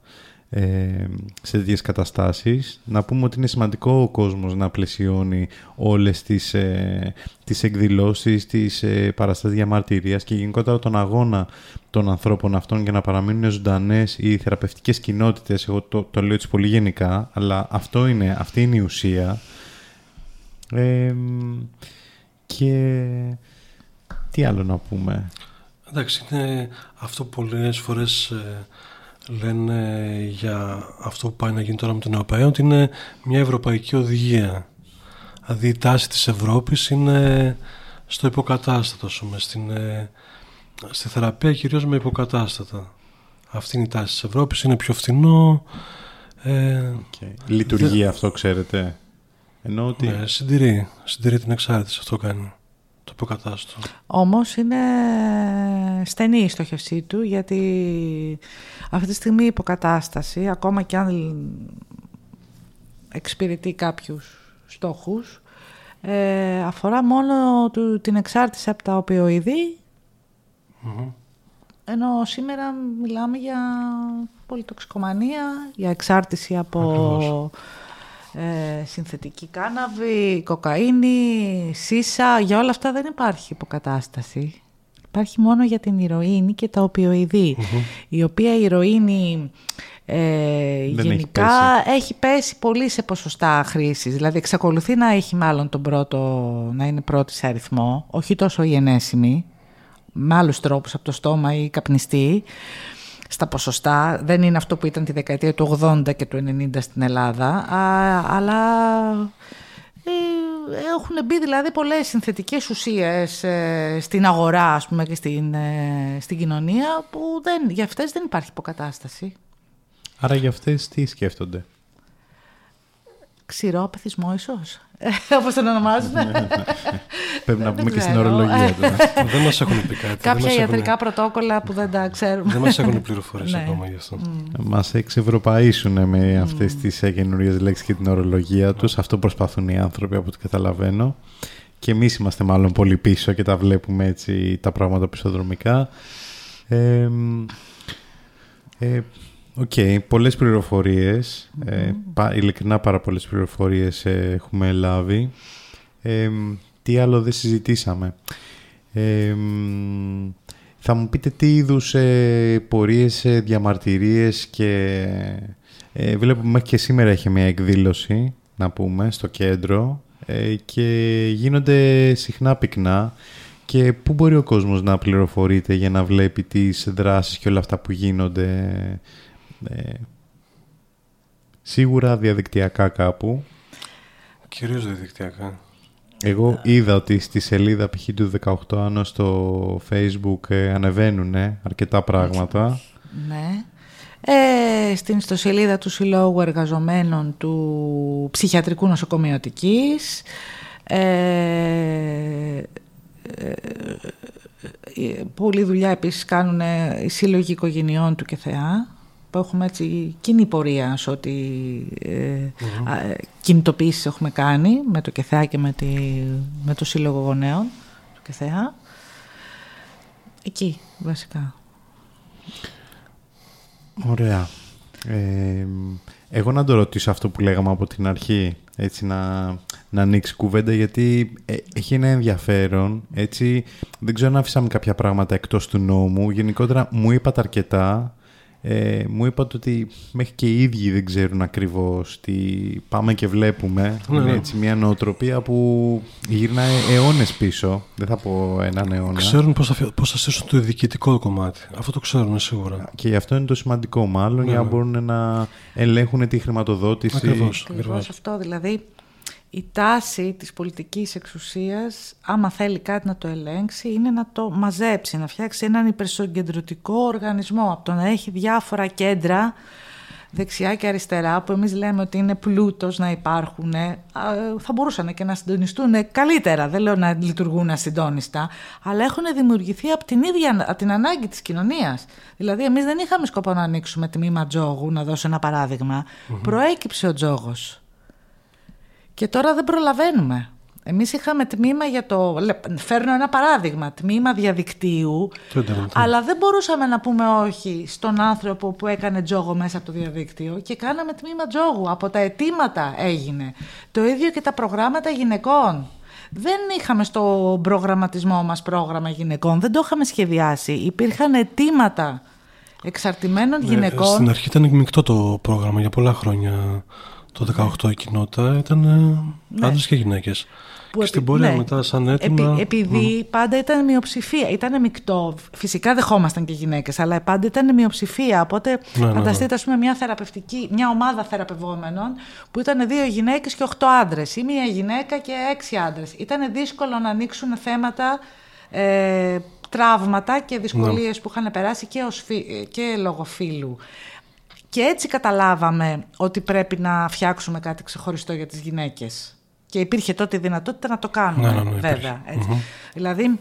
Ε, σε τέτοιες καταστάσεις να πούμε ότι είναι σημαντικό ο κόσμος να πλαισιώνει όλες τις, ε, τις εκδηλώσεις, τις ε, παραστάσεις διαμαρτυρίας και γενικότερα τον αγώνα των ανθρώπων αυτών για να παραμείνουν ζωντανές οι θεραπευτικές κοινότητες. Εγώ το, το λέω έτσι πολύ γενικά, αλλά αυτό είναι, αυτή είναι η ουσία. Ε, και τι άλλο να πούμε; Εντάξει, είναι αυτό που πολλές φορές ε, λένε για αυτό που πάει να γίνει τώρα με τον ΕΟΠΑΕ ότι είναι μια ευρωπαϊκή οδηγία. Δηλαδή η τάση της Ευρώπης είναι στο υποκατάστατο, ας πούμε, στην, ε, στη θεραπεία κυρίως με υποκατάστατα. Αυτή είναι η τάση της Ευρώπης, είναι πιο φθηνό. Ε, Λειτουργεί αυτό, ξέρετε. Ενώ ότι... ναι, συντηρεί, συντηρεί την εξάρτηση, αυτό κάνει. το υποκατάστατο. Όμως είναι στενή η στόχευσή του γιατί αυτή τη στιγμή η υποκατάσταση, ακόμα και αν εξυπηρετεί κάποιους στόχους, ε, αφορά μόνο του, την εξάρτηση από τα οπιοειδή, ενώ σήμερα μιλάμε για πολυτοξικομανία, για εξάρτηση από ε, συνθετική κάναβη, κοκαίνη, σύσα, για όλα αυτά δεν υπάρχει υποκατάσταση. Υπάρχει μόνο για την ηρωίνη και τα οπιοειδή, η οποία η ηρωίνη ε, γενικά έχει πέσει. πολύ σε ποσοστά χρήσης. Δηλαδή εξακολουθεί να έχει μάλλον τον πρώτο, να είναι πρώτη σε αριθμό, όχι τόσο η ενέσιμη, με άλλους τρόπους από το στόμα ή καπνιστή στα ποσοστά. Δεν είναι αυτό που ήταν τη δεκαετία του 80 και του 90 στην Ελλάδα, α, αλλά ε, έχουν μπει δηλαδή πολλές συνθετικές ουσίες ε, στην αγορά ας πούμε, και στην, ε, στην κοινωνία που δεν, για αυτές δεν υπάρχει υποκατάσταση. Άρα για αυτές τι σκέφτονται; Ξηρό πεθυσμό ίσως. Όπως τον ονομάζουν. Πρέπει να Δεν πούμε και στην ξέρω. ορολογία *laughs* τώρα. δεν μας έχουν πει κάτι. δεν Κάποια μας ιατρικά έχουν- πρωτόκολλα που δεν τα ξέρουμε. Δεν μας έχουν πληροφορίες Ναι. ακόμα γι' αυτό. Μας εξευρωπαΐσουν με αυτές τις ε, καινούριες λέξεις και την ορολογία τους. Αυτό προσπαθούν οι άνθρωποι από ό,τι καταλαβαίνω. Και εμείς είμαστε μάλλον πολύ πίσω και τα βλέπουμε έτσι τα πράγματα πισωδρομικά. Ε, μ, ε, Οκ, πολλές πληροφορίες, ε, πα- ειλικρινά πάρα πολλές πληροφορίες ε, έχουμε λάβει. Ε, μ, τι άλλο δεν συζητήσαμε. Ε, μ, θα μου πείτε τι είδους ε, πορείες, ε, διαμαρτυρίες και ε, βλέπουμε μέχρι και σήμερα έχει μια εκδήλωση, να πούμε, στο κέντρο ε, και γίνονται συχνά πυκνά και πού μπορεί ο κόσμος να πληροφορείται για να βλέπει τις δράσεις και όλα αυτά που γίνονται ε, σίγουρα διαδικτυακά κάπου. Κυρίως διαδικτυακά. Εγώ είδα ότι στη σελίδα π.χ. του 18 άνω στο facebook ε, ανεβαίνουν αρκετά πράγματα. Ναι. Ε, στην ιστοσελίδα του Συλλόγου Εργαζομένων του Ψυχιατρικού Νοσοκομειωτικής ε, ε, ε, πολλή δουλειά επίσης κάνουν οι σύλλογοι οικογενειών του και θεά που έχουμε έτσι κοινή πορεία σε ό,τι ε, α, ε, κινητοποιήσεις έχουμε κάνει με το ΚΕΘΑ και με, τη, με το Σύλλογο Γονέων του ΚΕΘΑ. Εκεί βασικά. Ωραία. Ε, εγώ να το ρωτήσω αυτό που λέγαμε από την αρχή, έτσι να, να ανοίξει κουβέντα, γιατί ε, έχει ένα ενδιαφέρον, έτσι, δεν ξέρω αν αφήσαμε κάποια πράγματα εκτός του νόμου, γενικότερα μου είπατε αρκετά, ε, μου είπατε ότι μέχρι και οι ίδιοι δεν ξέρουν ακριβώς τι πάμε και βλέπουμε. Ναι, Είναι ναι. έτσι μια νοοτροπία που γυρνάει αιώνες πίσω, δεν θα πω έναν αιώνα. Ξέρουν πώς θα, φυ- πώς θα στήσουν το διοικητικό κομμάτι. Αυτό το ξέρουν σίγουρα. Και γι' αυτό είναι το σημαντικό μάλλον, Ναι, για να ναι. μπορούν να ελέγχουν τη χρηματοδότηση. Ακριβώς. Ακριβώς αυτό, δηλαδή η τάση της πολιτικής εξουσίας, άμα θέλει κάτι να το ελέγξει, είναι να το μαζέψει, να φτιάξει έναν υπερσογκεντρωτικό οργανισμό, από το να έχει διάφορα κέντρα δεξιά και αριστερά, που εμείς λέμε ότι είναι πλούτος να υπάρχουν, ε, α, θα μπορούσαν και να συντονιστούν καλύτερα, δεν λέω να λειτουργούν ασυντόνιστα, αλλά έχουν δημιουργηθεί από την ίδια από την ανάγκη της κοινωνίας. Δηλαδή εμείς δεν είχαμε σκοπό να ανοίξουμε τμήμα τζόγου, να δώσω ένα παράδειγμα. Προέκυψε ο τζόγος. Και τώρα δεν προλαβαίνουμε. Εμείς είχαμε τμήμα για το... λε- Φέρνω ένα παράδειγμα. Τμήμα διαδικτύου. Το ίντερνετ. Αλλά δεν μπορούσαμε να πούμε όχι στον άνθρωπο που έκανε τζόγο μέσα από το διαδίκτυο και κάναμε τμήμα τζόγου. Από τα αιτήματα έγινε. Το ίδιο και τα προγράμματα γυναικών. Δεν είχαμε στο προγραμματισμό μας πρόγραμμα γυναικών. Δεν το είχαμε σχεδιάσει. Υπήρχαν αιτήματα εξαρτημένων Ναι, γυναικών. Στην αρχή ήταν μεικτό το πρόγραμμα για πολλά χρόνια. Το 18 η κοινότητα ήταν ναι. άντρες και γυναίκες. Που και στην επί- πορεία ναι. μετά σαν έτοιμα... Επει- επειδή πάντα ήταν μειοψηφία, ήταν μεικτό. Φυσικά δεχόμασταν και γυναίκες, αλλά πάντα ήταν μειοψηφία. Οπότε Ναι, ναι, ναι. φανταστείτε, ας πούμε, μια θεραπευτική, μια ομάδα θεραπευόμενων που ήταν δύο γυναίκες και οχτώ άντρες ή μια γυναίκα και έξι άντρες. Ήταν δύσκολο να ανοίξουν θέματα, ε, τραύματα και δυσκολίες Ναι. που είχαν περάσει και, ως φι- και λόγω φύλου. Και έτσι καταλάβαμε ότι πρέπει να φτιάξουμε κάτι ξεχωριστό για τις γυναίκες. Και υπήρχε τότε η δυνατότητα να το κάνουμε, Ναι, ναι, ναι, βέβαια. υπήρχε. Έτσι. Δηλαδή,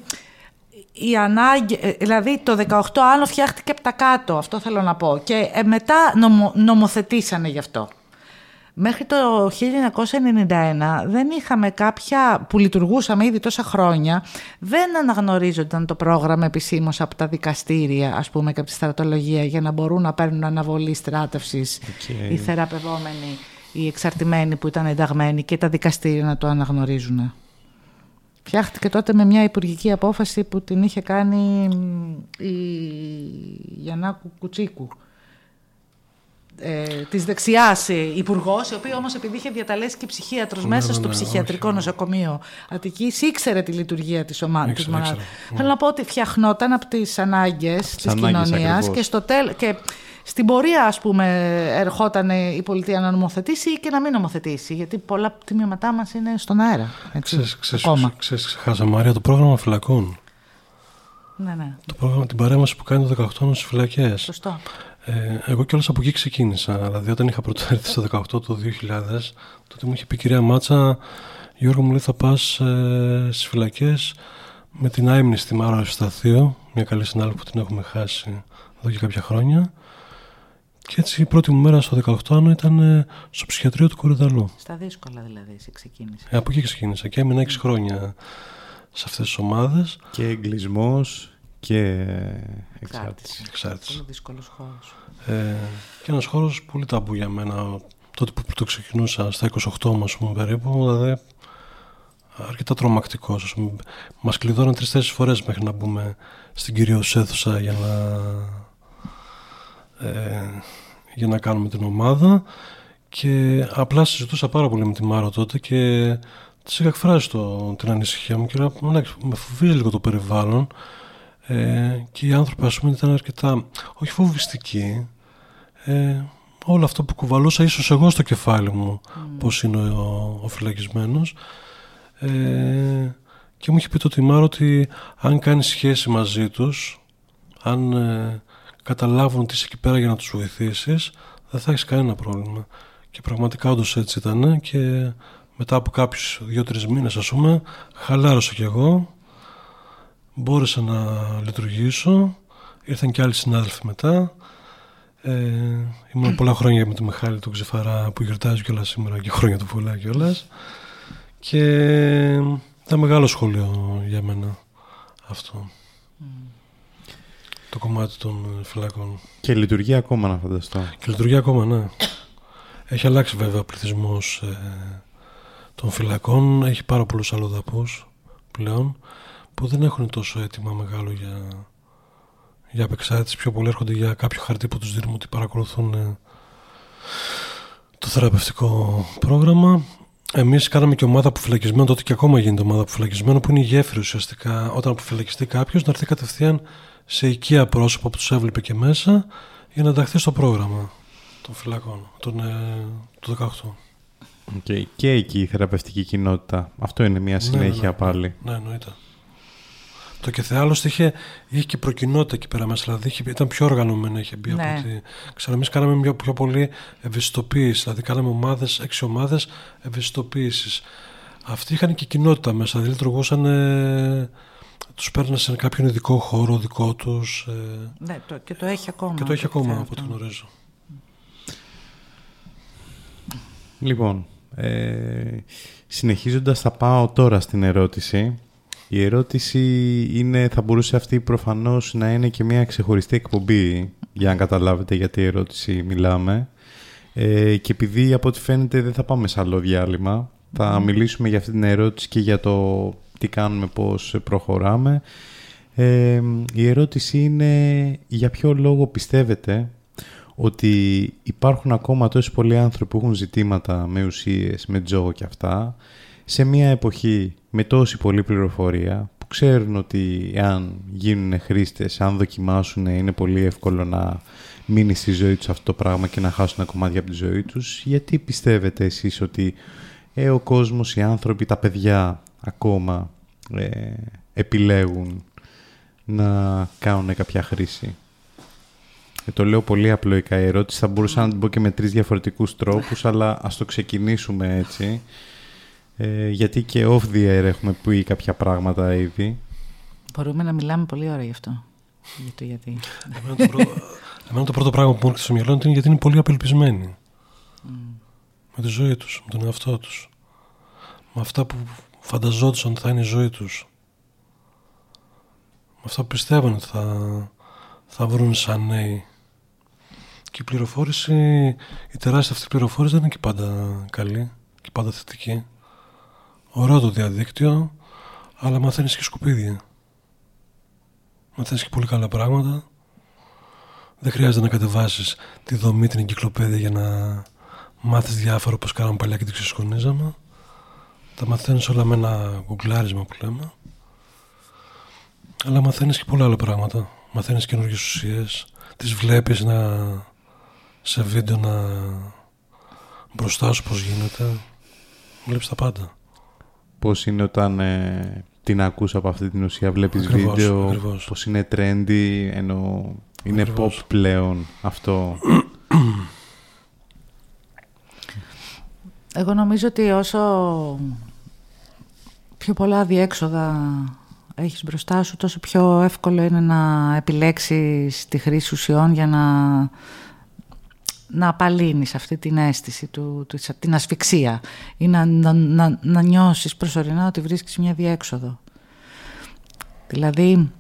η ανάγκη, ε, δηλαδή το 18 άνω φτιάχτηκε από τα κάτω, αυτό θέλω να πω. Και ε, μετά νομο, νομοθετήσανε γι' αυτό. Μέχρι το 1991 δεν είχαμε κάποια που λειτουργούσαμε ήδη τόσα χρόνια, δεν αναγνωρίζονταν το πρόγραμμα επισήμως από τα δικαστήρια, ας πούμε, και από τη στρατολογία, για να μπορούν να παίρνουν αναβολή στράτευσης Οκ. οι θεραπευόμενοι, οι εξαρτημένοι που ήταν ενταγμένοι και τα δικαστήρια να το αναγνωρίζουν. Φτιάχτηκε τότε με μια υπουργική απόφαση που την είχε κάνει μ, η Γιαννάκου Κουτσίκου. Ε, της δεξιάς υπουργός, η οποία όμως επειδή είχε διατελέσει και ψυχίατρος Ναι, μέσα ναι, στο ναι, ψυχιατρικό όχι, ναι. νοσοκομείο Αττικής ήξερε τη λειτουργία της ομάδας. της Ήξερε, μονάδας. ήξερε. Θέλω να πω ότι φτιαχνόταν από τις ανάγκες της ανάγκες κοινωνίας ακριβώς. και στο τέλ, και στην πορεία ας πούμε ερχόταν η πολιτεία να νομοθετήσει ή και να μην νομοθετήσει γιατί πολλά τμήματά μας είναι στον αέρα. Έτσι, Ξέρεις, ξέρεις, ακόμα. ξέρεις, ξεχάσα Μαρία το πρόγραμμα φυλακών. Ναι, ναι, Το πρόγραμμα, την παρέμβαση που κάνει το 18 στις φυλακές. σωστό. Ε, εγώ κιόλας από εκεί ξεκίνησα. Δηλαδή, όταν είχα πρωτοέρθει στο 18 το 2000, τότε μου είχε πει η κυρία Μάτσα, Γιώργο μου λέει θα πας ε, στις φυλακές με την άιμνη στη Μάρα Ευσταθείο, μια καλή συνάδελφη που την έχουμε χάσει εδώ και κάποια χρόνια. Και έτσι η πρώτη μου μέρα στο 18 άνω ήταν ε, στο ψυχιατρίο του Κορυδαλού. Στα δύσκολα δηλαδή εσύ ξεκίνησε. Ε, από εκεί ξεκίνησα και έμεινα 6 χρόνια σε αυτές τις ομάδες. Και εγκλισμός και εξάρτηση. Εξάρτηση. Πολύ δύσκολος χώρος. Ε, και ένας χώρος πολύ ταμπού για μένα. Τότε που το ξεκινούσα στα 28 μας πούμε, περίπου, δηλαδή αρκετά τρομακτικός. Ας πούμε. Μας κλειδώναν τρεις-τέσσερις φορές μέχρι να μπούμε στην κυρίως αίθουσα για να, ε, για να κάνουμε την ομάδα και απλά συζητούσα πάρα πολύ με τη Μάρο τότε και της είχα εκφράσει το, την ανησυχία μου και λέω «Εντάξει, με φοβίζει λίγο το περιβάλλον ε, και οι άνθρωποι ας πούμε ήταν αρκετά όχι φοβιστικοί. Ε, όλο αυτό που κουβαλούσα ίσως εγώ στο κεφάλι μου πως είναι ο, ο φυλακισμένος. Ε, και μου είχε πει το Τιμάρο ότι αν κάνει σχέση μαζί τους αν ε, καταλάβουν ότι είσαι εκεί πέρα για να τους βοηθήσεις δεν θα έχεις κανένα πρόβλημα. Και πραγματικά όντως έτσι ήταν και μετά από κάποιους δύο-τρεις μήνες ας πούμε χαλάρωσα κι εγώ μπόρεσα να λειτουργήσω ήρθαν και άλλοι συνάδελφοι μετά ε, ήμουν πολλά χρόνια με τον Μιχάλη τον Ξεφαρά που γιορτάζει κιόλας σήμερα και χρόνια του πολλά κιόλας. Και ήταν μεγάλο σχόλιο για μένα αυτό. Το κομμάτι των φυλακών. Και λειτουργεί ακόμα να φανταστώ. Και λειτουργεί ακόμα, ναι. Έχει αλλάξει βέβαια ο πληθυσμός των φυλακών. Έχει πάρα πολλούς αλλοδαπούς πλέον που δεν έχουν τόσο έτοιμα μεγάλο για, για απεξάρτηση. Πιο πολλοί έρχονται για κάποιο χαρτί που τους δίνουμε ότι παρακολουθούν ε, το θεραπευτικό πρόγραμμα. Εμείς κάναμε και ομάδα αποφυλακισμένων, τότε και ακόμα γίνεται ομάδα αποφυλακισμένων, που είναι η γέφυρα ουσιαστικά όταν αποφυλακιστεί κάποιος να έρθει κατευθείαν σε οικία πρόσωπα που τους έβλεπε και μέσα για να ενταχθεί στο πρόγραμμα των φυλακών, των, ε, του 18. Okay. Και εκεί η θεραπευτική κοινότητα. Αυτό είναι μια συνέχεια ναι, ναι. πάλι. Ναι, εννοείται. Το και άλλωστε είχε, είχε και προκοινότητα εκεί πέρα μέσα. Δηλαδή είχε, ήταν πιο οργανωμένα, είχε μπει Ναι. από ότι. Ξέρω, εμείς κάναμε πιο, πιο πολύ ευαισθητοποίηση. Δηλαδή, κάναμε ομάδες, έξι ομάδες ευαισθητοποίησης. Αυτοί είχαν και κοινότητα μέσα. Δηλαδή, λειτουργούσαν. Ε, τους παίρνανε σε κάποιον ειδικό χώρο δικό τους. Ε, Ναι, το, και το έχει ακόμα. και το έχει αυτό ακόμα ξέρω από ό,τι αυτό. γνωρίζω. Λοιπόν, ε, συνεχίζοντας θα πάω τώρα στην ερώτηση. Η ερώτηση είναι, θα μπορούσε αυτή προφανώς να είναι και μια ξεχωριστή εκπομπή για να καταλάβετε για τι ερώτηση μιλάμε. Ε, και επειδή από ό,τι φαίνεται δεν θα πάμε σε άλλο διάλειμμα, θα μιλήσουμε για αυτή την ερώτηση και για το τι κάνουμε, πώς προχωράμε. Ε, η ερώτηση είναι για ποιο λόγο πιστεύετε ότι υπάρχουν ακόμα τόσοι πολλοί άνθρωποι που έχουν ζητήματα με ουσίες, με τζόγο και αυτά, σε μια εποχή με τόση πολλή πληροφορία, που ξέρουν ότι αν γίνουν χρήστες, αν δοκιμάσουν, είναι πολύ εύκολο να μείνει στη ζωή τους αυτό το πράγμα και να χάσουν ένα κομμάτι από τη ζωή τους. Γιατί πιστεύετε εσείς ότι ε, ο κόσμος, οι άνθρωποι, τα παιδιά ακόμα ε, επιλέγουν να κάνουν κάποια χρήση; Ε, το λέω πολύ απλοϊκά η ερώτηση. Θα μπορούσα να την πω και με τρεις διαφορετικούς τρόπους, αλλά ας το ξεκινήσουμε έτσι. Ε, γιατί και off the air έχουμε πει κάποια πράγματα ήδη. Μπορούμε να μιλάμε πολύ ώρα γι' αυτό. Για το γιατί. Εμένα το, πρώτο, εμένα το πρώτο πράγμα που μου έρχεται στο μυαλό είναι γιατί είναι πολύ απελπισμένοι. Με τη ζωή τους, με τον εαυτό τους. Με αυτά που φανταζόντουσαν ότι θα είναι η ζωή τους. Με αυτά που πιστεύουν ότι θα, θα βρουν σαν νέοι. Και η πληροφόρηση, η τεράστια αυτή πληροφόρηση δεν είναι και πάντα καλή και πάντα θετική. Ωραίο το διαδίκτυο, αλλά μαθαίνεις και σκουπίδια. Μαθαίνεις και πολύ καλά πράγματα. Δεν χρειάζεται να κατεβάσεις τη δομή, την εγκυκλοπαίδεια για να μάθεις διάφορα όπως κάναμε παλιά και τη ξεσκονίζαμε. Τα μαθαίνεις όλα με ένα γκουγκλάρισμα που λέμε. Αλλά μαθαίνεις και πολλά άλλα πράγματα. Μαθαίνεις καινούργιες ουσίες. Τις βλέπεις να... σε βίντεο να... μπροστά σου πώς γίνεται. Βλέπεις τα πάντα. Πώς είναι όταν ε, την ακούς από αυτή την ουσία, βλέπεις Ακριβώς, βίντεο, ακριβώς. πώς είναι trendy, ενώ είναι Ακριβώς. pop πλέον αυτό. Εγώ νομίζω ότι όσο πιο πολλά διέξοδα έχεις μπροστά σου, τόσο πιο εύκολο είναι να επιλέξεις τη χρήση ουσιών για να, να απαλύνεις αυτή την αίσθηση, του, της- την ασφυξία ή να, να, να, να νιώσεις προσωρινά ότι βρίσκεις μια διέξοδο. Δηλαδή,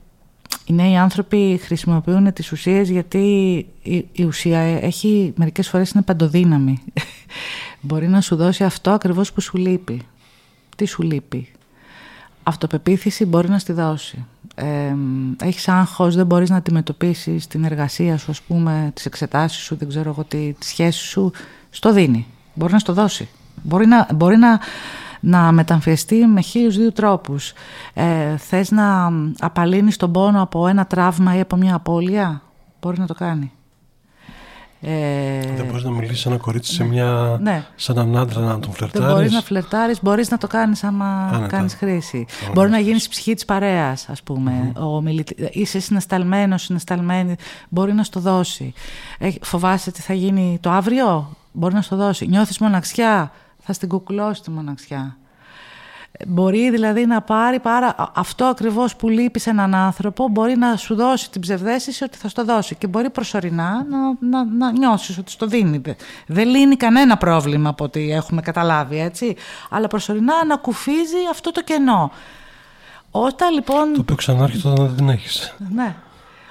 οι νέοι άνθρωποι χρησιμοποιούν τις ουσίες γιατί η, η ουσία έχει μερικές φορές είναι παντοδύναμη. *laughs* Μπορεί να σου δώσει αυτό ακριβώς που σου λείπει. Τι σου λείπει; Αυτοπεποίθηση μπορεί να στη δώσει. Ε, έχεις άγχος, δεν μπορείς να αντιμετωπίσεις την εργασία σου, ας πούμε, τις εξετάσεις σου, δεν ξέρω εγώ τι, τις σχέσεις σου. Στο δίνει. Μπορεί να στο δώσει. Μπορεί να, μπορεί να, να μεταμφιεστεί με χίλιους δύο τρόπους. Ε, θες να απαλύνεις τον πόνο από ένα τραύμα ή από μια απώλεια; Μπορείς να το κάνει. Ε, Δεν μπορείς να μιλήσεις σε ένα κορίτσι σε μια... Ναι. σε έναν άντρα να τον δεν φλερτάρεις. μπορείς να φλερτάρεις, μπορείς να το κάνεις άμα Άνετα. κάνεις χρήση. Ωραία. Μπορεί να γίνεις ψυχή της παρέας, ας πούμε. Ο μιλητη- Είσαι συναισθαλμένος, συναισθαλμένη, μπορεί να στο δώσει. Ε, φοβάσαι τι θα γίνει το αύριο, μπορεί να στο δώσει. Νιώθεις μοναξιά, θα στην κουκλώσεις τη μοναξιά. Ε, Μπορεί δηλαδή να πάρει πάρα... α- αυτό ακριβώς που λείπει σε έναν άνθρωπο μπορεί να σου δώσει την ψευδέστηση ότι θα στο δώσει και μπορεί προσωρινά να, να, να νιώσεις ότι στο δίνει. Δεν- Δεν λύνει κανένα πρόβλημα από ό,τι έχουμε καταλάβει, έτσι. Αλλά προσωρινά ανακουφίζει αυτό το κενό. Όταν λοιπόν... Το οποίο ξανάρχεται όταν δεν την έχεις. Ναι.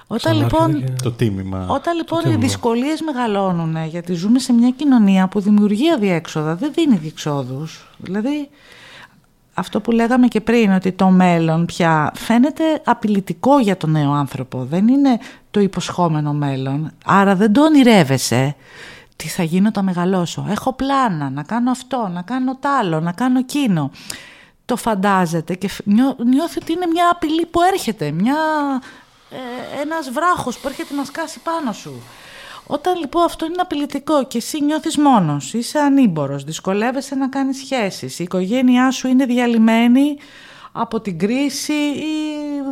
Όταν Ξανάρχεται λοιπόν και- το τίμημα. όταν λοιπόν οι τίμημα. δυσκολίες μεγαλώνουν, γιατί ζούμε σε μια κοινωνία που δημιουργεί αδιέξοδα, δεν δίνει διεξόδους. Δηλαδή, αυτό που λέγαμε και πριν, ότι το μέλλον πια φαίνεται απειλητικό για τον νέο άνθρωπο. Δεν είναι το υποσχόμενο μέλλον. Άρα δεν το ονειρεύεσαι. Τι θα γίνω όταν μεγαλώσω. Έχω πλάνα να κάνω αυτό, να κάνω τ' άλλο, να κάνω εκείνο. Το φαντάζεται και φ- νιώ- νιώθει ότι είναι μια απειλή που έρχεται. Μια, ε, ένας βράχος που έρχεται να σκάσει πάνω σου. Όταν λοιπόν αυτό είναι απειλητικό και εσύ νιώθεις μόνος, είσαι ανήμπορος, δυσκολεύεσαι να κάνεις σχέσεις, η οικογένειά σου είναι διαλυμένη από την κρίση ή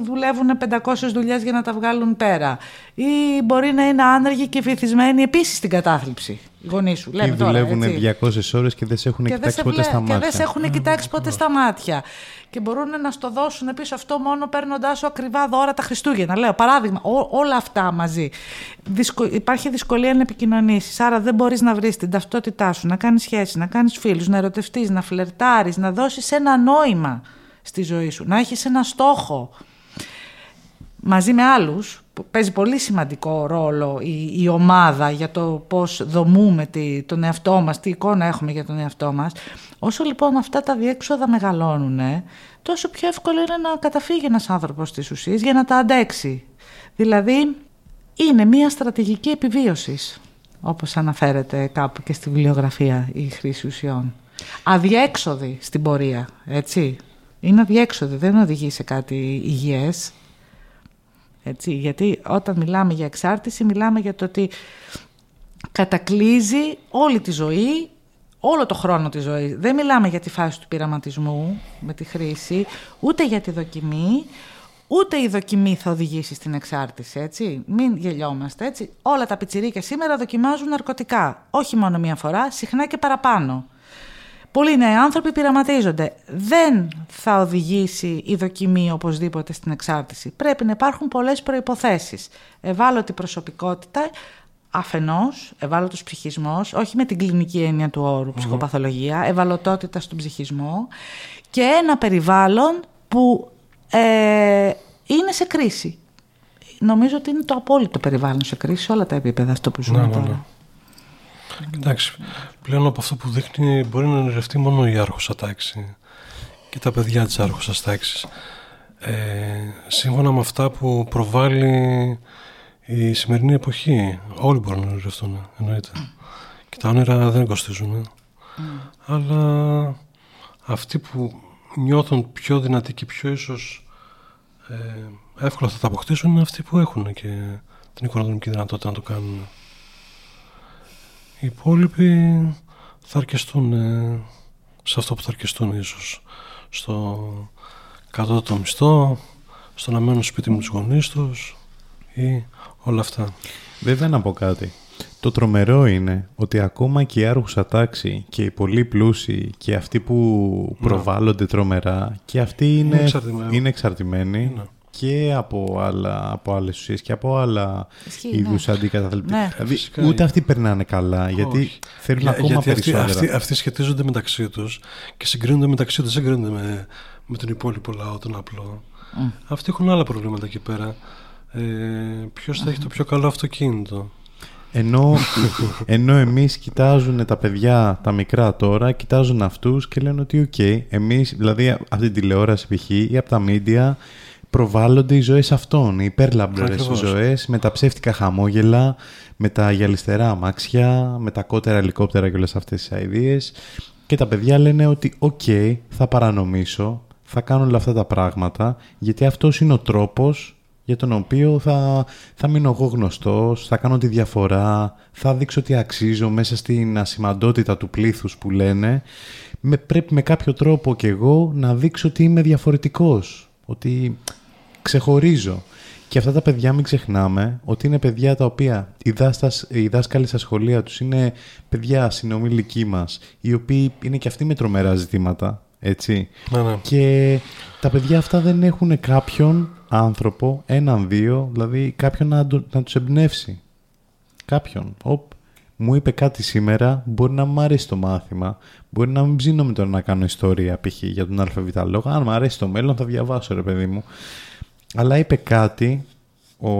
δουλεύουν 500 δουλειές για να τα βγάλουν πέρα ή μπορεί να είναι άνεργοι και βυθισμένοι επίσης στην κατάθλιψη οι γονείς σου. Ή Λέμε τώρα, δουλεύουν έτσι 200 ώρες και δεν σε έχουν και δεν, κοιτάξει σε ποτέ βλέ- στα και μάτια. δεν σε έχουν κοιτάξει ποτέ στα μάτια. Και μπορούν να στο δώσουν πίσω αυτό μόνο παίρνοντάς σου ακριβά δώρα τα Χριστούγεννα. Λέω παράδειγμα, ό- όλα αυτά μαζί. Δυσκο- υπάρχει δυσκολία να επικοινωνήσεις. Άρα δεν μπορείς να βρεις την ταυτότητά σου, να κάνεις σχέση, να κάνεις φίλους, να ερωτευτείς, να φλερτάρεις, να δώσεις ένα νόημα στη ζωή σου, να έχεις ένα στόχο μαζί με άλλους, που παίζει πολύ σημαντικό ρόλο η, η ομάδα για το πώς δομούμε τη, τον εαυτό μας, τι εικόνα έχουμε για τον εαυτό μας. Όσο λοιπόν αυτά τα διέξοδα μεγαλώνουν, τόσο πιο εύκολο είναι να καταφύγει ένας άνθρωπος στις ουσίες για να τα αντέξει. Δηλαδή, είναι μια στρατηγική επιβίωσης, όπως αναφέρεται κάπου και στη βιβλιογραφία η χρήση ουσιών. Αδιέξοδη στην πορεία, έτσι. Είναι αδιέξοδη, δεν οδηγεί σε κάτι υγιές. Έτσι, γιατί όταν μιλάμε για εξάρτηση, μιλάμε για το ότι κατακλείζει όλη τη ζωή, όλο το χρόνο της ζωής. Δεν μιλάμε για τη φάση του πειραματισμού με τη χρήση, ούτε για τη δοκιμή, ούτε η δοκιμή θα οδηγήσει στην εξάρτηση, έτσι. Μην γελιόμαστε, έτσι. Όλα τα πιτσιρίκια σήμερα δοκιμάζουν ναρκωτικά. Όχι μόνο μία φορά, συχνά και παραπάνω. Πολλοί νέοι άνθρωποι πειραματίζονται. Δεν θα οδηγήσει η δοκιμή οπωσδήποτε στην εξάρτηση. Πρέπει να υπάρχουν πολλές προϋποθέσεις. Ευάλωτη προσωπικότητα, αφενός, ευάλωτος ψυχισμός, όχι με την κλινική έννοια του όρου ψυχοπαθολογία, ευαλωτότητα στον ψυχισμό και ένα περιβάλλον που ε, είναι σε κρίση. Νομίζω ότι είναι το απόλυτο περιβάλλον σε κρίση σε όλα τα επίπεδα αυτό που ζούμε Ναι, ναι, τώρα. ναι. Εντάξει, πλέον από αυτό που δείχνει μπορεί να ονειρευτεί μόνο η άρχουσα τάξη και τα παιδιά της άρχουσας τάξης. Ε, σύμφωνα με αυτά που προβάλλει η σημερινή εποχή, όλοι μπορούν να ονειρευτούν, εννοείται. Και τα όνειρα δεν κοστίζουν. Αλλά αυτοί που νιώθουν πιο δυνατοί και πιο ίσως ε, εύκολα θα τα αποκτήσουν είναι αυτοί που έχουν και την οικονομική δυνατότητα να το κάνουν. Οι υπόλοιποι θα αρκεστούν ε, σε αυτό που θα αρκεστούν ίσως. Στο κατώτατο μισθό, στο να μένουν σπίτι με τους γονείς τους ή όλα αυτά. Βέβαια να πω κάτι. Το τρομερό είναι ότι ακόμα και η άρχουσα τάξη και οι πολύ πλούσιοι και αυτοί που προβάλλονται τρομερά και αυτοί είναι, Είναι εξαρτημένοι. είναι εξαρτημένοι Είναι. Και από, άλλα, από άλλες ουσίες και από άλλα Ισχύει, είδους ναι. αντικαταθλιπτικά. Ναι. Δηλαδή, Φυσικά. ούτε αυτοί περνάνε καλά γιατί Όχι. θέλουν Για- ακόμα γιατί αυτοί, περισσότερα. αυτοί, αυτοί σχετίζονται μεταξύ τους και συγκρίνονται μεταξύ τους, δεν συγκρίνονται με, με τον υπόλοιπο λαό, τον απλό. Αυτοί έχουν άλλα προβλήματα εκεί πέρα. Ε, ποιος θα έχει το πιο καλό αυτοκίνητο; Ενώ, ενώ εμείς κοιτάζουν τα παιδιά, τα μικρά τώρα, κοιτάζουν αυτούς και λένε ότι οκ, εμείς, δηλαδή από την τηλεόραση π.χ. ή από τα μίντια, προβάλλονται οι ζωές αυτών, οι υπέρλαμπρες Ακριβώς. ζωές, με τα ψεύτικα χαμόγελα, με τα γυαλιστερά αμάξια, με τα κότερα ελικόπτερα και όλες αυτές τις αηδίες. Και τα παιδιά λένε ότι οκ, θα παρανομήσω, θα κάνω όλα αυτά τα πράγματα, γιατί αυτός είναι ο τρόπος για τον οποίο θα, θα μείνω εγώ γνωστός, θα κάνω τη διαφορά, θα δείξω ότι αξίζω μέσα στην ασημαντότητα του πλήθους που λένε. Με, πρέπει με κάποιο τρόπο κι εγώ να δείξω ότι είμαι διαφορετικός, ότι ξεχωρίζω. Και αυτά τα παιδιά μην ξεχνάμε ότι είναι παιδιά τα οποία οι, δάστας, οι δάσκαλοι στα σχολεία τους είναι παιδιά συνομιλικοί μας, οι οποίοι είναι και αυτοί με τρομερά ζητήματα, έτσι. Ναι, ναι. Και τα παιδιά αυτά δεν έχουν κάποιον άνθρωπο, έναν, δύο, δηλαδή κάποιον να, το- να τους εμπνεύσει. Κάποιον. Οπ, μου είπε κάτι σήμερα, μπορεί να μου αρέσει το μάθημα, μπορεί να μην ψήνω με το να κάνω ιστορία π.χ. για τον ΑΒ λόγο. Αν μου αρέσει το μέλλον θα διαβάσω ρε παιδί μου. Αλλά είπε κάτι ο,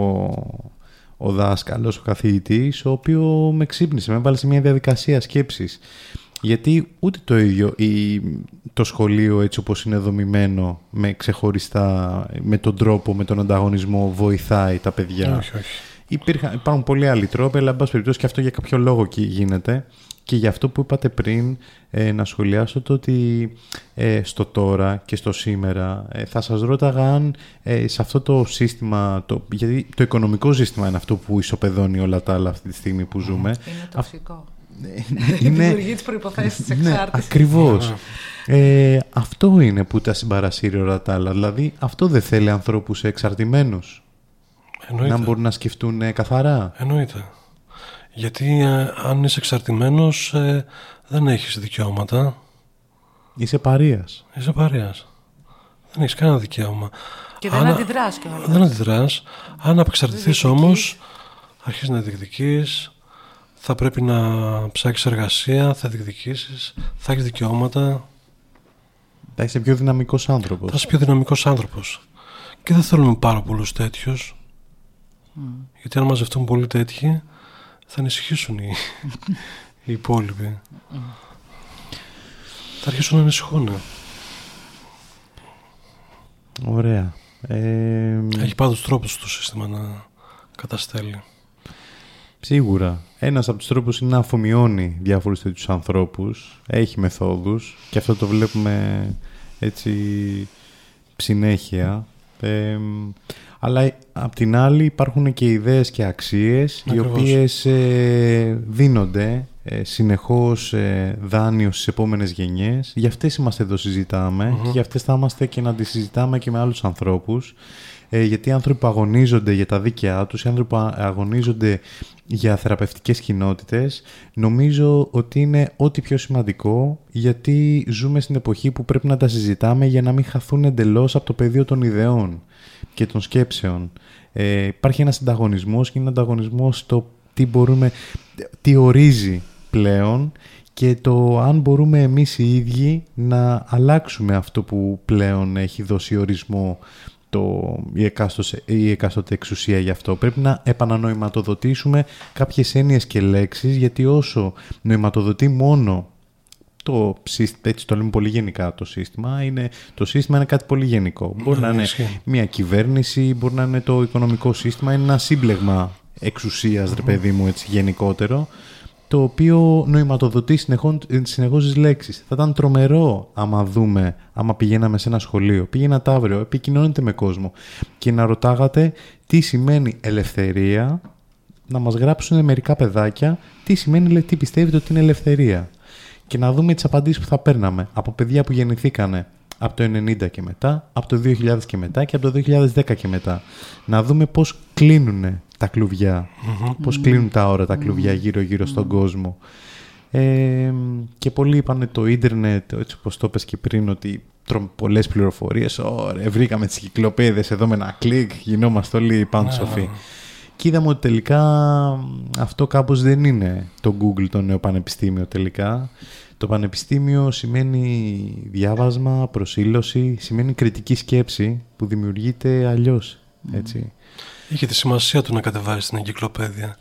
ο δάσκαλος, ο καθηγητής, ο οποίος με ξύπνησε, με έβαλε σε μια διαδικασία σκέψης. Γιατί ούτε το ίδιο η, το σχολείο έτσι όπως είναι δομημένο με ξεχωριστά, με τον τρόπο, με τον ανταγωνισμό βοηθάει τα παιδιά. Όχι, όχι. Υπήρχαν, υπάρχουν πολλοί άλλοι τρόποι, αλλά εν πάση περιπτώσει και αυτό για κάποιο λόγο και γίνεται. Και για αυτό που είπατε πριν, ε, να σχολιάσω το ότι ε, στο τώρα και στο σήμερα ε, θα σας ρώταγα αν ε, σε αυτό το σύστημα, το, γιατί το οικονομικό σύστημα είναι αυτό που ισοπεδώνει όλα τα άλλα αυτή τη στιγμή που ζούμε. Είναι τοξικό. είναι, *laughs* Δημιουργεί τις προϋποθέσεις της ναι, εξάρτησης. ακριβώς. Ε, αυτό είναι που τα συμπαρασύρει όλα τα άλλα. Δηλαδή αυτό δεν θέλει ανθρώπους εξαρτημένους. Εννοείται. Να μπορούν να σκεφτούν ε, καθαρά. Εννοείται. Γιατί ε, αν είσαι εξαρτημένος ε, δεν έχεις δικαιώματα. Είσαι παρείας. Είσαι παρέας. Δεν έχεις κανένα δικαίωμα. Και δεν Αν- αντιδράς κιόλας. Δεν αντιδράς. Αν απεξαρτηθείς όμως, αρχίζεις να διεκδικείς, θα πρέπει να ψάξεις εργασία, θα διεκδικήσεις, θα έχεις δικαιώματα, Θα είσαι πιο δυναμικός άνθρωπος. θα είσαι πιο δυναμικός άνθρωπος. Και δεν θέλουμε πάρα πολλούς τέτοιους. Γιατί αν μαζευτούν πολλοί τέτοιοι, θα ανησυχήσουν οι, οι υπόλοιποι. Θα αρχίσουν να ανησυχούν. Ωραία. Ε, Έχει πάντως τρόπους το σύστημα να καταστέλει. Σίγουρα. Ένας από τους τρόπους είναι να αφομοιώνει διάφορους τέτοιους ανθρώπους. Έχει μεθόδους και αυτό το βλέπουμε έτσι συνέχεια. Ε, αλλά απ' την άλλη υπάρχουν και ιδέες και αξίες οι Ακριβώς. οποίες ε, δίνονται ε, συνεχώς ε, δάνειο στις επόμενες γενιές. Γι' αυτές είμαστε εδώ συζητάμε και γι' αυτές θα είμαστε και να τις συζητάμε και με άλλους ανθρώπους. Ε, γιατί οι άνθρωποι που αγωνίζονται για τα δίκαιά τους, οι άνθρωποι που α- αγωνίζονται για θεραπευτικές κοινότητες, νομίζω ότι είναι ό,τι πιο σημαντικό, γιατί ζούμε στην εποχή που πρέπει να τα συζητάμε για να μην χαθούν εντελώς από το πεδίο των ιδεών και των σκέψεων. Ε, υπάρχει ένας ανταγωνισμός και είναι ανταγωνισμός στο τι μπορούμε, τι ορίζει πλέον και το αν μπορούμε εμείς οι ίδιοι να αλλάξουμε αυτό που πλέον έχει δώσει ορισμό το, η, εκάστοτε, η εκάστοτε εξουσία γι' αυτό. Πρέπει να επανανοηματοδοτήσουμε κάποιες έννοιες και λέξεις γιατί όσο νοηματοδοτεί μόνο το σύστημα, έτσι το λέμε πολύ γενικά το σύστημα, είναι, το σύστημα είναι κάτι πολύ γενικό. Μπορεί να είναι ισχύει. μια κυβέρνηση, μπορεί να είναι το οικονομικό σύστημα, είναι ένα σύμπλεγμα εξουσίας, ρε παιδί μου, έτσι γενικότερο, το οποίο νοηματοδοτεί συνεχώς, συνεχώς τις λέξεις. Θα ήταν τρομερό άμα δούμε, άμα πηγαίναμε σε ένα σχολείο, πήγαινατε αύριο, επικοινωνείτε με κόσμο και να ρωτάγατε τι σημαίνει ελευθερία, να μας γράψουν μερικά παιδάκια τι σημαίνει, λέ- τι πιστεύετε ότι είναι ελευθερία και να δούμε τις απαντήσεις που θα παίρναμε από παιδιά που γεννηθήκανε από το 90 και μετά, από το 2000 και μετά και από το 2010 και μετά. Να δούμε πώς κλείνουν τα κλουβια πώς κλείνουν τα ώρα τα κλουβιά γύρω-γύρω στον κόσμο. Ε, και πολλοί είπαν το ίντερνετ, έτσι όπως το είπες και πριν, ότι τρώμε πολλές πληροφορίες. Ωραία, βρήκαμε τις κυκλοπαίδες εδώ με ένα κλικ, γινόμαστε όλοι πάνω σοφοί. Και είδαμε ότι τελικά αυτό κάπως δεν είναι το Google το νέο πανεπιστήμιο τελικά. Το πανεπιστήμιο σημαίνει διάβασμα, προσήλωση, σημαίνει κριτική σκέψη που δημιουργείται αλλιώς. Έτσι. Είχε τη σημασία του να κατεβάσει την εγκυκλοπαίδεια.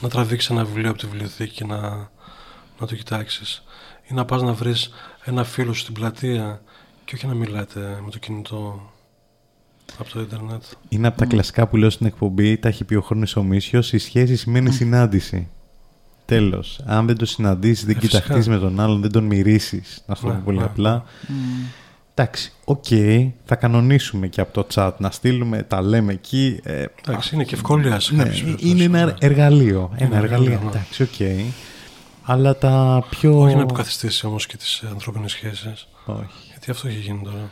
Να τραβήξει ένα βιβλίο από τη βιβλιοθήκη και να, να το κοιτάξεις. Ή να πας να βρεις ένα φίλο σου στην πλατεία και όχι να μιλάτε με το κινητό από το Ιντερνετ. Είναι από τα κλασικά που λέω στην εκπομπή, τα έχει πει ο Χρόνης Ομίσιος, η σχέση σημαίνει συνάντηση. Τέλος. Αν δεν το συναντήσεις, δεν Ε, φυσικά. κοιταχτείς με τον άλλον, δεν τον μυρίσεις, να σου το Ναι, πω πολύ ναι. απλά. Εντάξει, οκ, θα κανονίσουμε και από το chat να στείλουμε, τα λέμε εκεί. Ε, Εντάξει, είναι και ευκολία σε ναι, κάποιες είναι περιπτώσεις, ένα ναι. εργαλείο. Ένα Είναι εργαλείο, εργαλείο, ναι. εντάξει, οκ. Αλλά τα πιο... Όχι να υποκαθιστήσει όμως και τις ανθρώπινες σχέσεις. Όχι. Γιατί αυτό έχει γίνει τώρα.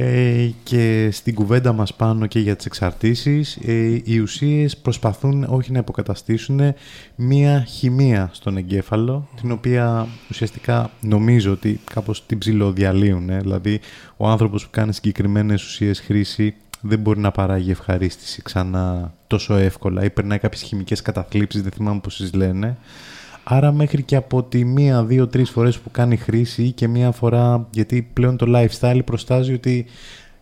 Ε, και στην κουβέντα μας πάνω και για τις εξαρτήσεις, ε, οι ουσίες προσπαθούν όχι να υποκαταστήσουν μία χημεία στον εγκέφαλο, την οποία ουσιαστικά νομίζω ότι κάπως την ψιλοδιαλύουν. ε. Δηλαδή, ο άνθρωπος που κάνει συγκεκριμένες ουσίες χρήση δεν μπορεί να παράγει ευχαρίστηση ξανά τόσο εύκολα ή περνάει κάποιες χημικές καταθλίψεις, δεν θυμάμαι πώς τις λένε. Άρα μέχρι και από τη μία, δύο, τρεις φορές που κάνει χρήση ή και μία φορά, γιατί πλέον το lifestyle προστάζει ότι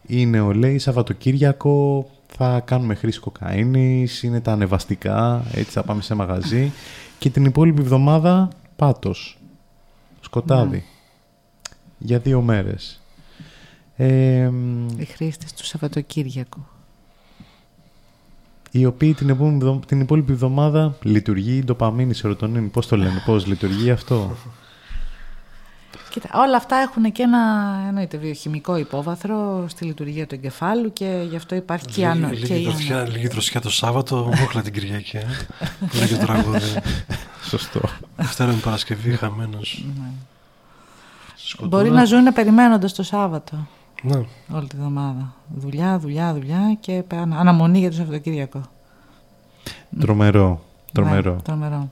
είναι ο λέει Σαββατοκύριακο θα κάνουμε χρήση κοκαίνης, είναι τα ανεβαστικά, έτσι θα πάμε σε μαγαζί *laughs* και την υπόλοιπη εβδομάδα πάτος, σκοτάδι, για δύο μέρες. Ε, Οι χρήστες του Σαββατοκύριακου. Οι οποίοι την, επόμενη, εβδο- την υπόλοιπη εβδομάδα λειτουργεί η ντοπαμίνη, η σερωτονίνη. Πώς το λένε, πώς λειτουργεί αυτό; Κοίτα, όλα αυτά έχουν και ένα εννοείται, βιοχημικό υπόβαθρο στη λειτουργία του εγκεφάλου και γι' αυτό υπάρχει και, η ανο... Λίγη, και η λίγη, ανο- δροσιά, λίγη δροσιά το Σάββατο, μόχλα την Κυριακή. Ε, που λέγει το τραγούδι. Σωστό. Δευτέρα με Παρασκευή, χαμένος. Μπορεί να ζουν περιμένοντας το Σάββατο Ναι. όλη τη βδομάδα. Δουλειά, δουλειά, δουλειά και ανα- αναμονή για το Σαββατοκύριακο. Τρομερό. Τρομερό. Ναι, τρομερό.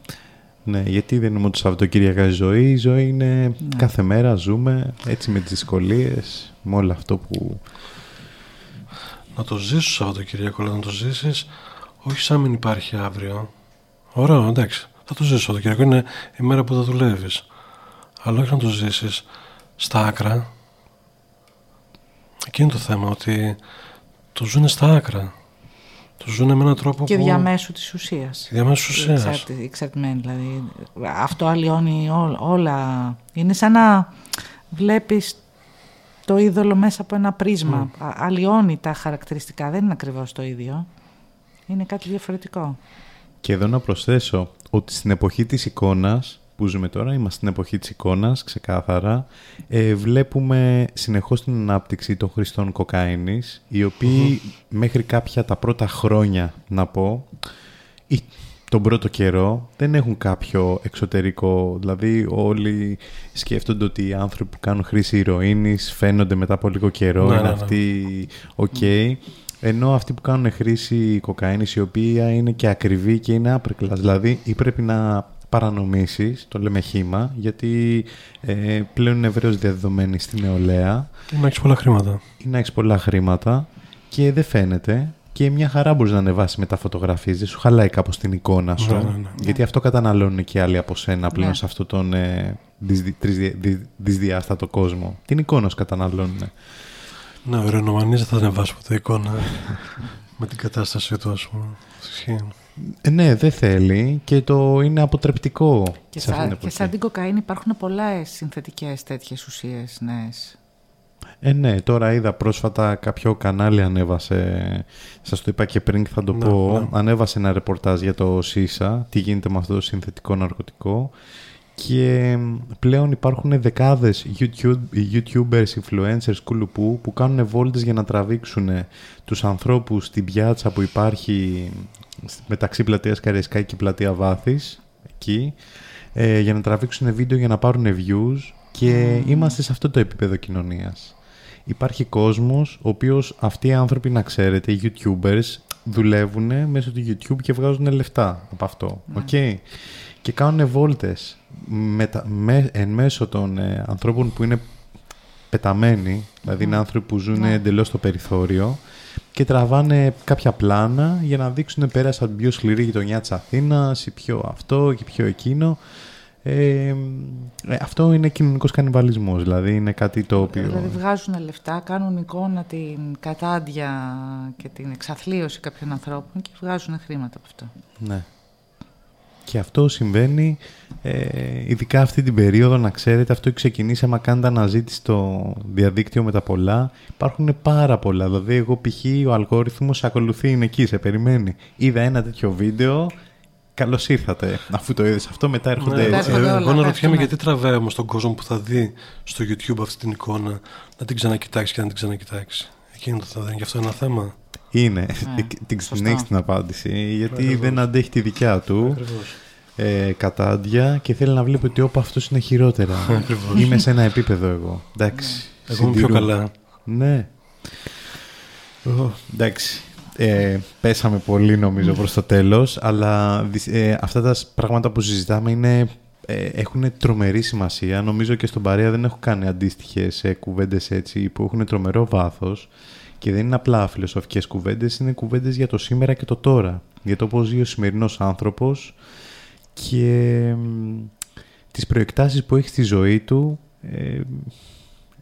Ναι, γιατί δεν είναι μόνο το Σαββατοκύριακα η ζωή. Η ζωή είναι Ναι. κάθε μέρα ζούμε έτσι με τις δυσκολίες, με όλο αυτό που. Να το ζήσεις το Σαββατοκύριακο, αλλά να το ζήσεις όχι σαν μην υπάρχει αύριο. Ωραίο, εντάξει. Θα το ζήσεις το Σαββατοκύριακο. Είναι η μέρα που θα δουλεύεις. Αλλά όχι να το ζήσεις στα άκρα. Εκεί είναι το θέμα, ότι το ζουν στα άκρα. Το ζουν με έναν τρόπο Και που. διαμέσου της ουσίας. Και διαμέσου της ουσίας. Εξάρτη- Εξαρτημένη δηλαδή. Αυτό αλλοιώνει ό- όλα. Είναι σαν να βλέπεις το είδωλο μέσα από ένα πρίσμα. Α- Αλλοιώνει τα χαρακτηριστικά. Δεν είναι ακριβώς το ίδιο. Είναι κάτι διαφορετικό. Και εδώ να προσθέσω ότι στην εποχή της εικόνας που ζούμε τώρα, είμαστε στην εποχή της εικόνας, ξεκάθαρα, ε, βλέπουμε συνεχώς την ανάπτυξη των χρηστών κοκαίνης, οι οποίοι μέχρι κάποια τα πρώτα χρόνια, να πω, ή τον πρώτο καιρό, δεν έχουν κάποιο εξωτερικό. Δηλαδή όλοι σκέφτονται ότι οι άνθρωποι που κάνουν χρήση ηρωίνης φαίνονται μετά από λίγο καιρό, Ναι, είναι ναι, ναι. αυτοί οκ. Ενώ αυτοί που κάνουν χρήση κοκαίνης η οποία είναι και ακριβή και είναι upper class. Δηλαδή ή πρέπει να παρανομήσεις, το λέμε χύμα, γιατί ε, πλέον είναι ευρέως διαδεδομένη στη νεολαία. Ή να έχεις πολλά χρήματα. Ή να έχεις πολλά χρήματα και δεν φαίνεται. Και μια χαρά μπορείς να ανεβάσεις μετά φωτογραφίες. Δεν σου χαλάει κάπως την εικόνα σου. Ναι, ναι, ναι. Γιατί αυτό καταναλώνουν και άλλοι από σένα πλέον Ναι. σε αυτόν τον ε, δυσδι- τρισδι- δι- δυσδιάστατο κόσμο. Την εικόνα σου καταναλώνουν. Ναι, ο Ρενομανής δεν θα ανεβάσει ποτέ εικόνα *laughs* με την κατάστασή του, ας πούμε. Ισχύει. Ε, ναι, δεν θέλει και το είναι αποτρεπτικό Και, σε αυτήν την σαν, και εποχή. σαν την κοκαίνη υπάρχουν πολλές συνθετικές τέτοιες ουσίες νέες. Ε, ναι, τώρα είδα πρόσφατα κάποιο κανάλι ανέβασε, σας το είπα και πριν και θα το Ναι, πω, ναι. ανέβασε ένα ρεπορτάζ για το ΣΥΣΑ, τι γίνεται με αυτό το συνθετικό ναρκωτικό και πλέον υπάρχουν δεκάδες YouTube, YouTubers, influencers, κουλουπού που κάνουν βόλτες για να τραβήξουν τους ανθρώπους στην πιάτσα που υπάρχει μεταξύ πλατείας Καραϊσκάκη και πλατεία Βάθης εκεί ε, για να τραβήξουν βίντεο για να πάρουν views και είμαστε σε αυτό το επίπεδο κοινωνίας. Υπάρχει κόσμος ο οποίος αυτοί οι άνθρωποι να ξέρετε, οι YouTubers δουλεύουν μέσω του YouTube και βγάζουν λεφτά από αυτό. οκ; Και κάνουν βόλτες μετα- με, εν μέσω των ε, ανθρώπων που είναι πεταμένοι, δηλαδή είναι άνθρωποι που ζουν Ναι. εντελώς στο περιθώριο και τραβάνε κάποια πλάνα για να δείξουν πέρασα την πιο σκληρή γειτονιά της Αθήνας ή πιο αυτό και πιο εκείνο. Ε, ε, αυτό είναι κοινωνικός κανιβαλισμός, δηλαδή είναι κάτι το οποίο... Δηλαδή βγάζουν λεφτά, κάνουν εικόνα την κατάντια και την εξαθλίωση κάποιων ανθρώπων και βγάζουν χρήματα από αυτό. Ναι. Και αυτό συμβαίνει ε, ειδικά αυτή την περίοδο, να ξέρετε, αυτό έχει ξεκινήσει άμα κάνετε αναζήτηση στο διαδίκτυο με τα πολλά. Υπάρχουν πάρα πολλά. Δηλαδή, εγώ π.χ. ο αλγόριθμος σε ακολουθεί, είναι εκεί, σε περιμένει. Είδα ένα τέτοιο βίντεο, καλώς ήρθατε. Αφού το είδες αυτό, μετά έρχονται Ναι, Μετά έτσι. έρχονται ε, όλα, εγώ αναρωτιέμαι πέφτουνε. γιατί τραβάει όμως τον κόσμο που θα δει στο YouTube αυτή την εικόνα να την ξανακοιτάξει και να την ξανακοιτάξει. Εκείνο το θα δει. Γι' αυτό είναι ένα θέμα. Είναι. Ναι, την σωστό. συνέχισε την απάντηση. Γιατί Ακριβώς. δεν αντέχει τη δικιά του Ακριβώς. Ε, κατάντια και θέλει να βλέπει ότι όπα αυτός είναι χειρότερα. *laughs* Ακριβώς. Είμαι σε ένα επίπεδο εγώ. Εντάξει. Εγώ είμαι πιο συντηρώ. καλά. Ναι. Ω, εντάξει. Ε, πέσαμε πολύ νομίζω προς το τέλος, αλλά δυσ- ε, αυτά τα σ- πράγματα που συζητάμε είναι, ε, έχουν τρομερή σημασία. Νομίζω και στον Παρέα δεν έχω κάνει αντίστοιχες ε, κουβέντες έτσι που έχουν τρομερό βάθος και δεν είναι απλά φιλοσοφικές κουβέντες, είναι κουβέντες για το σήμερα και το τώρα. Για το πώς ζει ο σημερινός άνθρωπος και μ, τις προεκτάσεις που έχει στη ζωή του ε,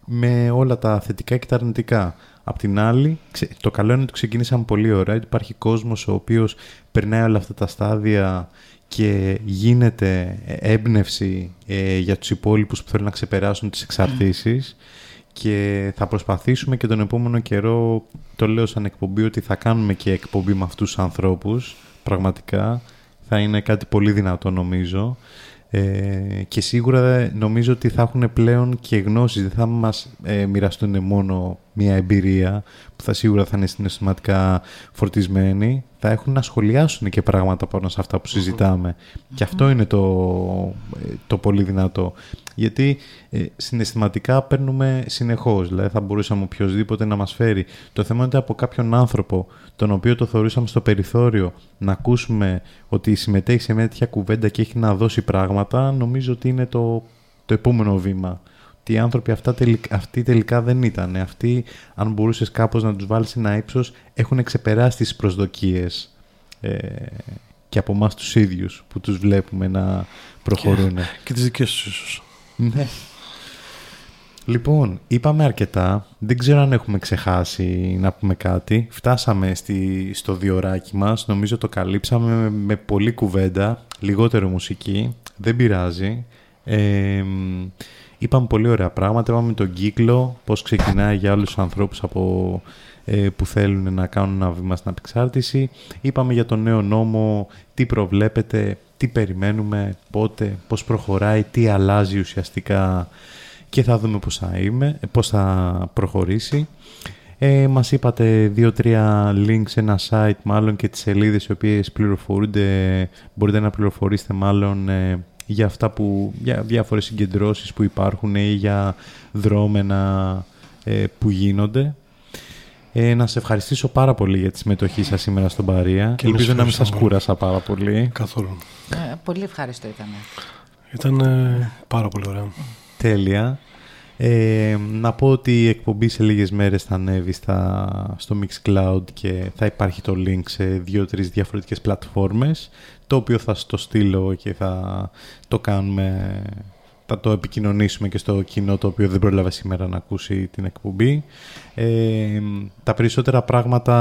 με όλα τα θετικά και τα αρνητικά. Απ' την άλλη, ξε- το καλό είναι ότι ξεκινήσαμε πολύ ωραία. ότι Υπάρχει κόσμος ο οποίος περνάει όλα αυτά τα στάδια και γίνεται ε, έμπνευση ε, για τους υπόλοιπους που θέλουν να ξεπεράσουν τις εξαρτήσεις και θα προσπαθήσουμε και τον επόμενο καιρό, το λέω σαν εκπομπή, ότι θα κάνουμε και εκπομπή με αυτούς τους ανθρώπους, πραγματικά. Θα είναι κάτι πολύ δυνατό νομίζω. Ε, και σίγουρα ε, νομίζω ότι θα έχουν πλέον και γνώσεις, δεν θα μας ε, μοιραστούν μόνο μια εμπειρία που θα σίγουρα θα είναι συναισθηματικά φορτισμένη, θα έχουν να σχολιάσουν και πράγματα πάνω σε αυτά που συζητάμε. Και αυτό είναι το, ε, το πολύ δυνατό. Γιατί ε, συναισθηματικά παίρνουμε συνεχώς, δηλαδή θα μπορούσαμε οποιοδήποτε να μας φέρει. Το θέμα είναι ότι από κάποιον άνθρωπο, τον οποίο το θεωρούσαμε στο περιθώριο, να ακούσουμε ότι συμμετέχει σε μια τέτοια κουβέντα και έχει να δώσει πράγματα, νομίζω ότι είναι το, το επόμενο βήμα. Ότι οι άνθρωποι αυτά τελικ- αυτοί τελικά δεν ήταν. Αυτοί, αν μπορούσες κάπως να τους βάλεις ένα ύψος, έχουν ξεπεράσει τις προσδοκίες ε, και από εμάς τους ίδιους που τους βλέπουμε να προχωρούν. Και τις δικές τους ίσως. Ναι. Λοιπόν, είπαμε αρκετά. Δεν ξέρω αν έχουμε ξεχάσει να πούμε κάτι. Φτάσαμε στη, στο διοράκι μας. Νομίζω το καλύψαμε με, με πολλή κουβέντα. Λιγότερο μουσική. Δεν πειράζει. Ε, μ, είπαμε πολύ ωραία πράγματα. Είπαμε τον κύκλο, πώς ξεκινάει για άλλους ανθρώπους από, ε, που θέλουν να κάνουν ένα βήμα στην απεξάρτηση. Είπαμε για τον νέο νόμο, τι προβλέπετε, τι περιμένουμε, πότε, πώς προχωράει, τι αλλάζει ουσιαστικά και θα δούμε πώς θα, είμαι, πώς θα προχωρήσει. Ε, μας είπατε δύο-τρία links σε ένα site μάλλον και τις σελίδες οι οποίες πληροφορούνται, μπορείτε να πληροφορήσετε μάλλον ε, για αυτά που, για διάφορες συγκεντρώσεις που υπάρχουν ή για δρόμενα ε, που γίνονται. Ε, να σε ευχαριστήσω πάρα πολύ για τη συμμετοχή σας σήμερα στον Παρία. Και εμείς Ελπίζω να μην σας ευχαριστούμε. κούρασα πάρα πολύ. Καθόλου. Ε, πολύ ευχαριστώ ήταν. Ήταν ε, πάρα πολύ ωραία. Τέλεια. Ε, να πω ότι η εκπομπή σε λίγες μέρες θα ανέβει στα, στο Mixcloud και θα υπάρχει το link σε δύο-τρεις διαφορετικές πλατφόρμες το οποίο θα στο στείλω και θα το κάνουμε θα το επικοινωνήσουμε και στο κοινό το οποίο δεν πρόλαβε σήμερα να ακούσει την εκπομπή. Ε, τα περισσότερα πράγματα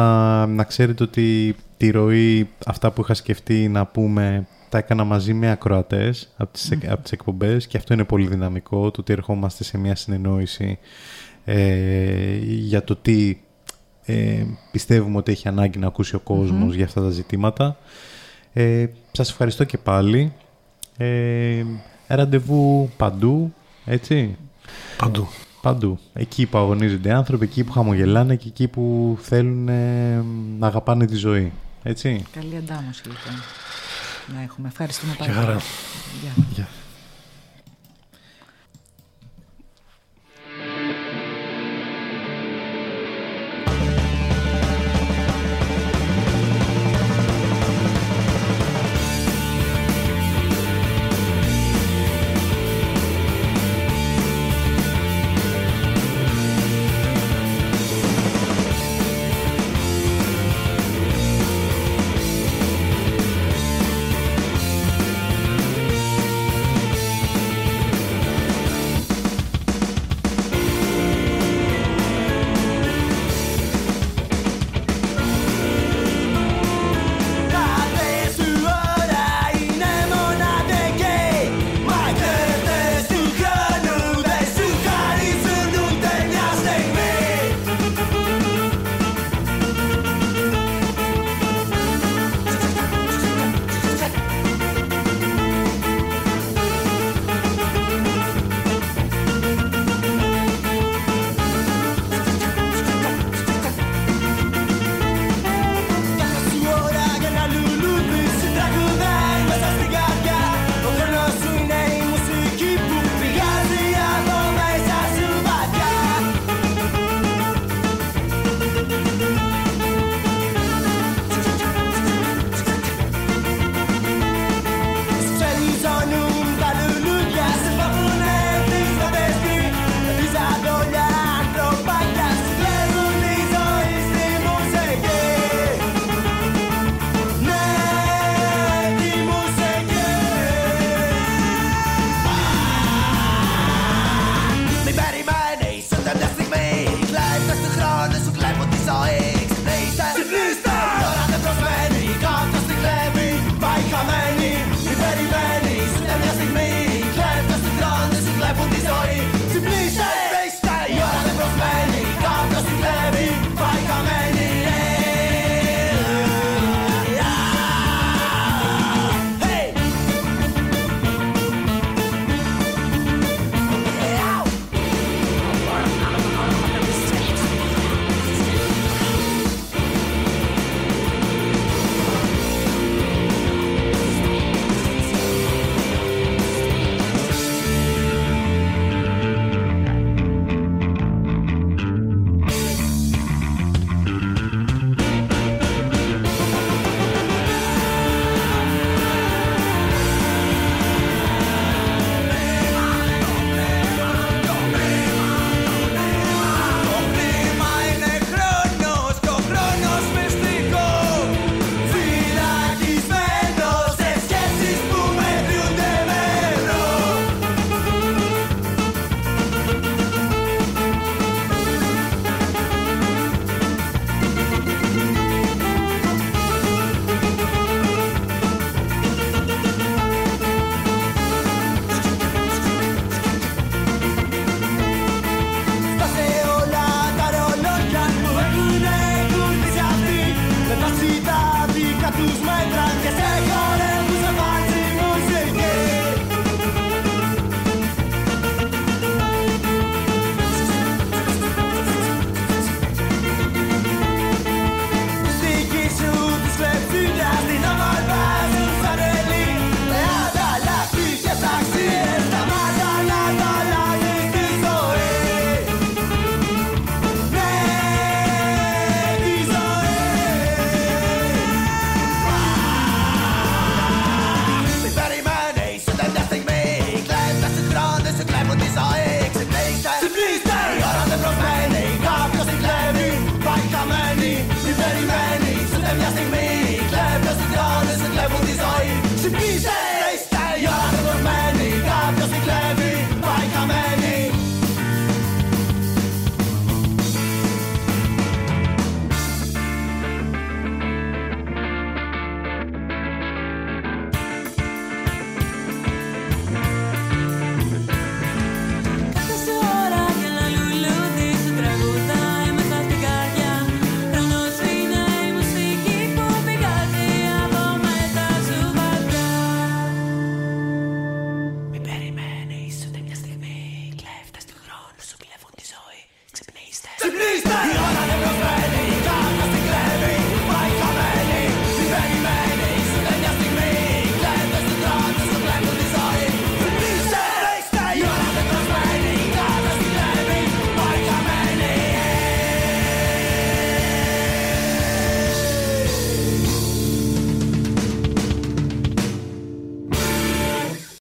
να ξέρετε ότι τη ροή αυτά που είχα σκεφτεί να πούμε τα έκανα μαζί με ακροατές από τις, από τις εκπομπές και αυτό είναι πολύ δυναμικό το ότι ερχόμαστε σε μια συνεννόηση ε, για το τι ε, πιστεύουμε ότι έχει ανάγκη να ακούσει ο κοσμος για αυτά τα ζητήματα. Ε, σας ευχαριστώ και πάλι. Ε, ραντεβού παντού, έτσι. Παντού. Παντού. Εκεί που αγωνίζονται άνθρωποι, εκεί που χαμογελάνε και εκεί που θέλουν ε, να αγαπάνε τη ζωή. Έτσι. Καλή αντάμωση λοιπόν να έχουμε. Ευχαριστούμε Και πάρα χαρά. πολύ. Γεια. Γεια.